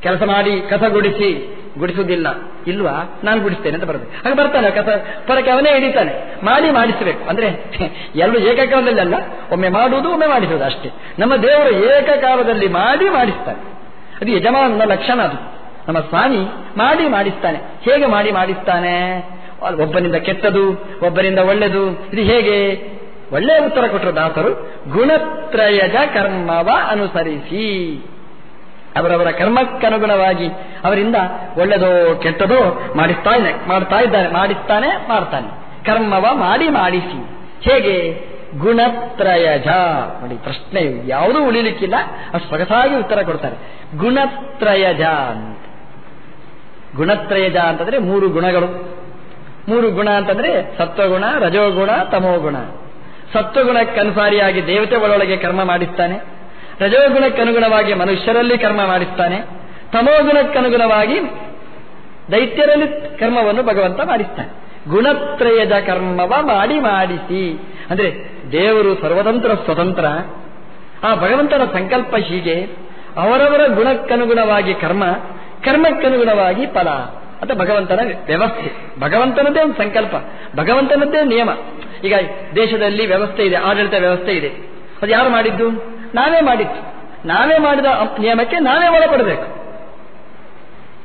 ಕೆಲಸ ಮಾಡಿ ಕಸ ಗುಡಿಸಿ ಗುಡಿಸುವುದಿಲ್ಲ. ಇಲ್ವಾ? ನಾನು ಗುಡಿಸ್ತೇನೆ ಅಂತ ಬರ್ತದೆ. ಹಾಗೆ ಬರ್ತಾನೆ ಕಸ ಪರಕ್ಕೆ ಅವನೇ ಹಿಡಿತಾನೆ. ಮಾಡಿ ಮಾಡಿಸಬೇಕು. ಅಂದ್ರೆ, ಎರಡು ಏಕಕಾಲದಲ್ಲಿ ಅಲ್ಲ, ಒಮ್ಮೆ ಮಾಡುವುದು, ಒಮ್ಮೆ ಮಾಡಿಸುವುದು ಅಷ್ಟೇ. ನಮ್ಮ ದೇವರು ಏಕಕಾಲದಲ್ಲಿ ಮಾಡಿ ಮಾಡಿಸ್ತಾನೆ. ಅದು ಯಜಮಾನನ ಲಕ್ಷಣ ಅದು. ನಮ್ಮ ಸ್ವಾಮಿ ಮಾಡಿ ಮಾಡಿಸ್ತಾನೆ. ಹೇಗೆ ಮಾಡಿ ಮಾಡಿಸ್ತಾನೆ? ಒಬ್ಬನಿಂದ ಕೆಟ್ಟದು, ಒಬ್ಬರಿಂದ ಒಳ್ಳೆದು ಇದು ಹೇಗೆ? ಒಳ್ಳೆಯ ಉತ್ತರ ಕೊಟ್ಟರು ದಾಸರು, ಗುಣತ್ರಯಜ ಕರ್ಮವ ಅನುಸರಿಸಿ. ಅವರವರ ಕರ್ಮಕ್ಕನುಗುಣವಾಗಿ ಅವರಿಂದ ಒಳ್ಳೆದೋ ಕೆಟ್ಟದೋ ಮಾಡಿಸ್ತಾ ಮಾಡ್ತಾ ಇದ್ದಾನೆ ಮಾಡಿಸ್ತಾನೆ, ಮಾಡ್ತಾನೆ. ಕರ್ಮವ ಮಾಡಿ, ಮಾಡಿಸಿ. ಹೇಗೆ? ಗುಣತ್ರಯಜ ನೋಡಿ, ಪ್ರಶ್ನೆ ಯಾವುದೂ ಉಳಿಲಿಕ್ಕಿಲ್ಲ, ಅಷ್ಟು ಸೊಗಸಾಗಿ ಉತ್ತರ ಕೊಡ್ತಾರೆ. ಗುಣತ್ರಯಜ ಅಂತ. ಗುಣತ್ರಯಜ ಅಂತಂದ್ರೆ ಮೂರು ಗುಣಗಳು. ಮೂರು ಗುಣ ಅಂತಂದ್ರೆ ಸತ್ವಗುಣ, ರಜೋಗುಣ, ತಮೋಗುಣ. ಸತ್ವಗುಣಕ್ಕನುಸಾರಿಯಾಗಿ ದೇವತೆ ಒಳೊಳಗೆ ಕರ್ಮ ಮಾಡಿಸ್ತಾನೆ. ರಜೋಗುಣಕ್ಕನುಗುಣವಾಗಿ ಮನುಷ್ಯರಲ್ಲಿ ಕರ್ಮ ಮಾಡಿಸ್ತಾನೆ. ತಮೋಗುಣಕ್ಕನುಗುಣವಾಗಿ ದೈತ್ಯರಲ್ಲಿ ಕರ್ಮವನ್ನು ಭಗವಂತ ಮಾಡಿಸ್ತಾನೆ. ಗುಣತ್ರಯದ ಕರ್ಮವ ಮಾಡಿ ಮಾಡಿಸಿ. ಅಂದ್ರೆ ದೇವರು ಸರ್ವತಂತ್ರ ಸ್ವತಂತ್ರ. ಆ ಭಗವಂತನ ಸಂಕಲ್ಪ ಹೀಗೆ ಅವರವರ ಗುಣಕ್ಕನುಗುಣವಾಗಿ ಕರ್ಮ, ಕರ್ಮಕ್ಕನುಗುಣವಾಗಿ ಫಲ. ಅಂತ ಭಗವಂತನ ವ್ಯವಸ್ಥೆ. ಭಗವಂತನದ್ದೇ ಒಂದು ಸಂಕಲ್ಪ, ಭಗವಂತನದ್ದೇ ನಿಯಮ. ಈಗ ದೇಶದಲ್ಲಿ ವ್ಯವಸ್ಥೆ ಇದೆ, ಆಡಳಿತ ವ್ಯವಸ್ಥೆ ಇದೆ. ಅದು ಯಾರು ಮಾಡಿದ್ದು? ನಾವೇ ಮಾಡಿತ್ತು ನಾವೇ ಮಾಡಿದ ನಿಯಮಕ್ಕೆ ನಾವೇ ಒಳಪಡಬೇಕು.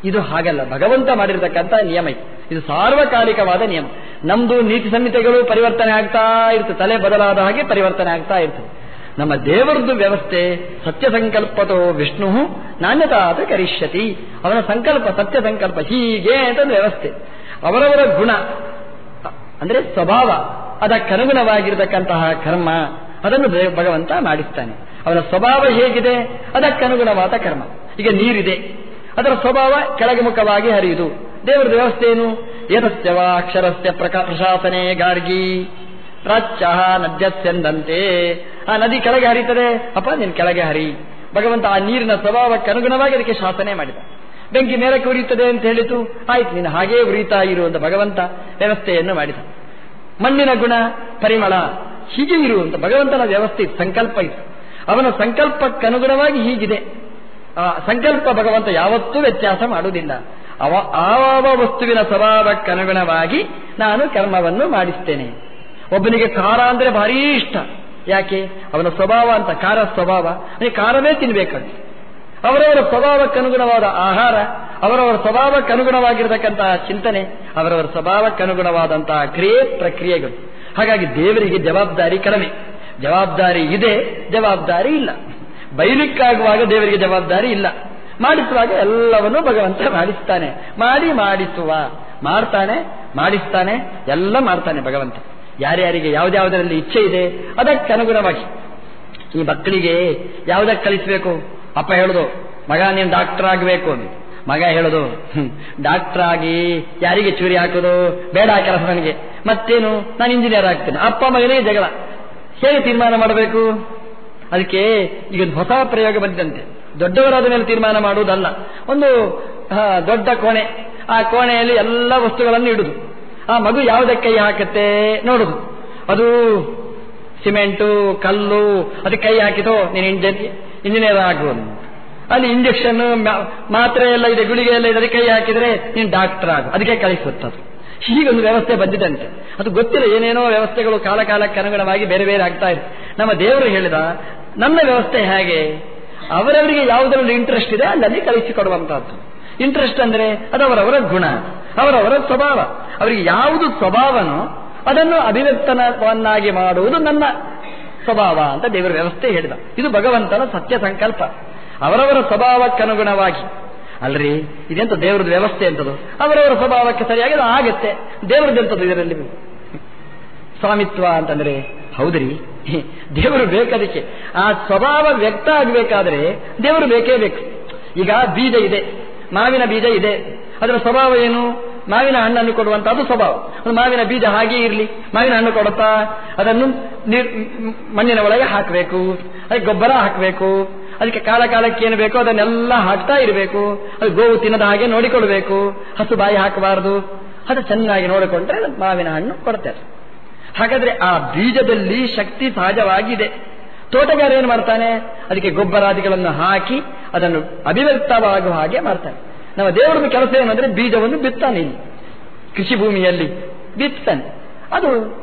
ಇದು ಹಾಗಲ್ಲ. ಭಗವಂತ ಮಾಡಿರತಕ್ಕಂಥ ನಿಯಮ ಇದು. ಸಾರ್ವಕಾಲಿಕವಾದ ನಿಯಮ. ನಮ್ದು ನೀತಿ ಸಂಹಿತೆಗಳು ಪರಿವರ್ತನೆ ಆಗ್ತಾ ಇರ್ತದೆ. ತಲೆ ಬದಲಾದ ಹಾಗೆ ಪರಿವರ್ತನೆ ಆಗ್ತಾ ಇರ್ತದೆ. ನಮ್ಮ ದೇವರದ್ದು ವ್ಯವಸ್ಥೆ ಸತ್ಯ ಸಂಕಲ್ಪತೋ ವಿಷ್ಣು ನಾಣ್ಯತಾತ ಕರಿಷ್ಯತಿ. ಅವನ ಸಂಕಲ್ಪ, ಸತ್ಯ ಸಂಕಲ್ಪ ಹೀಗೆ ಅಂತಂದ್ರೆ ವ್ಯವಸ್ಥೆ. ಅವರವರ ಗುಣ, ಅಂದ್ರೆ ಸ್ವಭಾವ, ಅದಕ್ಕನುಗುಣವಾಗಿರತಕ್ಕಂತಹ ಕರ್ಮ, ಅದನ್ನು ಭಗವಂತ ಮಾಡಿಸ್ತಾನೆ. ಅವನ ಸ್ವಭಾವ ಹೇಗಿದೆ? ಅದಕ್ಕನುಗುಣವಾದ ಕರ್ಮ. ಈಗ ನೀರಿದೆ. ಅದರ ಸ್ವಭಾವ ಕೆಳಗೆ ಮುಖವಾಗಿ ಹರಿಯುವುದು ದೇವರ ವ್ಯವಸ್ಥೆ ಏನು? ಏತಸ್ಯವ ಅಕ್ಷರಸ್ಯ ಪ್ರಕಾ ಪ್ರಶಾಸನೆ ಗಾರ್ಗಿ. ಪ್ರಾಚ್ಯ ನದ್ಯಸ್ಸೆಂದಂತೆ ಆ ನದಿ ಕೆಳಗೆ ಹರಿತದೆ. ಅಪ್ಪ, ನೀನು ಕೆಳಗೆ ಹರಿ. ಭಗವಂತ ಆ ನೀರಿನ ಸ್ವಭಾವಕ್ಕೆ ಅನುಗುಣವಾಗಿ ಅದಕ್ಕೆ ಶಾಸನೆ ಮಾಡಿದ. ಬೆಂಕಿ ಮೇಲಕ್ಕೆ ಉರಿಯುತ್ತದೆ ಅಂತ ಹೇಳಿತು. ಆಯ್ತು, ನೀನು ಹಾಗೇ ಉರಿತಾ ಇರುವಂತ ಭಗವಂತ ವ್ಯವಸ್ಥೆಯನ್ನು ಮಾಡಿದ. ಮಣ್ಣಿನ ಗುಣ, ಪರಿಮಳ, ಹೀಗೆ ಇರುವಂತ ಭಗವಂತನ ವ್ಯವಸ್ಥೆ, ಸಂಕಲ್ಪ ಇತ್ತು. ಅವನ ಸಂಕಲ್ಪಕ್ಕನುಗುಣವಾಗಿ ಹೀಗಿದೆ. ಆ ಸಂಕಲ್ಪ ಭಗವಂತ ಯಾವತ್ತೂ ವ್ಯತ್ಯಾಸ ಮಾಡುವುದಿಲ್ಲ. ಅವ ಆವ ವಸ್ತುವಿನ ಸ್ವಭಾವಕ್ಕನುಗುಣವಾಗಿ ನಾನು ಕರ್ಮವನ್ನು ಮಾಡಿಸ್ತೇನೆ. ಒಬ್ಬನಿಗೆ ಖಾರ ಅಂದರೆ ಭಾರೀ ಇಷ್ಟ. ಯಾಕೆ? ಅವನ ಸ್ವಭಾವ ಅಂತ ಖಾರ ಸ್ವಭಾವ. ಅಂದ್ರೆ ಖಾರವೇ ತಿನ್ಬೇಕಂತ ಅವರವರ ಸ್ವಭಾವಕ್ಕನುಗುಣವಾದ ಆಹಾರ, ಅವರವರ ಸ್ವಭಾವಕ್ಕನುಗುಣವಾಗಿರತಕ್ಕಂತಹ ಚಿಂತನೆ, ಅವರವರ ಸ್ವಭಾವಕ್ಕನುಗುಣವಾದಂತಹ ಕ್ರಿಯೆ ಪ್ರಕ್ರಿಯೆಗಳು. ಹಾಗಾಗಿ ದೇವರಿಗೆ ಜವಾಬ್ದಾರಿ ಕಡಿಮೆ. ಜವಾಬ್ದಾರಿ ಇದೆ, ಜವಾಬ್ದಾರಿ ಇಲ್ಲ. ಬೈಲಿಕ್ಕಾಗುವಾಗ ದೇವರಿಗೆ ಜವಾಬ್ದಾರಿ ಇಲ್ಲ. ಮಾಡಿಸುವಾಗ ಎಲ್ಲವನ್ನೂ ಭಗವಂತ ಮಾಡಿಸ್ತಾನೆ. ಮಾಡಿ, ಮಾಡಿಸುವ. ಮಾಡ್ತಾನೆ, ಮಾಡಿಸ್ತಾನೆ, ಎಲ್ಲ ಮಾಡ್ತಾನೆ ಭಗವಂತ. ಯಾರ್ಯಾರಿಗೆ ಯಾವ್ದಾವುದರಲ್ಲಿ ಇಚ್ಛೆ ಇದೆ ಅದಕ್ಕೆ ಅನುಗುಣವಾಗಿ ಈ ಮಕ್ಕಳಿಗೆ ಯಾವುದಕ್ಕೆ ಕಲಿಸಬೇಕು? ಅಪ್ಪ ಹೇಳುದು, ಮಗ, ನೀನು ಡಾಕ್ಟರ್ ಆಗಬೇಕು ಮಗ ಹೇಳುದು ಡಾಕ್ಟರ್ ಆಗಿ ಯಾರಿಗೆ ಚೂರಿ ಹಾಕೋದು? ಬೇಡ ಕೆಲಸ ನನಗೆ. ಮತ್ತೇನು? ನಾನು ಇಂಜಿನಿಯರ್ ಆಗ್ತೇನೆ. ಅಪ್ಪ ಮಗನೇ ಜಗಳ. ಹೇಗೆ ತೀರ್ಮಾನ ಮಾಡಬೇಕು? ಅದಕ್ಕೆ ಈಗ ಹೊಸ ಪ್ರಯೋಗ ಬಂದಂತೆ ದೊಡ್ಡವರಾದ ಮೇಲೆ ತೀರ್ಮಾನ ಮಾಡುವುದಲ್ಲ. ಒಂದು ದೊಡ್ಡ ಕೋಣೆ. ಆ ಕೋಣೆಯಲ್ಲಿ ಎಲ್ಲ ವಸ್ತುಗಳನ್ನು ಇಡುದು. ಆ ಮಗು ಯಾವುದಕ್ಕೆ ಕೈ ಹಾಕತ್ತೆ ನೋಡುದು. ಅದು ಸಿಮೆಂಟು, ಕಲ್ಲು ಅದಕ್ಕೆ ಕೈ ಹಾಕಿತೋ ನೀನು ಇಂಜಿನಿಯರ್ ಆಗುವುದು ಅಲ್ಲಿ ಇಂಜೆಕ್ಷನ್ ಮಾತ್ರೆ ಎಲ್ಲ ಇದೆ ಗುಳಿಗೆ ಎಲ್ಲ ಇದೆ ಅದಕ್ಕೆ ಕೈ ಹಾಕಿದರೆ ನೀನು ಡಾಕ್ಟರ್ ಆಗು ಅದಕ್ಕೆ ಕಳಿಸುತ್ತದು. ಹೀಗೊಂದು ವ್ಯವಸ್ಥೆ ಬಂದಿದಂತೆ. ಅದು ಗೊತ್ತಿಲ್ಲ, ಏನೇನೋ ವ್ಯವಸ್ಥೆಗಳು ಕಾಲ ಕಾಲಕ್ಕೆ ಅನುಗುಣವಾಗಿ ಬೇರೆ ಬೇರೆ ಆಗ್ತಾ ಇದೆ. ನಮ್ಮ ದೇವರು ಹೇಳಿದ, ನನ್ನ ವ್ಯವಸ್ಥೆ ಹೇಗೆ? ಅವರವರಿಗೆ ಯಾವುದರಲ್ಲಿ ಇಂಟ್ರೆಸ್ಟ್ ಇದೆ, ಅಲ್ಲಲ್ಲಿ ಕಲಿಸಿಕೊಡುವಂತಹದ್ದು ಇಂಟ್ರೆಸ್ಟ್ ಅಂದ್ರೆ ಅದು ಅವರವರ ಗುಣ, ಅವರವರ ಸ್ವಭಾವ. ಅವರಿಗೆ ಯಾವುದು ಸ್ವಭಾವನೋ ಅದನ್ನು ಅಭಿವ್ಯಕ್ತನವನ್ನಾಗಿ ಮಾಡುವುದು ನನ್ನ ಸ್ವಭಾವ ಅಂತ ದೇವರ ವ್ಯವಸ್ಥೆ ಹೇಳಿದ. ಇದು ಭಗವಂತನ ಸತ್ಯ ಸಂಕಲ್ಪ. ಅವರವರ ಸ್ವಭಾವಕ್ಕನುಗುಣವಾಗಿ. ಅಲ್ರಿ? ಇದೆಂತ ದೇವರದ ವ್ಯವಸ್ಥೆ ಎಂಥದ್ದು ಅವರವರ ಸ್ವಭಾವಕ್ಕೆ ಸರಿಯಾಗಿ ಆಗತ್ತೆ. ದೇವರದೆಂತದ್ದು ಇದರಲ್ಲಿ? ಸ್ವಾಮಿತ್ವ ಅಂತಂದ್ರೆ, ಹೌದ್ರಿ? ದೇವರು ಬೇಕದಕ್ಕೆ. ಆ ಸ್ವಭಾವ ವ್ಯಕ್ತ ಆಗಬೇಕಾದ್ರೆ ದೇವರು ಬೇಕೇ ಬೇಕು. ಈಗ ಬೀಜ ಇದೆ. ಮಾವಿನ ಬೀಜ ಇದೆ. ಅದರ ಸ್ವಭಾವ ಏನು? ಮಾವಿನ ಹಣ್ಣನ್ನು ಕೊಡುವಂತಹದ್ದು ಸ್ವಭಾವ. ಒಂದು ಮಾವಿನ ಬೀಜ ಹಾಗೆ ಇರಲಿ. ಮಾವಿನ ಹಣ್ಣು ಕೊಡುತ್ತಾ ಅದನ್ನು ಮಣ್ಣಿನ ಒಳಗೆ ಹಾಕಬೇಕು. ಅದಕ್ಕೆ ಗೊಬ್ಬರ ಹಾಕಬೇಕು. ಅದಕ್ಕೆ ಕಾಲ ಕಾಲಕ್ಕೆ ಏನು ಬೇಕೋ ಅದನ್ನೆಲ್ಲ ಹಾಕ್ತಾ ಇರಬೇಕು. ಅದು ಗೋವು ತಿನ್ನದ ಹಾಗೆ ನೋಡಿಕೊಳ್ಬೇಕು ಹಸು ಬಾಯಿ ಹಾಕಬಾರದು. ಅದು ಚೆನ್ನಾಗಿ ನೋಡಿಕೊಂಡ್ರೆ ಮಾವಿನ ಹಣ್ಣು ಕೊಡ್ತಾರೆ ಹಾಗಾದ್ರೆ ಆ ಬೀಜದಲ್ಲಿ ಶಕ್ತಿ ಸಹಜವಾಗಿದೆ. ತೋಟಗಾರ ಏನು ಮಾಡ್ತಾನೆ? ಅದಕ್ಕೆ ಗೊಬ್ಬರಾದಿಗಳನ್ನು ಹಾಕಿ ಅದನ್ನು ಅಭಿವ್ಯಕ್ತವಾಗುವ ಹಾಗೆ ಮಾಡ್ತಾನೆ. ನಮ್ಮ ದೇವರದ ಕೆಲಸ ಏನಂದ್ರೆ ಬೀಜವನ್ನು ಬಿತ್ತಾನೆ ಇಲ್ಲಿ. ಕೃಷಿ ಭೂಮಿಯಲ್ಲಿ ಬಿತ್ತಾನೆ. ಅದು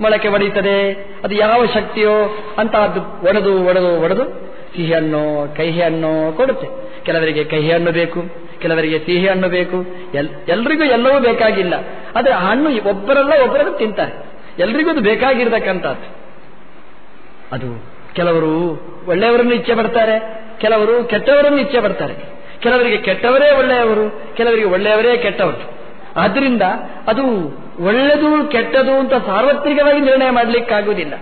ಮೊಳಕೆ ಒಡೆಯುತ್ತದೆ. ಅದು ಯಾವ ಶಕ್ತಿಯೋ ಅಂತ ಅದು ಒಡೆದು ಒಡೆದು ಒಡೆದು ಸಿಹಿ ಹಣ್ಣು ಕಹಿ ಹಣ್ಣು ಕೊಡುತ್ತೆ. ಕೆಲವರಿಗೆ ಕಹಿ ಹಣ್ಣು ಬೇಕು, ಕೆಲವರಿಗೆ ಸಿಹಿ ಹಣ್ಣು ಬೇಕು. ಎಲ್, ಎಲ್ರಿಗೂ ಎಲ್ಲವೂ ಬೇಕಾಗಿಲ್ಲ. ಆದರೆ ಹಣ್ಣು ಒಬ್ಬರಲ್ಲ ಒಬ್ಬರನ್ನು ತಿಂತಾರೆ. ಎಲ್ರಿಗೂ ಅದು ಬೇಕಾಗಿರ್ತಕ್ಕಂಥದ್ದು. ಅದು ಕೆಲವರು ಒಳ್ಳೆಯವರನ್ನು ಇಚ್ಛೆ ಪಡ್ತಾರೆ, ಕೆಲವರು ಕೆಟ್ಟವರನ್ನು ಇಚ್ಛೆ ಪಡ್ತಾರೆ. ಕೆಲವರಿಗೆ ಕೆಟ್ಟವರೇ ಒಳ್ಳೆಯವರು, ಕೆಲವರಿಗೆ ಒಳ್ಳೆಯವರೇ ಕೆಟ್ಟವರು. ಆದ್ರಿಂದ ಅದು ಒಳ್ಳೆದು ಕೆಟ್ಟದು ಅಂತ ಸಾರ್ವತ್ರಿಕವಾಗಿ ನಿರ್ಣಯ ಮಾಡಲಿಕ್ಕಾಗುವುದಿಲ್ಲ.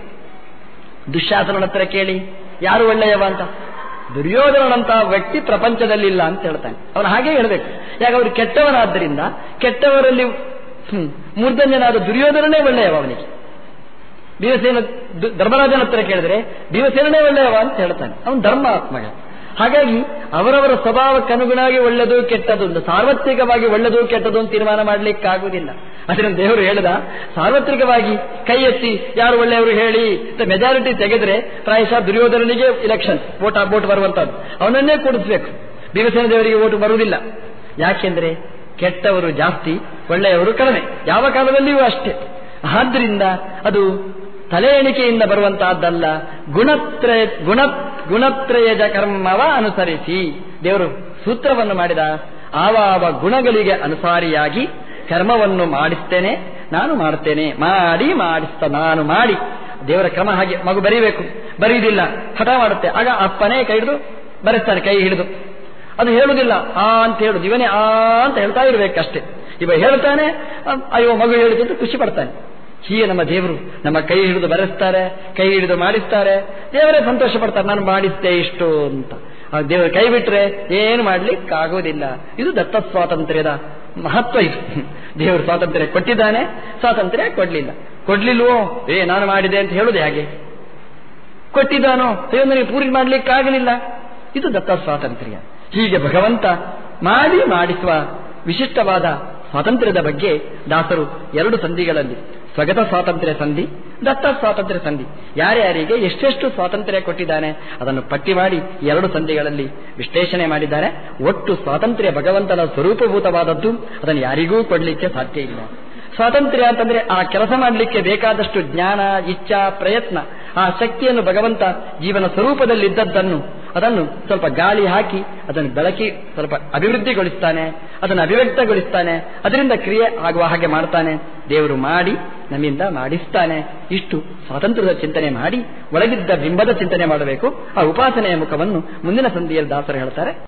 ದುಶ್ಯಾಸನ ಹತ್ರ ಕೇಳಿ ಯಾರು ಒಳ್ಳೆಯವ ಅಂತ? ದುರ್ಯೋಧನಂತ ವ್ಯಕ್ತಿ ಪ್ರಪಂಚದಲ್ಲಿಲ್ಲ ಅಂತ ಹೇಳ್ತಾನೆ. ಅವನು ಹಾಗೆ ಹೇಳಬೇಕು. ಯಾಕೆ ಅವರು ಕೆಟ್ಟವನಾದ್ದರಿಂದ ಕೆಟ್ಟವರಲ್ಲಿ ಮೂರ್ಧನ್ಯನಾದ ದುರ್ಯೋಧನನೇ ಒಳ್ಳೆಯವ ಅವನಿಗೆ. ಭೀಮಸೇನ ಧರ್ಮರಾಜನ ಹತ್ರ ಕೇಳಿದ್ರೆ ಭೀಮಸೇನೇ ಒಳ್ಳೆಯವ ಅಂತ ಹೇಳ್ತಾನೆ. ಅವನು ಧರ್ಮಾತ್ಮಗ. ಹಾಗಾಗಿ ಅವರವರ ಸ್ವಭಾವಕ್ಕನುಗುಣವಾಗಿ ಕೆಟ್ಟದ್ದು ಕೆಟ್ಟದು ಸಾರ್ವತ್ರಿಕವಾಗಿ ಒಳ್ಳೆದು ಕೆಟ್ಟದು ಅಂತ ತೀರ್ಮಾನ ಮಾಡಲಿಕ್ಕಾಗುವುದಿಲ್ಲ. ಅದರಿಂದ ದೇವರು ಹೇಳದ, ಸಾರ್ವತ್ರಿಕವಾಗಿ ಕೈ ಎತ್ತಿ ಯಾರು ಒಳ್ಳೆಯವರು ಹೇಳಿ ಮೆಜಾರಿಟಿ ತೆಗೆದ್ರೆ ಪ್ರಾಯಶಃ ದುರ್ಯೋಧನನಿಗೆ ಇಲೆಕ್ಷನ್ ವೋಟ್ ವೋಟ್ ಬರುವಂತದ್ದು ಅವನನ್ನೇ ಕೂಡಿಸ್ಬೇಕು. ಭೀಮಸೇನ ದೇವರಿಗೆ ವೋಟ್ ಬರುವುದಿಲ್ಲ. ಯಾಕೆಂದ್ರೆ ಕೆಟ್ಟವರು ಜಾಸ್ತಿ, ಒಳ್ಳೆಯವರು ಕಡಿಮೆ. ಯಾವ ಕಾಲದಲ್ಲಿಯೂ ಅಷ್ಟೇ. ಆದ್ರಿಂದ ಅದು ತಲೆ ಎಣಿಕೆಯಿಂದ ಬರುವಂತಹದ್ದಲ್ಲ. ಗುಣತ್ರಯ, ಗುಣ ಗುಣತ್ರಯಜ ಕರ್ಮವ ಅನುಸರಿಸಿ. ದೇವರು ಸೂತ್ರವನ್ನು ಮಾಡಿದ, ಆವಾವ ಗುಣಗಳಿಗೆ ಅನುಸಾರಿಯಾಗಿ ಕರ್ಮವನ್ನು ಮಾಡಿಸ್ತೇನೆ, ನಾನು ಮಾಡ್ತೇನೆ, ಮಾಡಿ ಮಾಡಿಸ್ತ, ನಾನು ಮಾಡಿ. ದೇವರ ಕ್ರಮ ಹಾಗೆ ಮಗು ಬರೀಬೇಕು. ಬರೀದಿಲ್ಲ ಹಠ ಮಾಡುತ್ತೆ. ಆಗ ಅಪ್ಪನೇ ಕೈ ಹಿಡಿದು ಬರೆಸ್ತಾನೆ, ಕೈ ಹಿಡಿದು. ಅದು ಹೇಳುವುದಿಲ್ಲ. ಆ ಅಂತ ಹೇಳುದು ಇವನೇ ಆ ಅಂತ ಹೇಳ್ತಾ ಇರ್ಬೇಕಷ್ಟೇ. ಇವ ಹೇಳ್ತಾನೆ ಅಯ್ಯೋ ಮಗು ಹೇಳಿದ್ರೆ ಖುಷಿ ಪಡ್ತಾನೆ. ಹೀಗೆ ನಮ್ಮ ದೇವರು ನಮ್ಮ ಕೈ ಹಿಡಿದು ಬರೆಸ್ತಾರೆ, ಕೈ ಹಿಡಿದು ಮಾಡಿಸ್ತಾರೆ. ದೇವರೇ ಸಂತೋಷ ಪಡ್ತಾರೆ ನಾನು ಮಾಡಿಸ್ತೇ ಇಷ್ಟು ಅಂತ. ದೇವರು ಕೈ ಬಿಟ್ರೆ ಏನು ಮಾಡ್ಲಿಕ್ಕಾಗೋದಿಲ್ಲ. ಇದು ದತ್ತ ಸ್ವಾತಂತ್ರ್ಯದ ಮಹತ್ವ ಇದು. ದೇವರು ಸ್ವಾತಂತ್ರ್ಯ ಕೊಟ್ಟಿದ್ದಾನೆ, ಸ್ವಾತಂತ್ರ್ಯ ಕೊಡ್ಲಿಲ್ಲ. ಕೊಡ್ಲಿಲ್ವೋ? ಏ, ನಾನು ಮಾಡಿದೆ ಅಂತ ಹೇಳುದು ಹೇಗೆ? ಕೊಟ್ಟಿದ್ದಾನೋ? ಅಯ್ಯೋ, ನನಗೆ ಪೂರ್ತಿ ಮಾಡ್ಲಿಕ್ಕಾಗಲಿಲ್ಲ. ಇದು ದತ್ತ ಸ್ವಾತಂತ್ರ್ಯ. ಹೀಗೆ ಭಗವಂತ ಮಾಡಿ ಮಾಡಿಸುವ ವಿಶಿಷ್ಟವಾದ ಸ್ವಾತಂತ್ರ್ಯದ ಬಗ್ಗೆ ದಾಸರು ಎರಡು ಸಂಧಿಗಳಲ್ಲಿ ಸ್ವಗತ ಸ್ವಾತಂತ್ರ್ಯ ಸಂಧಿ, ದತ್ತ ಸ್ವಾತಂತ್ರ್ಯ ಸಂಧಿ. ಯಾರ್ಯಾರಿಗೆ ಎಷ್ಟೆಷ್ಟು ಸ್ವಾತಂತ್ರ್ಯ ಕೊಟ್ಟಿದ್ದಾನೆ, ಅದನ್ನು ಪಟ್ಟಿ ಮಾಡಿ ಎರಡು ಸಂಧಿಗಳಲ್ಲಿ ವಿಶ್ಲೇಷಣೆ ಮಾಡಿದ್ದಾರೆ. ಒಟ್ಟು ಸ್ವಾತಂತ್ರ್ಯ ಭಗವಂತನ ಸ್ವರೂಪಭೂತವಾದದ್ದು, ಅದನ್ನು ಯಾರಿಗೂ ಕೊಡಲಿಕ್ಕೆ ಸಾಧ್ಯ ಇಲ್ಲ. ಸ್ವಾತಂತ್ರ್ಯ ಅಂತಂದ್ರೆ ಆ ಕೆಲಸ ಮಾಡಲಿಕ್ಕೆ ಬೇಕಾದಷ್ಟು ಜ್ಞಾನ, ಇಚ್ಛಾ, ಪ್ರಯತ್ನ, ಆ ಶಕ್ತಿಯನ್ನು ಭಗವಂತ ಜೀವನ ಸ್ವರೂಪದಲ್ಲಿದ್ದದ್ದನ್ನು, ಅದನ್ನು ಸ್ವಲ್ಪ ಗಾಳಿ ಹಾಕಿ, ಅದನ್ನು ಬೆಳಕಿ ಸ್ವಲ್ಪ ಅಭಿವೃದ್ಧಿಗೊಳಿಸ್ತಾನೆ, ಅದನ್ನು ಅಭಿವ್ಯಕ್ತಗೊಳಿಸ್ತಾನೆ, ಅದರಿಂದ ಕ್ರಿಯೆ ಆಗುವ ಹಾಗೆ ಮಾಡ್ತಾನೆ, ದೇವರು ಮಾಡಿ, ನಮ್ಮಿಂದ ಮಾಡಿಸ್ತಾನೆ. ಇಷ್ಟು ಸ್ವಾತಂತ್ರ್ಯದ ಚಿಂತನೆ ಮಾಡಿ, ಒಳಗಿದ್ದ ಬಿಂಬದ ಚಿಂತನೆ ಮಾಡಬೇಕು. ಆ ಉಪಾಸನೆಯ ಮುಖವನ್ನು ಮುಂದಿನ ಸಂಧಿಯಲ್ಲಿ ದಾಸರು ಹೇಳ್ತಾರೆ.